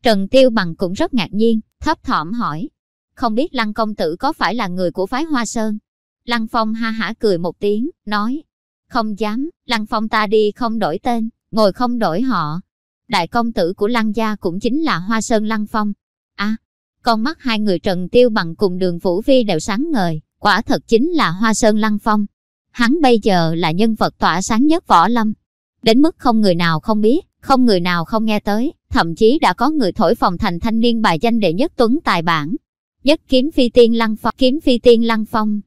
Trần Tiêu Bằng cũng rất ngạc nhiên, thấp thỏm hỏi. Không biết Lăng công tử có phải là người của phái Hoa Sơn? Lăng Phong ha hả cười một tiếng, nói. Không dám, Lăng Phong ta đi không đổi tên, ngồi không đổi họ. Đại công tử của Lăng gia cũng chính là Hoa Sơn Lăng Phong. À, con mắt hai người Trần Tiêu Bằng cùng đường Vũ Vi đều sáng ngời, quả thật chính là Hoa Sơn Lăng Phong. Hắn bây giờ là nhân vật tỏa sáng nhất võ lâm. Đến mức không người nào không biết, không người nào không nghe tới, thậm chí đã có người thổi phòng thành thanh niên bài danh đệ nhất tuấn tài bản. Nhất kiếm phi tiên lăng phong, kiếm phi tiên lăng phong.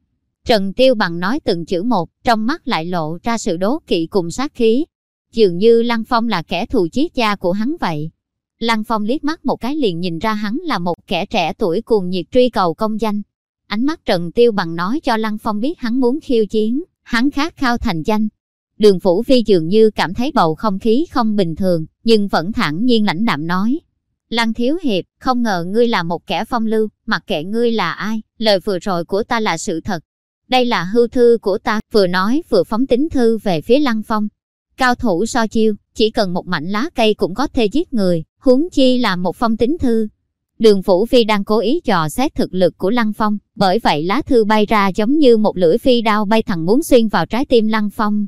Trần Tiêu Bằng nói từng chữ một, trong mắt lại lộ ra sự đố kỵ cùng sát khí. Dường như Lăng Phong là kẻ thù chiết gia của hắn vậy. Lăng Phong liếc mắt một cái liền nhìn ra hắn là một kẻ trẻ tuổi cuồng nhiệt truy cầu công danh. Ánh mắt Trần Tiêu Bằng nói cho Lăng Phong biết hắn muốn khiêu chiến, hắn khát khao thành danh, Đường Phủ Phi dường như cảm thấy bầu không khí không bình thường, nhưng vẫn thẳng nhiên lãnh đạm nói. Lăng Thiếu Hiệp, không ngờ ngươi là một kẻ phong lưu, mặc kệ ngươi là ai, lời vừa rồi của ta là sự thật. Đây là hưu thư của ta, vừa nói vừa phóng tính thư về phía Lăng Phong. Cao thủ so chiêu, chỉ cần một mảnh lá cây cũng có thể giết người, huống chi là một phong tính thư. Đường Phủ Phi đang cố ý dò xét thực lực của Lăng Phong, bởi vậy lá thư bay ra giống như một lưỡi phi đao bay thẳng muốn xuyên vào trái tim Lăng Phong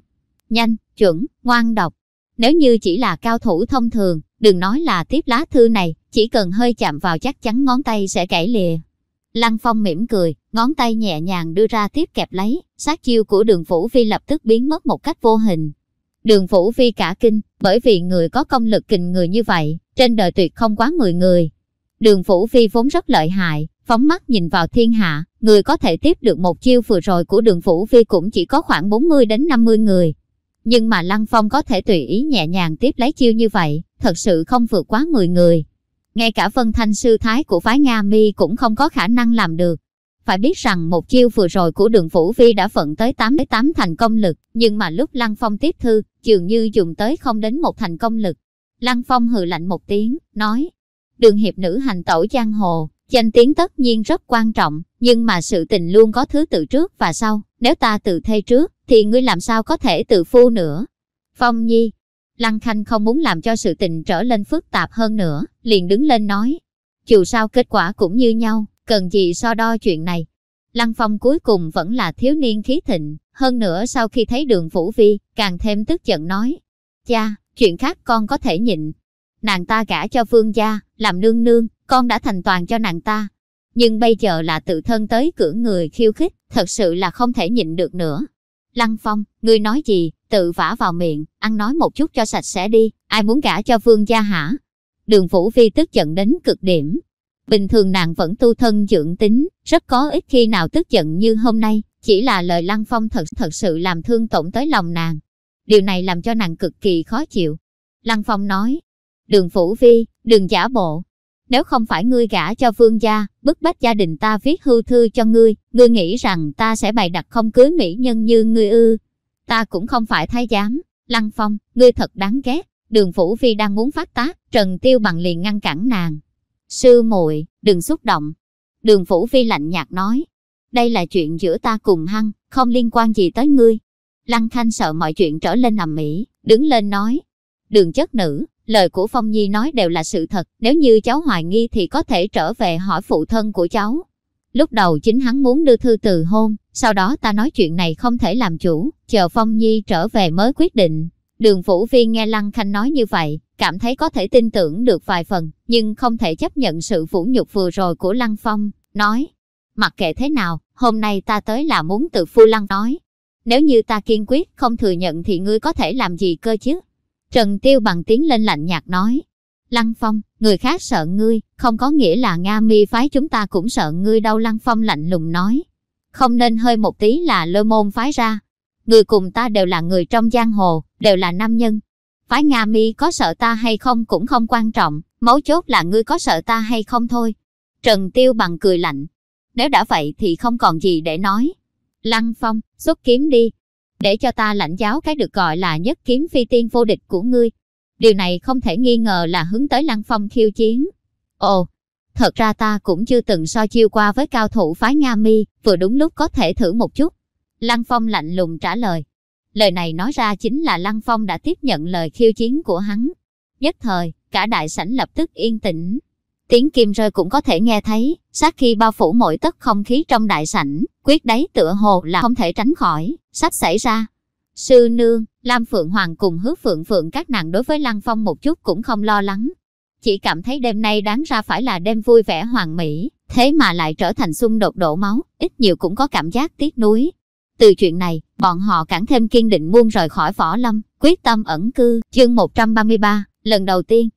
nhanh, chuẩn, ngoan độc. Nếu như chỉ là cao thủ thông thường, đừng nói là tiếp lá thư này, chỉ cần hơi chạm vào chắc chắn ngón tay sẽ gãy lìa. Lăng Phong mỉm cười, ngón tay nhẹ nhàng đưa ra tiếp kẹp lấy, sát chiêu của đường Phủ Vi lập tức biến mất một cách vô hình. Đường Phủ Vi cả kinh, bởi vì người có công lực kình người như vậy, trên đời tuyệt không quá 10 người. Đường Phủ Vi vốn rất lợi hại, phóng mắt nhìn vào thiên hạ, người có thể tiếp được một chiêu vừa rồi của đường Phủ Vi cũng chỉ có khoảng 40 đến 50 người. Nhưng mà Lăng Phong có thể tùy ý nhẹ nhàng tiếp lấy chiêu như vậy, thật sự không vượt quá 10 người. Ngay cả Vân Thanh sư thái của phái Nga Mi cũng không có khả năng làm được. Phải biết rằng một chiêu vừa rồi của đường Phủ Vi đã vận tới 8 tám thành công lực, nhưng mà lúc Lăng Phong tiếp thư, dường như dùng tới không đến một thành công lực. Lăng Phong hừ lạnh một tiếng, nói, đường hiệp nữ hành tẩu giang hồ, danh tiếng tất nhiên rất quan trọng, nhưng mà sự tình luôn có thứ tự trước và sau, nếu ta tự thê trước, thì ngươi làm sao có thể tự phu nữa. Phong Nhi, Lăng Khanh không muốn làm cho sự tình trở lên phức tạp hơn nữa, liền đứng lên nói, dù sao kết quả cũng như nhau, cần gì so đo chuyện này. Lăng Phong cuối cùng vẫn là thiếu niên khí thịnh, hơn nữa sau khi thấy đường Vũ Vi, càng thêm tức giận nói. Cha, chuyện khác con có thể nhịn. Nàng ta gả cho vương gia, làm nương nương, con đã thành toàn cho nàng ta. Nhưng bây giờ là tự thân tới cửa người khiêu khích, thật sự là không thể nhịn được nữa. Lăng Phong, ngươi nói gì, tự vả vào miệng, ăn nói một chút cho sạch sẽ đi, ai muốn gả cho vương gia hả? Đường Vũ Vi tức giận đến cực điểm, Bình thường nàng vẫn tu thân dưỡng tính, rất có ít khi nào tức giận như hôm nay, chỉ là lời Lăng Phong thật thật sự làm thương tổn tới lòng nàng. Điều này làm cho nàng cực kỳ khó chịu. Lăng Phong nói, đường Phủ Vi, đừng giả bộ. Nếu không phải ngươi gả cho vương gia, bức bách gia đình ta viết hưu thư cho ngươi, ngươi nghĩ rằng ta sẽ bày đặt không cưới mỹ nhân như ngươi ư. Ta cũng không phải thái giám. Lăng Phong, ngươi thật đáng ghét. Đường Phủ Vi đang muốn phát tác, Trần Tiêu bằng liền ngăn cản nàng. Sư muội, đừng xúc động. Đường Phủ Vi lạnh nhạt nói. Đây là chuyện giữa ta cùng Hăng, không liên quan gì tới ngươi. Lăng Khanh sợ mọi chuyện trở lên nằm mỹ, đứng lên nói. Đường chất nữ, lời của Phong Nhi nói đều là sự thật, nếu như cháu hoài nghi thì có thể trở về hỏi phụ thân của cháu. Lúc đầu chính hắn muốn đưa thư từ hôn, sau đó ta nói chuyện này không thể làm chủ, chờ Phong Nhi trở về mới quyết định. Đường Phủ Viên nghe Lăng Khanh nói như vậy, cảm thấy có thể tin tưởng được vài phần, nhưng không thể chấp nhận sự vũ nhục vừa rồi của Lăng Phong, nói, mặc kệ thế nào, hôm nay ta tới là muốn tự phu Lăng nói. Nếu như ta kiên quyết không thừa nhận thì ngươi có thể làm gì cơ chứ? Trần Tiêu bằng tiếng lên lạnh nhạt nói, Lăng Phong, người khác sợ ngươi, không có nghĩa là Nga mi phái chúng ta cũng sợ ngươi đâu Lăng Phong lạnh lùng nói. Không nên hơi một tí là lơ môn phái ra. Người cùng ta đều là người trong giang hồ, đều là nam nhân, Phái Nga mi có sợ ta hay không cũng không quan trọng, mấu chốt là ngươi có sợ ta hay không thôi. Trần Tiêu bằng cười lạnh. Nếu đã vậy thì không còn gì để nói. Lăng Phong, xuất kiếm đi. Để cho ta lãnh giáo cái được gọi là nhất kiếm phi tiên vô địch của ngươi. Điều này không thể nghi ngờ là hướng tới Lăng Phong khiêu chiến. Ồ, thật ra ta cũng chưa từng so chiêu qua với cao thủ phái Nga mi, vừa đúng lúc có thể thử một chút. Lăng Phong lạnh lùng trả lời. Lời này nói ra chính là Lăng Phong đã tiếp nhận lời khiêu chiến của hắn. Nhất thời, cả đại sảnh lập tức yên tĩnh. Tiếng kim rơi cũng có thể nghe thấy, sát khi bao phủ mỗi tấc không khí trong đại sảnh, quyết đấy tựa hồ là không thể tránh khỏi, sắp xảy ra. Sư nương, Lam Phượng Hoàng cùng hứa Phượng Phượng các nàng đối với Lăng Phong một chút cũng không lo lắng. Chỉ cảm thấy đêm nay đáng ra phải là đêm vui vẻ hoàng mỹ, thế mà lại trở thành xung đột đổ máu, ít nhiều cũng có cảm giác tiếc nuối. Từ chuyện này, bọn họ càng thêm kiên định muôn rời khỏi võ lâm, quyết tâm ẩn cư. Chương 133, lần đầu tiên.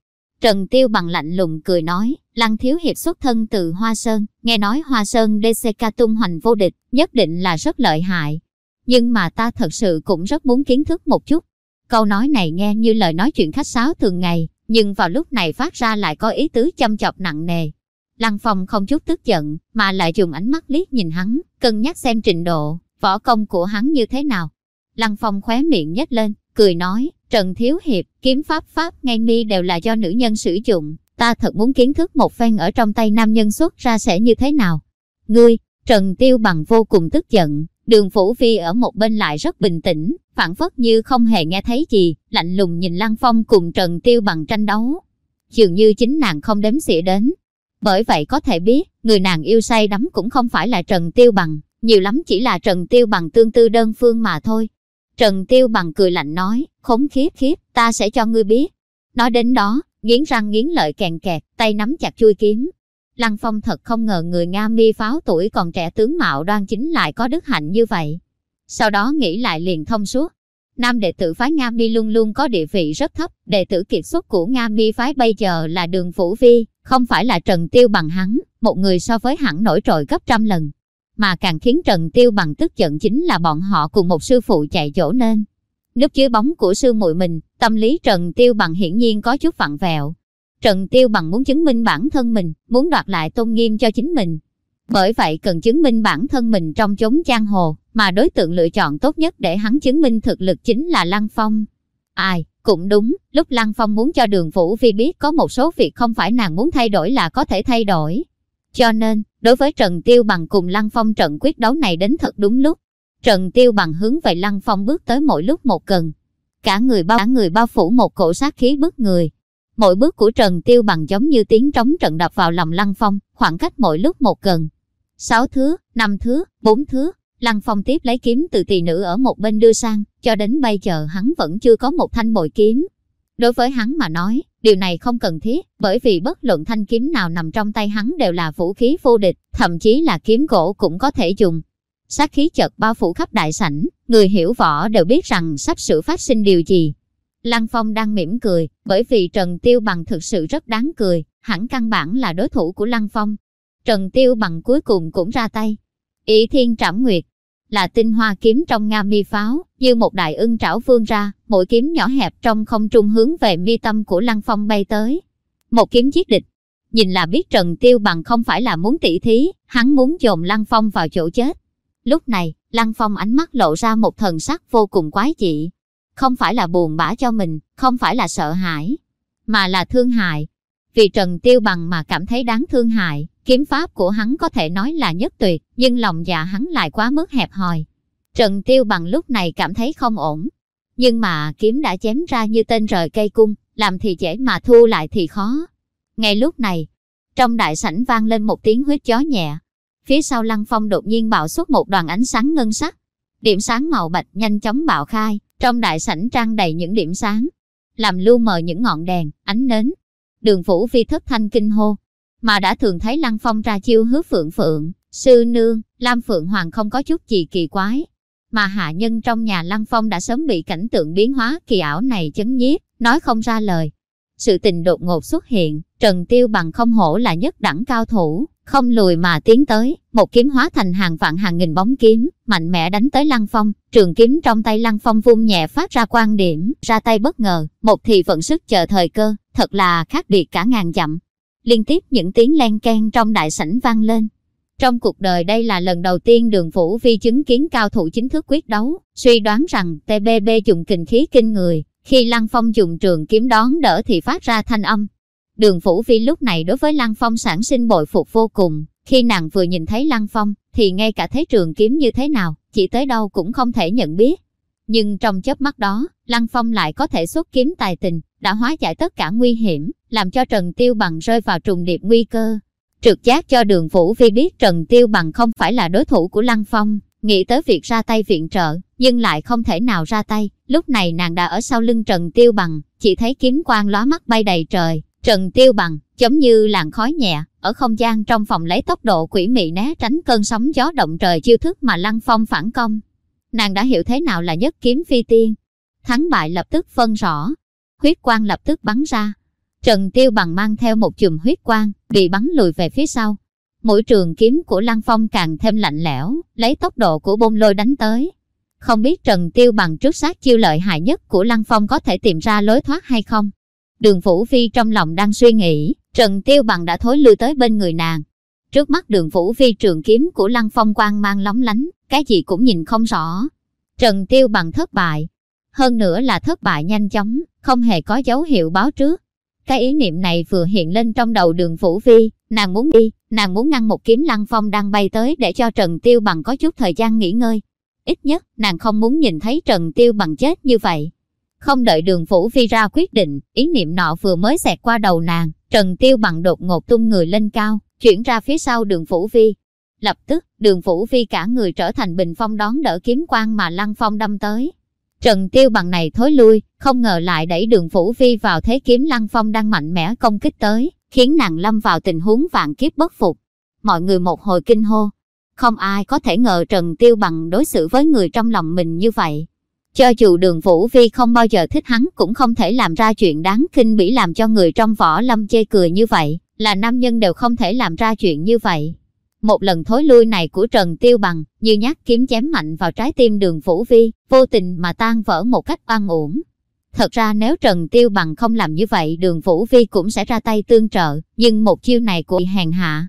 Trần Tiêu bằng lạnh lùng cười nói, Lăng Thiếu Hiệp xuất thân từ Hoa Sơn, nghe nói Hoa Sơn DCK tung hoành vô địch, nhất định là rất lợi hại. Nhưng mà ta thật sự cũng rất muốn kiến thức một chút. Câu nói này nghe như lời nói chuyện khách sáo thường ngày, nhưng vào lúc này phát ra lại có ý tứ châm chọc nặng nề. Lăng Phong không chút tức giận, mà lại dùng ánh mắt liếc nhìn hắn, cân nhắc xem trình độ, võ công của hắn như thế nào. Lăng Phong khóe miệng nhếch lên, cười nói, Trần Thiếu Hiệp, kiếm pháp pháp ngay mi đều là do nữ nhân sử dụng, ta thật muốn kiến thức một phen ở trong tay nam nhân xuất ra sẽ như thế nào. Ngươi, Trần Tiêu bằng vô cùng tức giận, đường Phủ Phi ở một bên lại rất bình tĩnh, phản phất như không hề nghe thấy gì, lạnh lùng nhìn Lăng Phong cùng Trần Tiêu bằng tranh đấu. Dường như chính nàng không đếm xỉa đến. Bởi vậy có thể biết, người nàng yêu say đắm cũng không phải là Trần Tiêu bằng, nhiều lắm chỉ là Trần Tiêu bằng tương tư đơn phương mà thôi. Trần Tiêu bằng cười lạnh nói, khốn khiếp khiếp, ta sẽ cho ngươi biết. Nói đến đó, nghiến răng nghiến lợi kèn kẹt, tay nắm chặt chui kiếm. Lăng Phong thật không ngờ người Nga mi pháo tuổi còn trẻ tướng mạo đoan chính lại có đức hạnh như vậy. Sau đó nghĩ lại liền thông suốt. Nam đệ tử phái Nga mi luôn luôn có địa vị rất thấp, đệ tử kiệt xuất của Nga mi phái bây giờ là đường Phủ Vi, không phải là Trần Tiêu bằng hắn, một người so với hẳn nổi trội gấp trăm lần mà càng khiến Trần Tiêu bằng tức giận chính là bọn họ cùng một sư phụ chạy chỗ nên. Núp dưới bóng của sư muội mình, tâm lý Trần Tiêu bằng hiển nhiên có chút vặn vẹo. Trần Tiêu bằng muốn chứng minh bản thân mình, muốn đoạt lại tôn nghiêm cho chính mình. Bởi vậy cần chứng minh bản thân mình trong chốn giang hồ, mà đối tượng lựa chọn tốt nhất để hắn chứng minh thực lực chính là Lăng Phong. Ai, cũng đúng, lúc Lăng Phong muốn cho đường Vũ Vi biết có một số việc không phải nàng muốn thay đổi là có thể thay đổi. Cho nên, đối với Trần Tiêu Bằng cùng Lăng Phong trận quyết đấu này đến thật đúng lúc. Trần Tiêu Bằng hướng về Lăng Phong bước tới mỗi lúc một cần. Cả người bao cả người bao phủ một cổ sát khí bước người. Mỗi bước của Trần Tiêu Bằng giống như tiếng trống trận đập vào lòng Lăng Phong, khoảng cách mỗi lúc một gần. Sáu thứ, năm thứ, bốn thứ, Lăng Phong tiếp lấy kiếm từ tỳ nữ ở một bên đưa sang, cho đến bây giờ hắn vẫn chưa có một thanh bội kiếm. Đối với hắn mà nói, điều này không cần thiết, bởi vì bất luận thanh kiếm nào nằm trong tay hắn đều là vũ khí vô địch, thậm chí là kiếm gỗ cũng có thể dùng. Sát khí chợt bao phủ khắp đại sảnh, người hiểu võ đều biết rằng sắp sửa phát sinh điều gì. Lăng Phong đang mỉm cười, bởi vì Trần Tiêu Bằng thực sự rất đáng cười, hẳn căn bản là đối thủ của Lăng Phong. Trần Tiêu Bằng cuối cùng cũng ra tay. Ý thiên trảm nguyệt, là tinh hoa kiếm trong nga mi pháo, như một đại ưng trảo vươn ra, mũi kiếm nhỏ hẹp trong không trung hướng về mi tâm của Lăng Phong bay tới. Một kiếm giết địch. Nhìn là biết Trần Tiêu Bằng không phải là muốn tỉ thí, hắn muốn dồn Lăng Phong vào chỗ chết. Lúc này, Lăng Phong ánh mắt lộ ra một thần sắc vô cùng quái dị. Không phải là buồn bã cho mình, không phải là sợ hãi, mà là thương hại. Vì Trần Tiêu Bằng mà cảm thấy đáng thương hại, Kiếm pháp của hắn có thể nói là nhất tuyệt, nhưng lòng dạ hắn lại quá mức hẹp hòi. Trần Tiêu bằng lúc này cảm thấy không ổn. Nhưng mà kiếm đã chém ra như tên rời cây cung, làm thì dễ mà thu lại thì khó. Ngay lúc này, trong đại sảnh vang lên một tiếng huyết chó nhẹ. Phía sau lăng phong đột nhiên bạo xuất một đoàn ánh sáng ngân sắc. Điểm sáng màu bạch nhanh chóng bạo khai, trong đại sảnh trang đầy những điểm sáng. Làm lu mờ những ngọn đèn, ánh nến. Đường phủ phi thất thanh kinh hô, mà đã thường thấy Lăng Phong ra chiêu hứa phượng phượng, sư nương, Lam Phượng Hoàng không có chút gì kỳ quái. Mà hạ nhân trong nhà Lăng Phong đã sớm bị cảnh tượng biến hóa kỳ ảo này chấn nhiếp, nói không ra lời. Sự tình đột ngột xuất hiện, Trần Tiêu bằng không hổ là nhất đẳng cao thủ, không lùi mà tiến tới, một kiếm hóa thành hàng vạn hàng nghìn bóng kiếm, mạnh mẽ đánh tới Lăng Phong, trường kiếm trong tay Lăng Phong vung nhẹ phát ra quan điểm, ra tay bất ngờ, một thì vận sức chờ thời cơ, thật là khác biệt cả ngàn dặm, liên tiếp những tiếng len can trong đại sảnh vang lên. Trong cuộc đời đây là lần đầu tiên đường Vũ Vi chứng kiến cao thủ chính thức quyết đấu, suy đoán rằng TBB dùng kình khí kinh người, khi Lăng Phong dùng trường kiếm đón đỡ thì phát ra thanh âm. Đường Phủ Vi lúc này đối với Lăng Phong sản sinh bội phục vô cùng, khi nàng vừa nhìn thấy Lăng Phong, thì ngay cả thấy trường kiếm như thế nào, chỉ tới đâu cũng không thể nhận biết. Nhưng trong chớp mắt đó, Lăng Phong lại có thể xuất kiếm tài tình, đã hóa giải tất cả nguy hiểm, làm cho Trần Tiêu Bằng rơi vào trùng điệp nguy cơ. Trực giác cho đường Vũ Vi biết Trần Tiêu Bằng không phải là đối thủ của Lăng Phong, nghĩ tới việc ra tay viện trợ, nhưng lại không thể nào ra tay. Lúc này nàng đã ở sau lưng Trần Tiêu Bằng, chỉ thấy kiếm quang lóa mắt bay đầy trời. Trần Tiêu Bằng, giống như làn khói nhẹ, ở không gian trong phòng lấy tốc độ quỷ mị né tránh cơn sóng gió động trời chiêu thức mà Lăng Phong phản công. Nàng đã hiểu thế nào là nhất kiếm phi tiên. Thắng bại lập tức phân rõ, huyết quang lập tức bắn ra. Trần Tiêu Bằng mang theo một chùm huyết quang, bị bắn lùi về phía sau. Mũi trường kiếm của Lăng Phong càng thêm lạnh lẽo, lấy tốc độ của bông lôi đánh tới. Không biết Trần Tiêu Bằng trước sát chiêu lợi hại nhất của Lăng Phong có thể tìm ra lối thoát hay không? Đường Phủ Vi trong lòng đang suy nghĩ, Trần Tiêu Bằng đã thối lui tới bên người nàng. Trước mắt đường Phủ Vi trường kiếm của Lăng Phong quang mang lóng lánh, cái gì cũng nhìn không rõ. Trần Tiêu Bằng thất bại, hơn nữa là thất bại nhanh chóng, không hề có dấu hiệu báo trước. Cái ý niệm này vừa hiện lên trong đầu đường Phủ Vi, nàng muốn đi, nàng muốn ngăn một kiếm lăng phong đang bay tới để cho Trần Tiêu Bằng có chút thời gian nghỉ ngơi. Ít nhất, nàng không muốn nhìn thấy Trần Tiêu Bằng chết như vậy. Không đợi đường Phủ phi ra quyết định, ý niệm nọ vừa mới xẹt qua đầu nàng, Trần Tiêu Bằng đột ngột tung người lên cao, chuyển ra phía sau đường Phủ Vi. Lập tức, đường Phủ Vi cả người trở thành bình phong đón đỡ kiếm quang mà lăng phong đâm tới. Trần Tiêu bằng này thối lui, không ngờ lại đẩy đường Phủ Vi vào thế kiếm Lăng Phong đang mạnh mẽ công kích tới, khiến nàng lâm vào tình huống vạn kiếp bất phục. Mọi người một hồi kinh hô. Không ai có thể ngờ Trần Tiêu bằng đối xử với người trong lòng mình như vậy. Cho dù đường Vũ Vi không bao giờ thích hắn cũng không thể làm ra chuyện đáng kinh bỉ làm cho người trong võ lâm chê cười như vậy, là nam nhân đều không thể làm ra chuyện như vậy. Một lần thối lui này của Trần Tiêu Bằng, như nhát kiếm chém mạnh vào trái tim đường Vũ Vi, vô tình mà tan vỡ một cách oan uổng. Thật ra nếu Trần Tiêu Bằng không làm như vậy đường Vũ Vi cũng sẽ ra tay tương trợ, nhưng một chiêu này của hèn hạ.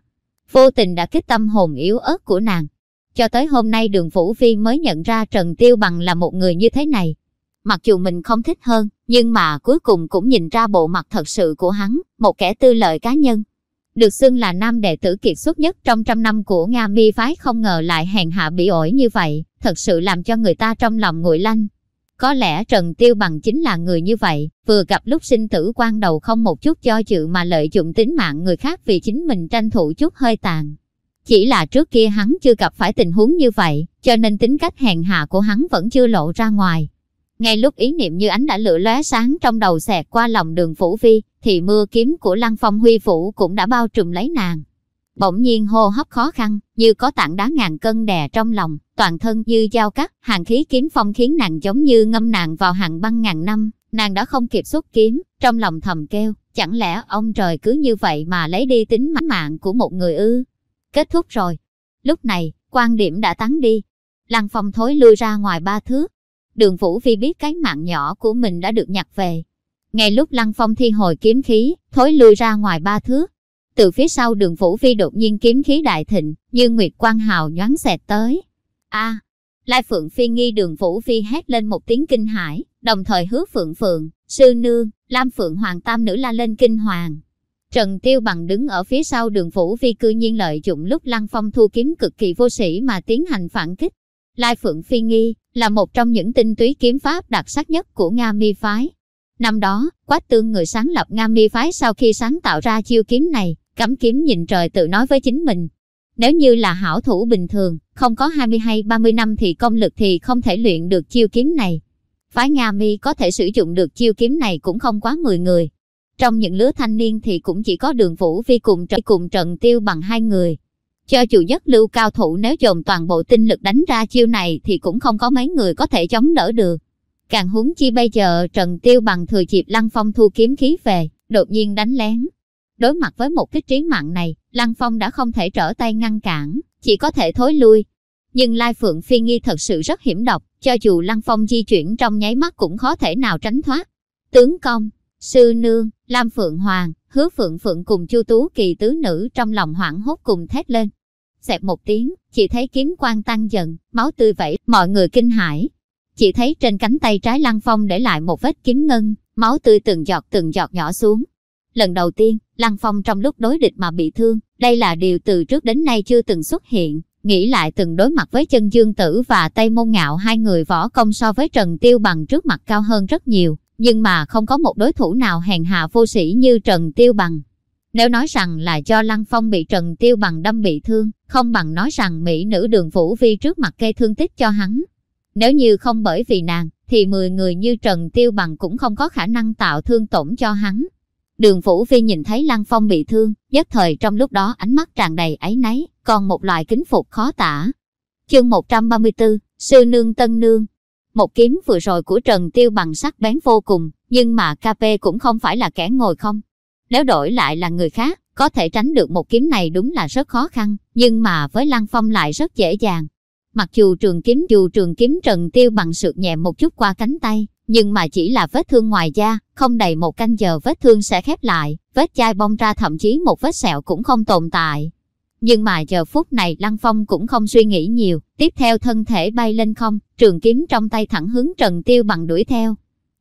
vô tình đã kích tâm hồn yếu ớt của nàng. Cho tới hôm nay đường Vũ Vi mới nhận ra Trần Tiêu Bằng là một người như thế này. Mặc dù mình không thích hơn, nhưng mà cuối cùng cũng nhìn ra bộ mặt thật sự của hắn, một kẻ tư lợi cá nhân. Được xưng là nam đệ tử kiệt xuất nhất trong trăm năm của Nga mi phái không ngờ lại hèn hạ bị ổi như vậy, thật sự làm cho người ta trong lòng nguội lanh. Có lẽ Trần Tiêu Bằng chính là người như vậy, vừa gặp lúc sinh tử quan đầu không một chút cho dự mà lợi dụng tính mạng người khác vì chính mình tranh thủ chút hơi tàn. Chỉ là trước kia hắn chưa gặp phải tình huống như vậy, cho nên tính cách hèn hạ của hắn vẫn chưa lộ ra ngoài. Ngay lúc ý niệm như ánh đã lửa lóe sáng trong đầu xẹt qua lòng đường Phủ Vi, thì mưa kiếm của Lăng Phong Huy Phủ cũng đã bao trùm lấy nàng. Bỗng nhiên hô hấp khó khăn, như có tảng đá ngàn cân đè trong lòng, toàn thân như dao cắt, hàng khí kiếm phong khiến nàng giống như ngâm nàng vào hàng băng ngàn năm, nàng đã không kịp xuất kiếm, trong lòng thầm kêu, chẳng lẽ ông trời cứ như vậy mà lấy đi tính mạng của một người ư? Kết thúc rồi. Lúc này, quan điểm đã tắn đi. Lăng Phong thối lui ra ngoài ba thước. Đường Vũ Phi biết cái mạng nhỏ của mình đã được nhặt về. Ngay lúc Lăng Phong thi hồi kiếm khí, thối lui ra ngoài ba thước. Từ phía sau đường Vũ Phi đột nhiên kiếm khí đại thịnh, như Nguyệt Quang Hào nhoáng xẹt tới. a Lai Phượng Phi nghi đường Vũ Phi hét lên một tiếng kinh hãi, đồng thời hứa Phượng Phượng, Sư Nương, Lam Phượng Hoàng Tam Nữ la lên kinh hoàng. Trần Tiêu Bằng đứng ở phía sau đường Vũ Phi cư nhiên lợi dụng lúc Lăng Phong thu kiếm cực kỳ vô sĩ mà tiến hành phản kích. Lai Phượng Phi Nghi là một trong những tinh túy kiếm pháp đặc sắc nhất của Nga Mi Phái. Năm đó, Quách Tương người sáng lập Nga Mi Phái sau khi sáng tạo ra chiêu kiếm này, cắm kiếm nhìn trời tự nói với chính mình. Nếu như là hảo thủ bình thường, không có 20 hay 30 năm thì công lực thì không thể luyện được chiêu kiếm này. Phái Nga Mi có thể sử dụng được chiêu kiếm này cũng không quá 10 người. Trong những lứa thanh niên thì cũng chỉ có đường Vũ Vi cùng trận, cùng trận tiêu bằng hai người. Cho dù nhất lưu cao thủ nếu dồn toàn bộ tinh lực đánh ra chiêu này thì cũng không có mấy người có thể chống đỡ được. Càng huống chi bây giờ Trần Tiêu bằng thừa dịp Lăng Phong thu kiếm khí về, đột nhiên đánh lén. Đối mặt với một kích trí mạng này, Lăng Phong đã không thể trở tay ngăn cản, chỉ có thể thối lui. Nhưng Lai Phượng Phi Nghi thật sự rất hiểm độc, cho dù Lăng Phong di chuyển trong nháy mắt cũng khó thể nào tránh thoát. Tướng công, sư nương, Lam Phượng Hoàng, Hứa Phượng Phượng cùng Chu Tú Kỳ tứ nữ trong lòng hoảng hốt cùng thét lên. Xẹp một tiếng, chỉ thấy kiếm quang tăng dần, máu tươi vẩy, mọi người kinh hãi. Chỉ thấy trên cánh tay trái Lăng Phong để lại một vết kiếm ngân, máu tươi từng giọt từng giọt nhỏ xuống. Lần đầu tiên, Lăng Phong trong lúc đối địch mà bị thương, đây là điều từ trước đến nay chưa từng xuất hiện. Nghĩ lại từng đối mặt với chân dương tử và Tây Môn Ngạo hai người võ công so với Trần Tiêu bằng trước mặt cao hơn rất nhiều, nhưng mà không có một đối thủ nào hèn hạ vô sĩ như Trần Tiêu bằng. Nếu nói rằng là do Lăng Phong bị Trần Tiêu bằng đâm bị thương, không bằng nói rằng mỹ nữ đường Vũ Vi trước mặt gây thương tích cho hắn. Nếu như không bởi vì nàng, thì 10 người như Trần Tiêu bằng cũng không có khả năng tạo thương tổn cho hắn. Đường Phủ Phi nhìn thấy Lăng Phong bị thương, nhất thời trong lúc đó ánh mắt tràn đầy áy náy, còn một loại kính phục khó tả. Chương 134, Sư Nương Tân Nương Một kiếm vừa rồi của Trần Tiêu bằng sắc bén vô cùng, nhưng mà KP cũng không phải là kẻ ngồi không. Nếu đổi lại là người khác, có thể tránh được một kiếm này đúng là rất khó khăn, nhưng mà với Lăng Phong lại rất dễ dàng. Mặc dù trường kiếm dù trường kiếm Trần Tiêu bằng sượt nhẹ một chút qua cánh tay, nhưng mà chỉ là vết thương ngoài da, không đầy một canh giờ vết thương sẽ khép lại, vết chai bong ra thậm chí một vết sẹo cũng không tồn tại. Nhưng mà giờ phút này Lăng Phong cũng không suy nghĩ nhiều, tiếp theo thân thể bay lên không, trường kiếm trong tay thẳng hướng Trần Tiêu Bằng đuổi theo.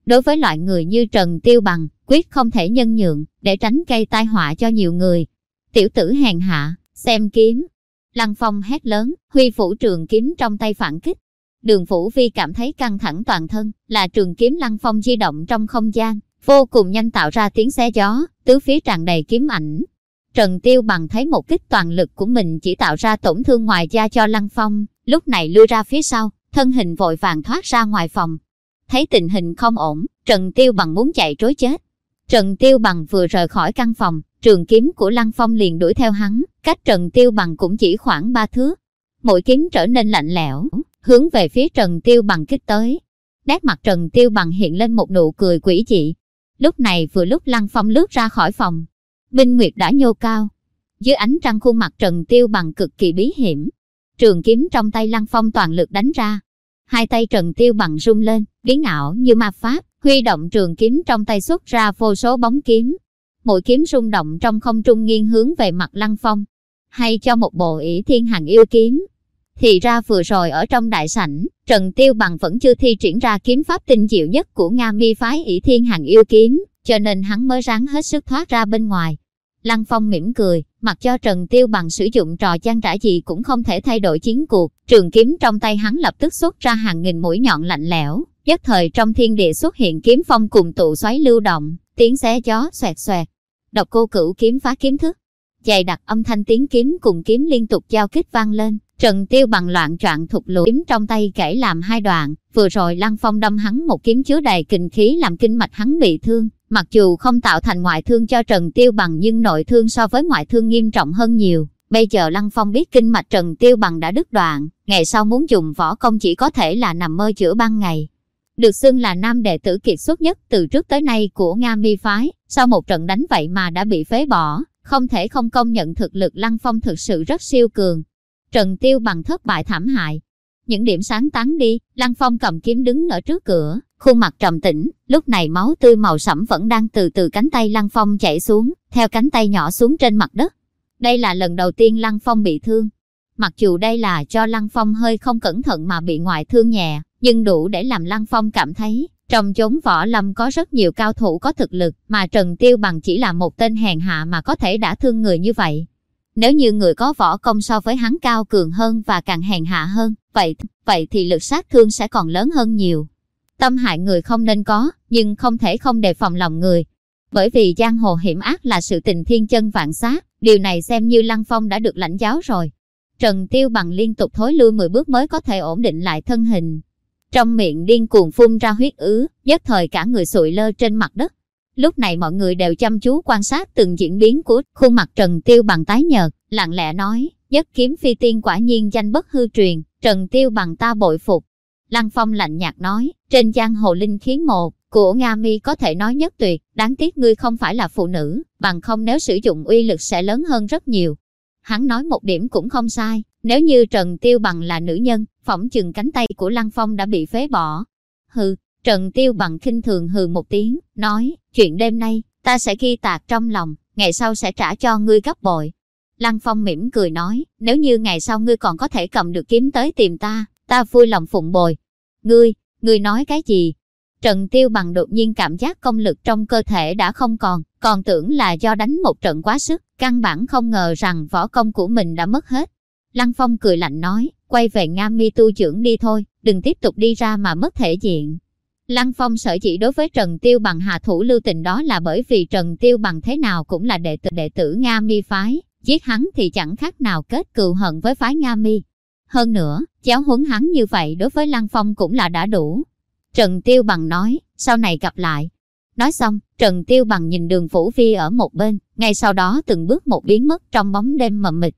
Đối với loại người như Trần Tiêu Bằng, quyết không thể nhân nhượng, để tránh gây tai họa cho nhiều người. Tiểu tử hèn hạ, xem kiếm. Lăng Phong hét lớn, huy phủ trường kiếm trong tay phản kích. Đường Phủ Vi cảm thấy căng thẳng toàn thân, là trường kiếm Lăng Phong di động trong không gian, vô cùng nhanh tạo ra tiếng xé gió, tứ phía tràn đầy kiếm ảnh. Trần Tiêu bằng thấy một kích toàn lực của mình chỉ tạo ra tổn thương ngoài da cho Lăng Phong, lúc này lui ra phía sau, thân hình vội vàng thoát ra ngoài phòng. Thấy tình hình không ổn, Trần Tiêu bằng muốn chạy trối chết. Trần Tiêu bằng vừa rời khỏi căn phòng, trường kiếm của Lăng Phong liền đuổi theo hắn, cách Trần Tiêu bằng cũng chỉ khoảng ba thước. Mỗi kiếm trở nên lạnh lẽo, hướng về phía Trần Tiêu bằng kích tới. Nét mặt Trần Tiêu bằng hiện lên một nụ cười quỷ dị. Lúc này vừa lúc Lăng Phong lướt ra khỏi phòng. Minh Nguyệt đã nhô cao. Dưới ánh trăng khuôn mặt Trần Tiêu bằng cực kỳ bí hiểm. Trường kiếm trong tay Lăng Phong toàn lực đánh ra. Hai tay Trần Tiêu bằng rung lên, biến ảo như ma pháp, huy động trường kiếm trong tay xuất ra vô số bóng kiếm. Mỗi kiếm rung động trong không trung nghiêng hướng về mặt Lăng Phong. hay cho một bộ ỷ thiên hàng yêu kiếm. Thì ra vừa rồi ở trong đại sảnh, Trần Tiêu Bằng vẫn chưa thi triển ra kiếm pháp tinh diệu nhất của Nga mi phái ỷ thiên hàng yêu kiếm, cho nên hắn mới ráng hết sức thoát ra bên ngoài. Lăng Phong mỉm cười, mặc cho Trần Tiêu Bằng sử dụng trò trang trả gì cũng không thể thay đổi chiến cuộc, trường kiếm trong tay hắn lập tức xuất ra hàng nghìn mũi nhọn lạnh lẽo, nhất thời trong thiên địa xuất hiện kiếm phong cùng tụ xoáy lưu động, tiếng xé gió xoẹt xoẹt. Độc cô cửu kiếm phá kiếm thức, dày đặc âm thanh tiếng kiếm cùng kiếm liên tục giao kích vang lên, Trần Tiêu bằng loạn trọn thục lũ kiếm trong tay kể làm hai đoạn, vừa rồi Lăng Phong đâm hắn một kiếm chứa đầy kinh khí làm kinh mạch hắn bị thương, mặc dù không tạo thành ngoại thương cho Trần Tiêu bằng nhưng nội thương so với ngoại thương nghiêm trọng hơn nhiều. Bây giờ Lăng Phong biết kinh mạch Trần Tiêu bằng đã đứt đoạn, ngày sau muốn dùng võ công chỉ có thể là nằm mơ chữa ban ngày. Được xưng là nam đệ tử kiệt xuất nhất từ trước tới nay của Nga Mi Phái, sau một trận đánh vậy mà đã bị phế bỏ, không thể không công nhận thực lực Lăng Phong thực sự rất siêu cường. Trần Tiêu bằng thất bại thảm hại. Những điểm sáng tán đi, Lăng Phong cầm kiếm đứng ở trước cửa, khuôn mặt trầm tĩnh, lúc này máu tươi màu sẫm vẫn đang từ từ cánh tay Lăng Phong chảy xuống, theo cánh tay nhỏ xuống trên mặt đất. Đây là lần đầu tiên Lăng Phong bị thương. Mặc dù đây là cho Lăng Phong hơi không cẩn thận mà bị ngoại thương nhẹ, nhưng đủ để làm Lăng Phong cảm thấy, trong chốn võ lâm có rất nhiều cao thủ có thực lực, mà Trần Tiêu Bằng chỉ là một tên hèn hạ mà có thể đã thương người như vậy. Nếu như người có võ công so với hắn cao cường hơn và càng hèn hạ hơn, vậy vậy thì lực sát thương sẽ còn lớn hơn nhiều. Tâm hại người không nên có, nhưng không thể không đề phòng lòng người. Bởi vì giang hồ hiểm ác là sự tình thiên chân vạn sát, điều này xem như Lăng Phong đã được lãnh giáo rồi. Trần Tiêu bằng liên tục thối lui 10 bước mới có thể ổn định lại thân hình. Trong miệng điên cuồng phun ra huyết ứ, nhất thời cả người sụi lơ trên mặt đất. Lúc này mọi người đều chăm chú quan sát từng diễn biến của khuôn mặt Trần Tiêu bằng tái nhợt, lặng lẽ nói, nhất kiếm phi tiên quả nhiên danh bất hư truyền, Trần Tiêu bằng ta bội phục. Lăng Phong lạnh nhạt nói, trên giang hồ linh khiến một, của Nga Mi có thể nói nhất tuyệt, đáng tiếc ngươi không phải là phụ nữ, bằng không nếu sử dụng uy lực sẽ lớn hơn rất nhiều. Hắn nói một điểm cũng không sai, nếu như Trần Tiêu Bằng là nữ nhân, phỏng chừng cánh tay của Lăng Phong đã bị phế bỏ. Hừ, Trần Tiêu Bằng khinh thường hừ một tiếng, nói, chuyện đêm nay, ta sẽ ghi tạc trong lòng, ngày sau sẽ trả cho ngươi gấp bội. Lăng Phong mỉm cười nói, nếu như ngày sau ngươi còn có thể cầm được kiếm tới tìm ta, ta vui lòng phụng bồi. Ngươi, ngươi nói cái gì? Trần Tiêu Bằng đột nhiên cảm giác công lực trong cơ thể đã không còn, còn tưởng là do đánh một trận quá sức, căn bản không ngờ rằng võ công của mình đã mất hết. Lăng Phong cười lạnh nói, quay về Nga Mi tu trưởng đi thôi, đừng tiếp tục đi ra mà mất thể diện. Lăng Phong sở chỉ đối với Trần Tiêu Bằng hạ thủ lưu tình đó là bởi vì Trần Tiêu Bằng thế nào cũng là đệ tử đệ tử Nga Mi phái, giết hắn thì chẳng khác nào kết cừu hận với phái Nga Mi. Hơn nữa, giáo huấn hắn như vậy đối với Lăng Phong cũng là đã đủ. Trần Tiêu Bằng nói, sau này gặp lại. Nói xong, Trần Tiêu Bằng nhìn đường Phủ Vi ở một bên, ngay sau đó từng bước một biến mất trong bóng đêm mờ mịt.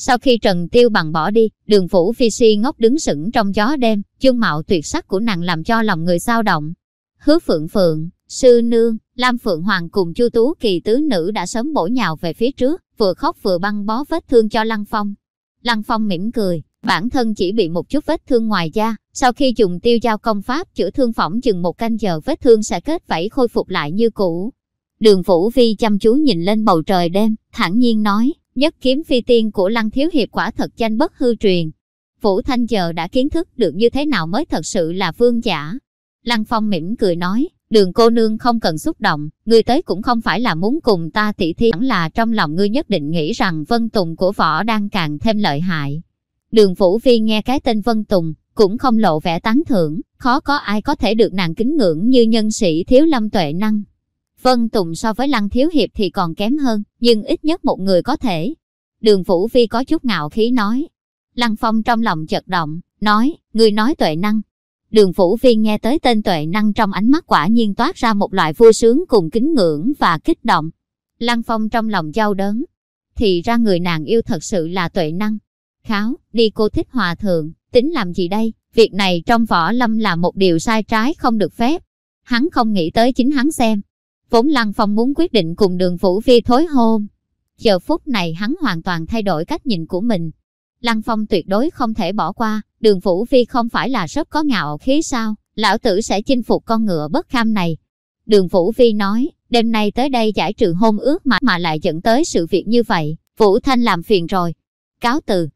Sau khi Trần Tiêu Bằng bỏ đi, đường Phủ Phi Si ngốc đứng sững trong gió đêm, chương mạo tuyệt sắc của nàng làm cho lòng người sao động. Hứa Phượng Phượng, Sư Nương, Lam Phượng Hoàng cùng Chu Tú Kỳ tứ nữ đã sớm bổ nhào về phía trước, vừa khóc vừa băng bó vết thương cho Lăng Phong. Lăng Phong mỉm cười, bản thân chỉ bị một chút vết thương ngoài da, sau khi dùng tiêu giao công pháp chữa thương phỏng chừng một canh giờ vết thương sẽ kết vảy khôi phục lại như cũ. Đường Vũ Vi chăm chú nhìn lên bầu trời đêm, thản nhiên nói, nhất kiếm phi tiên của Lăng Thiếu Hiệp quả thật danh bất hư truyền. Vũ Thanh giờ đã kiến thức được như thế nào mới thật sự là vương giả. Lăng Phong mỉm cười nói, đường cô nương không cần xúc động, ngươi tới cũng không phải là muốn cùng ta tỉ thi, hẳn là trong lòng ngươi nhất định nghĩ rằng Vân Tùng của võ đang càng thêm lợi hại. Đường Vũ Vi nghe cái tên Vân Tùng, cũng không lộ vẻ tán thưởng, khó có ai có thể được nàng kính ngưỡng như nhân sĩ thiếu lâm tuệ năng. Vân Tùng so với Lăng Thiếu Hiệp thì còn kém hơn, nhưng ít nhất một người có thể. Đường Vũ Vi có chút ngạo khí nói. Lăng Phong trong lòng chật động, nói, người nói tuệ năng. Đường Vũ Vi nghe tới tên tuệ năng trong ánh mắt quả nhiên toát ra một loại vui sướng cùng kính ngưỡng và kích động. Lăng Phong trong lòng đau đớn. Thì ra người nàng yêu thật sự là tuệ năng. Kháo, đi cô thích hòa thượng, tính làm gì đây? Việc này trong võ lâm là một điều sai trái không được phép. Hắn không nghĩ tới chính hắn xem. Vốn Lăng Phong muốn quyết định cùng đường Vũ Vi thối hôn. Giờ phút này hắn hoàn toàn thay đổi cách nhìn của mình. Lăng Phong tuyệt đối không thể bỏ qua, đường Vũ Vi không phải là rất có ngạo khí sao, lão tử sẽ chinh phục con ngựa bất kham này. Đường Vũ Vi nói, đêm nay tới đây giải trừ hôn ước mà mà lại dẫn tới sự việc như vậy, Vũ Thanh làm phiền rồi. Cáo từ.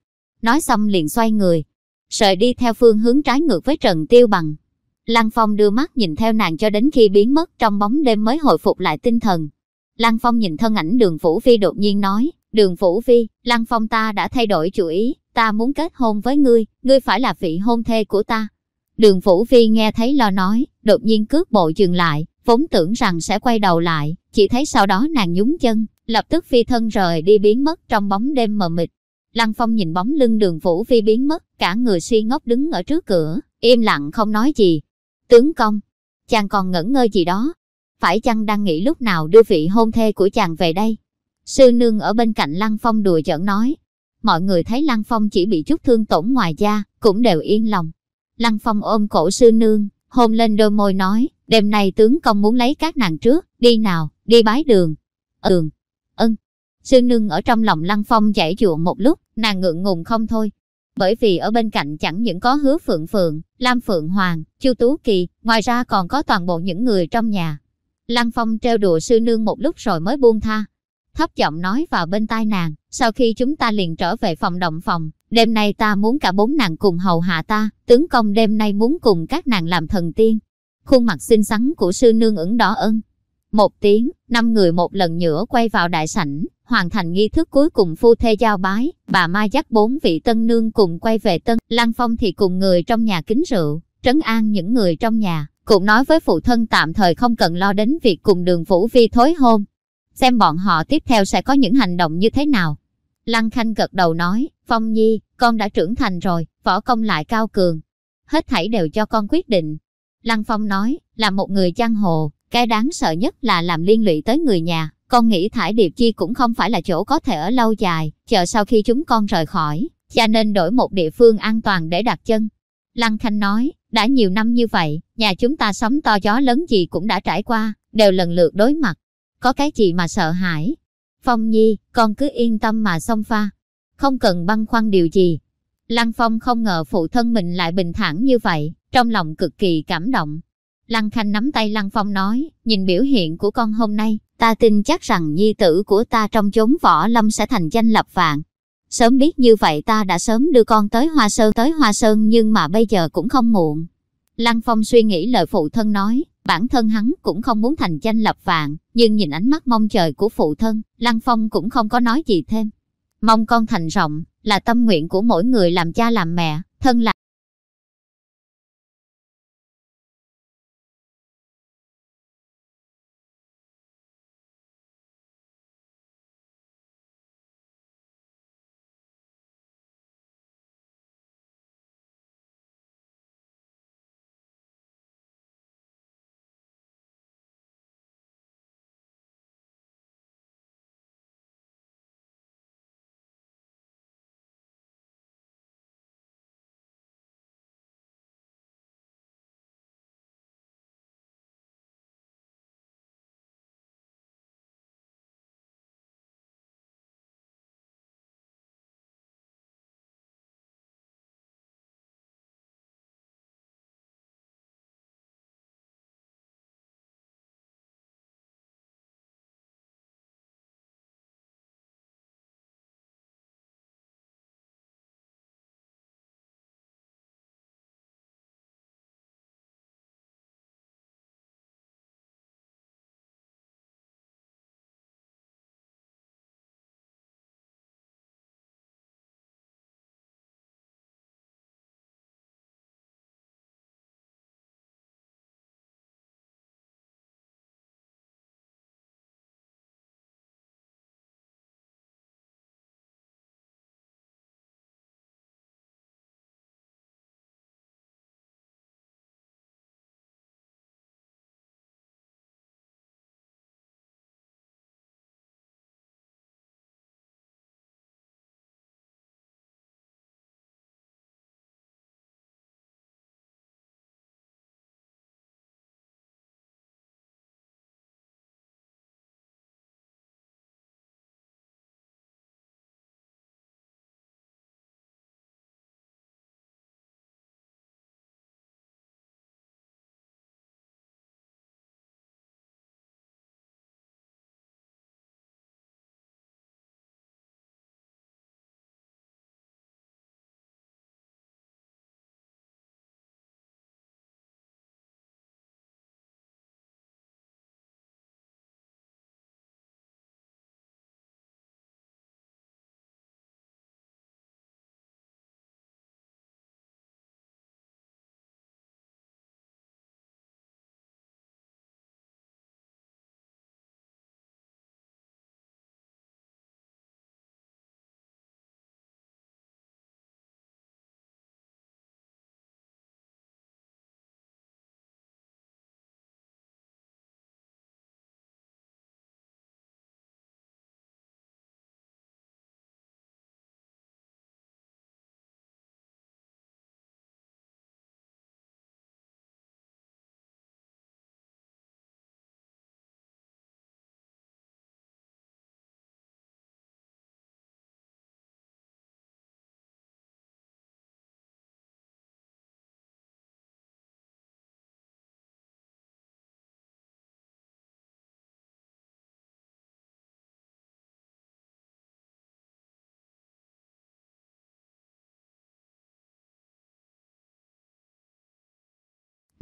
Nói xong liền xoay người. Sợi đi theo phương hướng trái ngược với Trần Tiêu Bằng. Lăng Phong đưa mắt nhìn theo nàng cho đến khi biến mất trong bóng đêm mới hồi phục lại tinh thần. Lăng Phong nhìn thân ảnh đường Phủ Phi đột nhiên nói, đường Phủ Phi, Lăng Phong ta đã thay đổi chủ ý, ta muốn kết hôn với ngươi, ngươi phải là vị hôn thê của ta. Đường Phủ Phi nghe thấy lo nói, đột nhiên cước bộ dừng lại, vốn tưởng rằng sẽ quay đầu lại, chỉ thấy sau đó nàng nhúng chân, lập tức phi thân rời đi biến mất trong bóng đêm mờ mịt. Lăng Phong nhìn bóng lưng đường Phủ Phi biến mất, cả người suy ngốc đứng ở trước cửa, im lặng không nói gì. Tướng công, chàng còn ngẩn ngơ gì đó, phải chăng đang nghĩ lúc nào đưa vị hôn thê của chàng về đây? Sư nương ở bên cạnh Lăng Phong đùa giỡn nói. Mọi người thấy Lăng Phong chỉ bị chút thương tổn ngoài da, cũng đều yên lòng. Lăng Phong ôm cổ sư nương, hôn lên đôi môi nói, đêm nay tướng công muốn lấy các nàng trước, đi nào, đi bái đường. Ừm, ân. Sư nương ở trong lòng Lăng Phong giải dụa một lúc, nàng ngượng ngùng không thôi. Bởi vì ở bên cạnh chẳng những có hứa phượng phượng, Lam Phượng Hoàng, Chu Tú Kỳ, ngoài ra còn có toàn bộ những người trong nhà. Lăng Phong trêu đùa sư nương một lúc rồi mới buông tha. Thấp giọng nói vào bên tai nàng, sau khi chúng ta liền trở về phòng động phòng, đêm nay ta muốn cả bốn nàng cùng hầu hạ ta, tướng công đêm nay muốn cùng các nàng làm thần tiên. Khuôn mặt xinh xắn của sư nương ửng đỏ ân. Một tiếng, năm người một lần nữa quay vào đại sảnh, hoàn thành nghi thức cuối cùng phu thê giao bái, bà Mai dắt bốn vị tân nương cùng quay về tân, Lăng Phong thì cùng người trong nhà kính rượu, trấn an những người trong nhà, cũng nói với phụ thân tạm thời không cần lo đến việc cùng đường Vũ Vi thối hôn. Xem bọn họ tiếp theo sẽ có những hành động như thế nào. Lăng Khanh gật đầu nói, Phong Nhi, con đã trưởng thành rồi, võ công lại cao cường. Hết thảy đều cho con quyết định. Lăng Phong nói, là một người giang hồ, cái đáng sợ nhất là làm liên lụy tới người nhà. Con nghĩ thải điệp chi cũng không phải là chỗ có thể ở lâu dài, chờ sau khi chúng con rời khỏi, cha nên đổi một địa phương an toàn để đặt chân. Lăng Khanh nói, đã nhiều năm như vậy, nhà chúng ta sóng to gió lớn gì cũng đã trải qua, đều lần lượt đối mặt. Có cái gì mà sợ hãi? Phong Nhi, con cứ yên tâm mà xông pha. Không cần băn khoăn điều gì. Lăng Phong không ngờ phụ thân mình lại bình thản như vậy, trong lòng cực kỳ cảm động. Lăng Khanh nắm tay Lăng Phong nói, nhìn biểu hiện của con hôm nay, ta tin chắc rằng nhi tử của ta trong chốn võ lâm sẽ thành danh lập vạn. Sớm biết như vậy ta đã sớm đưa con tới Hoa Sơn tới Hoa Sơn nhưng mà bây giờ cũng không muộn. Lăng Phong suy nghĩ lời phụ thân nói, bản thân hắn cũng không muốn thành danh lập vạn, nhưng nhìn ánh mắt mong chờ của phụ thân, Lăng Phong cũng không có nói gì thêm. Mong con thành rộng, là tâm nguyện của mỗi người làm cha làm mẹ, thân là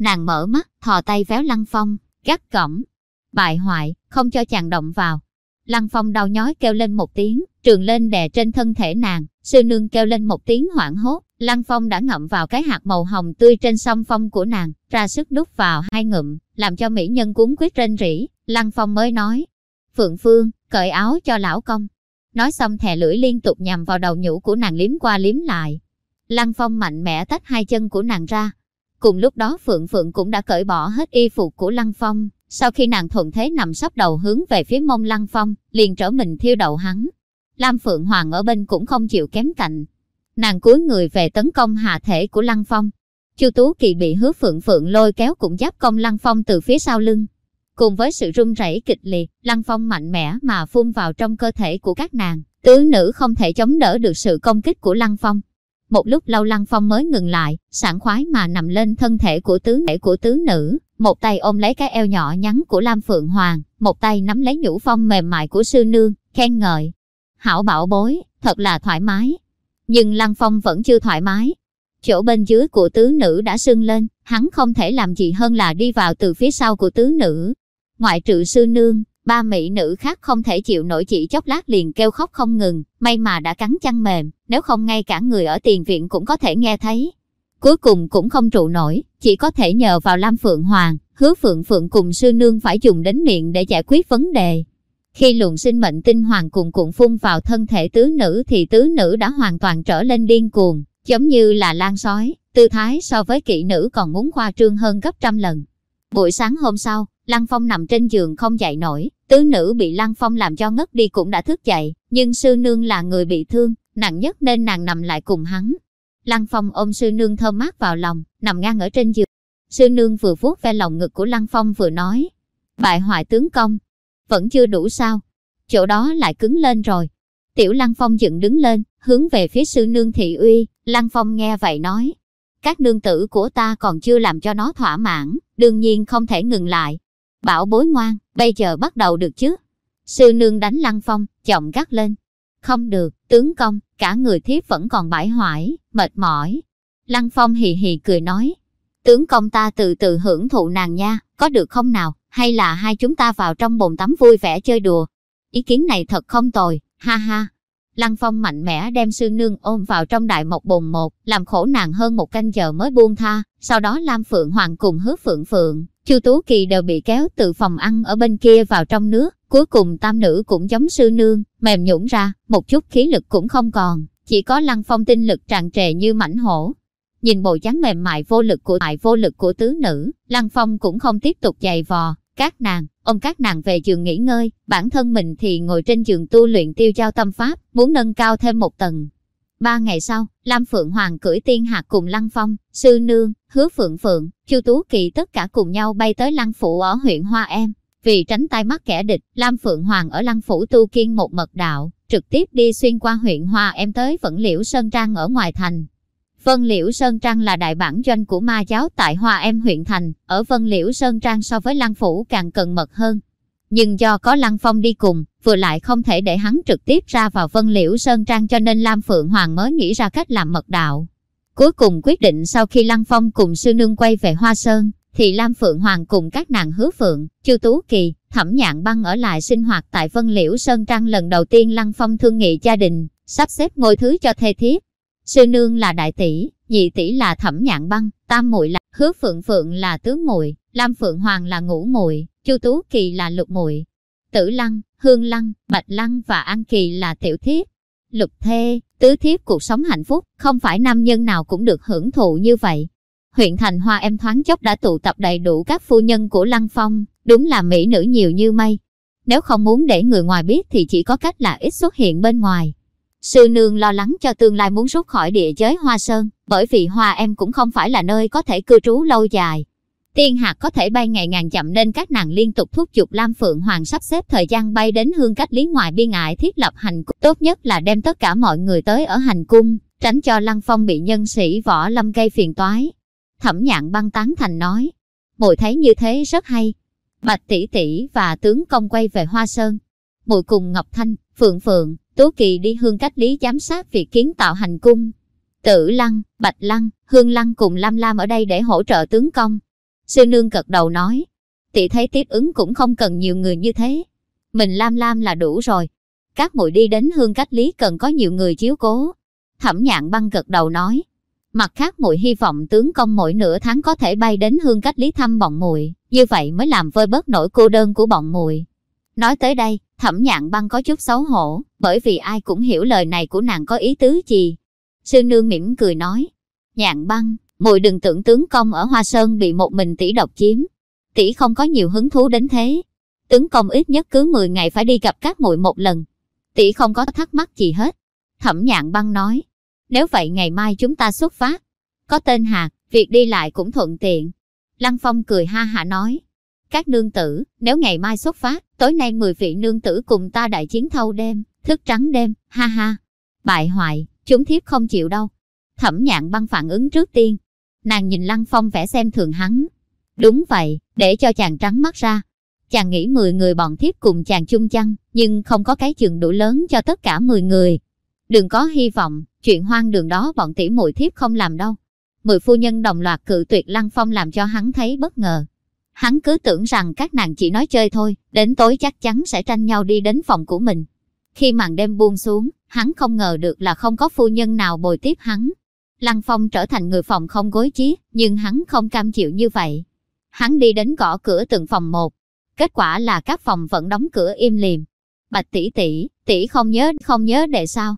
Nàng mở mắt, thò tay véo Lăng Phong, gắt cổng. Bại hoại, không cho chàng động vào. Lăng Phong đau nhói kêu lên một tiếng, trường lên đè trên thân thể nàng, sư nương kêu lên một tiếng hoảng hốt, Lăng Phong đã ngậm vào cái hạt màu hồng tươi trên song phong của nàng, ra sức đút vào hai ngụm, làm cho mỹ nhân cuốn quyết trên rỉ, Lăng Phong mới nói, Phượng Phương, cởi áo cho lão công. Nói xong thè lưỡi liên tục nhằm vào đầu nhũ của nàng liếm qua liếm lại. Lăng Phong mạnh mẽ tách hai chân của nàng ra. Cùng lúc đó Phượng Phượng cũng đã cởi bỏ hết y phục của Lăng Phong. Sau khi nàng thuận thế nằm sắp đầu hướng về phía mông Lăng Phong, liền trở mình thiêu đầu hắn. Lam Phượng Hoàng ở bên cũng không chịu kém cạnh. Nàng cúi người về tấn công hạ thể của Lăng Phong. Chu Tú Kỳ bị hứa Phượng Phượng lôi kéo cũng giáp công Lăng Phong từ phía sau lưng. Cùng với sự run rẩy kịch liệt, Lăng Phong mạnh mẽ mà phun vào trong cơ thể của các nàng. Tứ nữ không thể chống đỡ được sự công kích của Lăng Phong. Một lúc lâu Lăng Phong mới ngừng lại, sảng khoái mà nằm lên thân thể của tứ thể của tứ nữ, một tay ôm lấy cái eo nhỏ nhắn của Lam Phượng Hoàng, một tay nắm lấy nhũ phong mềm mại của sư nương, khen ngợi. Hảo bảo bối, thật là thoải mái. Nhưng Lăng Phong vẫn chưa thoải mái. Chỗ bên dưới của tứ nữ đã sưng lên, hắn không thể làm gì hơn là đi vào từ phía sau của tứ nữ. Ngoại trừ sư nương, ba mỹ nữ khác không thể chịu nổi chỉ chốc lát liền kêu khóc không ngừng, may mà đã cắn chăn mềm, nếu không ngay cả người ở tiền viện cũng có thể nghe thấy. Cuối cùng cũng không trụ nổi, chỉ có thể nhờ vào Lam Phượng Hoàng, hứa Phượng Phượng cùng sư nương phải dùng đến miệng để giải quyết vấn đề. Khi luồng sinh mệnh tinh hoàng cùng cuộn phun vào thân thể tứ nữ thì tứ nữ đã hoàn toàn trở lên điên cuồng, giống như là lan sói, tư thái so với kỵ nữ còn muốn khoa trương hơn gấp trăm lần. Buổi sáng hôm sau, Lăng Phong nằm trên giường không dậy nổi, tứ nữ bị Lăng Phong làm cho ngất đi cũng đã thức dậy, nhưng sư nương là người bị thương, nặng nhất nên nàng nằm lại cùng hắn. Lăng Phong ôm sư nương thơm mát vào lòng, nằm ngang ở trên giường. Sư nương vừa vuốt ve lòng ngực của Lăng Phong vừa nói, bại hoại tướng công, vẫn chưa đủ sao, chỗ đó lại cứng lên rồi. Tiểu Lăng Phong dựng đứng lên, hướng về phía sư nương thị uy, Lăng Phong nghe vậy nói, các nương tử của ta còn chưa làm cho nó thỏa mãn, đương nhiên không thể ngừng lại. Bảo bối ngoan, bây giờ bắt đầu được chứ. Sư nương đánh Lăng Phong, chồng gắt lên. Không được, tướng công, cả người thiếp vẫn còn bãi hoại, mệt mỏi. Lăng Phong hì hì cười nói. Tướng công ta từ từ hưởng thụ nàng nha, có được không nào, hay là hai chúng ta vào trong bồn tắm vui vẻ chơi đùa. Ý kiến này thật không tồi, ha ha. Lăng Phong mạnh mẽ đem sư nương ôm vào trong đại một bồn một, làm khổ nàng hơn một canh giờ mới buông tha, sau đó Lam Phượng Hoàng cùng hứa Phượng Phượng, Chu Tú Kỳ đều bị kéo từ phòng ăn ở bên kia vào trong nước, cuối cùng tam nữ cũng giống sư nương, mềm nhũn ra, một chút khí lực cũng không còn, chỉ có Lăng Phong tinh lực tràn trề như mảnh hổ. Nhìn bộ dáng mềm mại vô lực của tại vô lực của tứ nữ, Lăng Phong cũng không tiếp tục giày vò, các nàng, ông các nàng về giường nghỉ ngơi, bản thân mình thì ngồi trên giường tu luyện tiêu giao tâm pháp, muốn nâng cao thêm một tầng. Ba ngày sau, Lam Phượng Hoàng cưỡi tiên hạt cùng Lăng Phong, Sư Nương, Hứa Phượng Phượng, Chu Tú Kỳ tất cả cùng nhau bay tới Lăng Phủ ở huyện Hoa Em. Vì tránh tai mắt kẻ địch, Lam Phượng Hoàng ở Lăng Phủ tu kiên một mật đạo, trực tiếp đi xuyên qua huyện Hoa Em tới Vẫn Liễu Sơn Trang ở ngoài thành. Vân Liễu Sơn Trang là đại bản doanh của ma giáo tại Hoa Em huyện thành, ở Vân Liễu Sơn Trang so với Lăng Phủ càng cần mật hơn. Nhưng do có Lăng Phong đi cùng, vừa lại không thể để hắn trực tiếp ra vào Vân Liễu Sơn Trang cho nên Lam Phượng Hoàng mới nghĩ ra cách làm mật đạo. Cuối cùng quyết định sau khi Lăng Phong cùng sư nương quay về Hoa Sơn, thì Lam Phượng Hoàng cùng các nàng hứa phượng, Chu Tú Kỳ, Thẩm Nhạn Băng ở lại sinh hoạt tại Vân Liễu Sơn Trang lần đầu tiên Lăng Phong thương nghị gia đình, sắp xếp ngôi thứ cho thê thiếp. Sư nương là đại tỷ, nhị tỷ là Thẩm Nhạn Băng, tam muội là Hứa Phượng Phượng là tướng muội, Lam Phượng Hoàng là ngũ muội, Chu Tú Kỳ là lục muội. Tử Lăng, Hương Lăng, Bạch Lăng và An Kỳ là tiểu thiếp. Lục thê, tứ thiếp cuộc sống hạnh phúc, không phải nam nhân nào cũng được hưởng thụ như vậy. Huyện thành Hoa em thoáng chốc đã tụ tập đầy đủ các phu nhân của Lăng Phong, đúng là mỹ nữ nhiều như mây. Nếu không muốn để người ngoài biết thì chỉ có cách là ít xuất hiện bên ngoài. Sư nương lo lắng cho tương lai muốn rút khỏi địa giới Hoa Sơn, bởi vì Hoa em cũng không phải là nơi có thể cư trú lâu dài. Tiên hạt có thể bay ngày ngàn chậm nên các nàng liên tục thúc giục Lam Phượng Hoàng sắp xếp thời gian bay đến hương cách lý ngoài biên ải thiết lập hành cung. Tốt nhất là đem tất cả mọi người tới ở hành cung, tránh cho Lăng Phong bị nhân sĩ võ lâm gây phiền toái. Thẩm nhạn băng tán thành nói, mùi thấy như thế rất hay. Bạch tỷ tỷ và tướng công quay về Hoa Sơn. Mùi cùng Ngọc Thanh, Phượng Phượng, Tú Kỳ đi hương cách lý giám sát việc kiến tạo hành cung. Tử Lăng, Bạch Lăng, Hương Lăng cùng Lam Lam ở đây để hỗ trợ tướng công. Sư nương cật đầu nói, tỷ thấy tiếp ứng cũng không cần nhiều người như thế. Mình lam lam là đủ rồi. Các muội đi đến hương cách lý cần có nhiều người chiếu cố. Thẩm nhạn băng gật đầu nói. Mặt khác muội hy vọng tướng công mỗi nửa tháng có thể bay đến hương cách lý thăm bọn muội, như vậy mới làm vơi bớt nỗi cô đơn của bọn muội. Nói tới đây, thẩm nhạn băng có chút xấu hổ, bởi vì ai cũng hiểu lời này của nàng có ý tứ gì. Sư nương mỉm cười nói, nhạn băng, muội đừng tưởng tướng công ở Hoa Sơn bị một mình tỷ độc chiếm. Tỷ không có nhiều hứng thú đến thế. Tướng công ít nhất cứ 10 ngày phải đi gặp các muội một lần. Tỷ không có thắc mắc gì hết. Thẩm nhạn băng nói, nếu vậy ngày mai chúng ta xuất phát. Có tên hà việc đi lại cũng thuận tiện. Lăng Phong cười ha hả nói, các nương tử, nếu ngày mai xuất phát, tối nay 10 vị nương tử cùng ta đại chiến thâu đêm, thức trắng đêm, ha ha. Bại hoại, chúng thiếp không chịu đâu. Thẩm nhạn băng phản ứng trước tiên. Nàng nhìn Lăng Phong vẽ xem thường hắn. Đúng vậy, để cho chàng trắng mắt ra. Chàng nghĩ 10 người bọn thiếp cùng chàng chung chăng, nhưng không có cái trường đủ lớn cho tất cả 10 người. Đừng có hy vọng, chuyện hoang đường đó bọn tỷ muội thiếp không làm đâu. Mười phu nhân đồng loạt cự tuyệt Lăng Phong làm cho hắn thấy bất ngờ. Hắn cứ tưởng rằng các nàng chỉ nói chơi thôi, đến tối chắc chắn sẽ tranh nhau đi đến phòng của mình. Khi màn đêm buông xuống, hắn không ngờ được là không có phu nhân nào bồi tiếp hắn. Lăng Phong trở thành người phòng không gối chí, nhưng hắn không cam chịu như vậy. Hắn đi đến gõ cửa từng phòng một. Kết quả là các phòng vẫn đóng cửa im lìm. Bạch tỷ tỷ, tỷ không nhớ không nhớ đệ sao?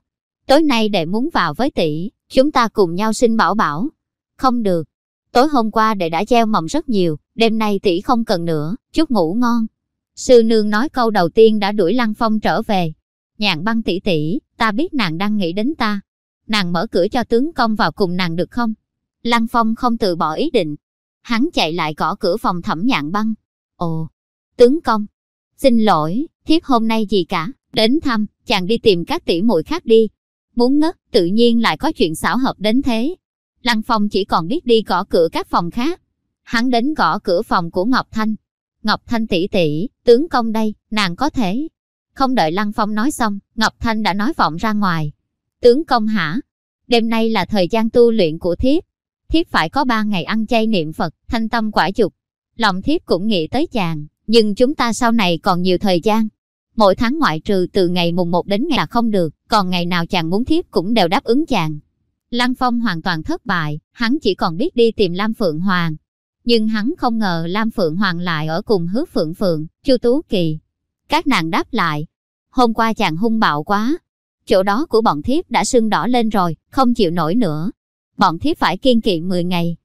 Tối nay đệ muốn vào với tỷ, chúng ta cùng nhau xin bảo bảo. Không được. Tối hôm qua đệ đã treo mầm rất nhiều, đêm nay tỷ không cần nữa, chúc ngủ ngon. Sư nương nói câu đầu tiên đã đuổi Lăng Phong trở về. Nhạn băng tỷ tỷ, ta biết nàng đang nghĩ đến ta. Nàng mở cửa cho tướng công vào cùng nàng được không? Lăng Phong không từ bỏ ý định. Hắn chạy lại gõ cửa phòng thẩm nhạn băng. Ồ, tướng công. Xin lỗi, thiếp hôm nay gì cả, đến thăm, chàng đi tìm các tỷ muội khác đi. Muốn ngất, tự nhiên lại có chuyện xảo hợp đến thế. Lăng Phong chỉ còn biết đi gõ cửa các phòng khác. Hắn đến gõ cửa phòng của Ngọc Thanh. Ngọc Thanh tỷ tỷ, tướng công đây, nàng có thể. Không đợi Lăng Phong nói xong, Ngọc Thanh đã nói vọng ra ngoài. Tướng công hả? Đêm nay là thời gian tu luyện của thiếp. Thiếp phải có ba ngày ăn chay niệm Phật, thanh tâm quả dục. Lòng thiếp cũng nghĩ tới chàng, nhưng chúng ta sau này còn nhiều thời gian. Mỗi tháng ngoại trừ từ ngày mùng 1 đến ngày là không được, còn ngày nào chàng muốn thiếp cũng đều đáp ứng chàng. Lăng Phong hoàn toàn thất bại, hắn chỉ còn biết đi tìm Lam Phượng Hoàng. Nhưng hắn không ngờ Lam Phượng Hoàng lại ở cùng hứa Phượng Phượng, Chu Tú Kỳ. Các nàng đáp lại, hôm qua chàng hung bạo quá. Chỗ đó của bọn thiếp đã sưng đỏ lên rồi, không chịu nổi nữa. Bọn thiếp phải kiên kỵ 10 ngày.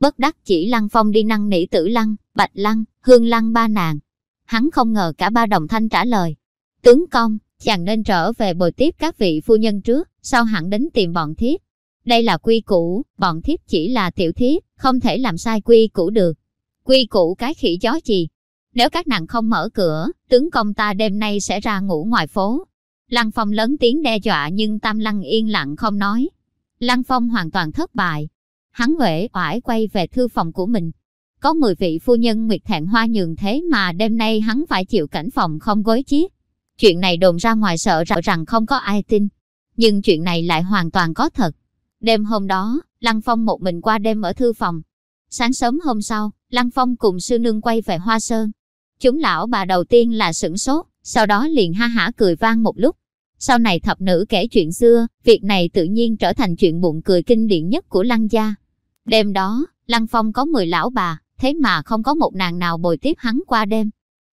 Bất đắc chỉ Lăng Phong đi năn nỉ tử Lăng, Bạch Lăng, Hương Lăng ba nàng. Hắn không ngờ cả ba đồng thanh trả lời. Tướng công, chàng nên trở về bồi tiếp các vị phu nhân trước, sau hẳn đến tìm bọn thiếp. Đây là quy củ, bọn thiếp chỉ là tiểu thiếp, không thể làm sai quy củ được. Quy củ cái khỉ chó gì? Nếu các nàng không mở cửa, tướng công ta đêm nay sẽ ra ngủ ngoài phố. Lăng Phong lớn tiếng đe dọa nhưng Tam Lăng yên lặng không nói. Lăng Phong hoàn toàn thất bại. Hắn uể oải quay về thư phòng của mình. Có 10 vị phu nhân nguyệt thẹn hoa nhường thế mà đêm nay hắn phải chịu cảnh phòng không gối chiếc. Chuyện này đồn ra ngoài sợ rằng không có ai tin. Nhưng chuyện này lại hoàn toàn có thật. Đêm hôm đó, Lăng Phong một mình qua đêm ở thư phòng. Sáng sớm hôm sau, Lăng Phong cùng sư nương quay về Hoa Sơn. Chúng lão bà đầu tiên là sửng sốt, sau đó liền ha hả cười vang một lúc. Sau này thập nữ kể chuyện xưa, việc này tự nhiên trở thành chuyện bụng cười kinh điển nhất của Lăng gia. Đêm đó, Lăng Phong có 10 lão bà, thế mà không có một nàng nào bồi tiếp hắn qua đêm.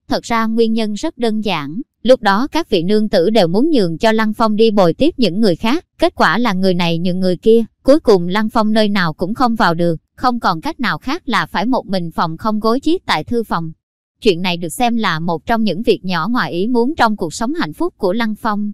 Thật ra nguyên nhân rất đơn giản, Lúc đó các vị nương tử đều muốn nhường cho Lăng Phong đi bồi tiếp những người khác, kết quả là người này nhường người kia, cuối cùng Lăng Phong nơi nào cũng không vào được, không còn cách nào khác là phải một mình phòng không gối chiếc tại thư phòng. Chuyện này được xem là một trong những việc nhỏ ngoài ý muốn trong cuộc sống hạnh phúc của Lăng Phong.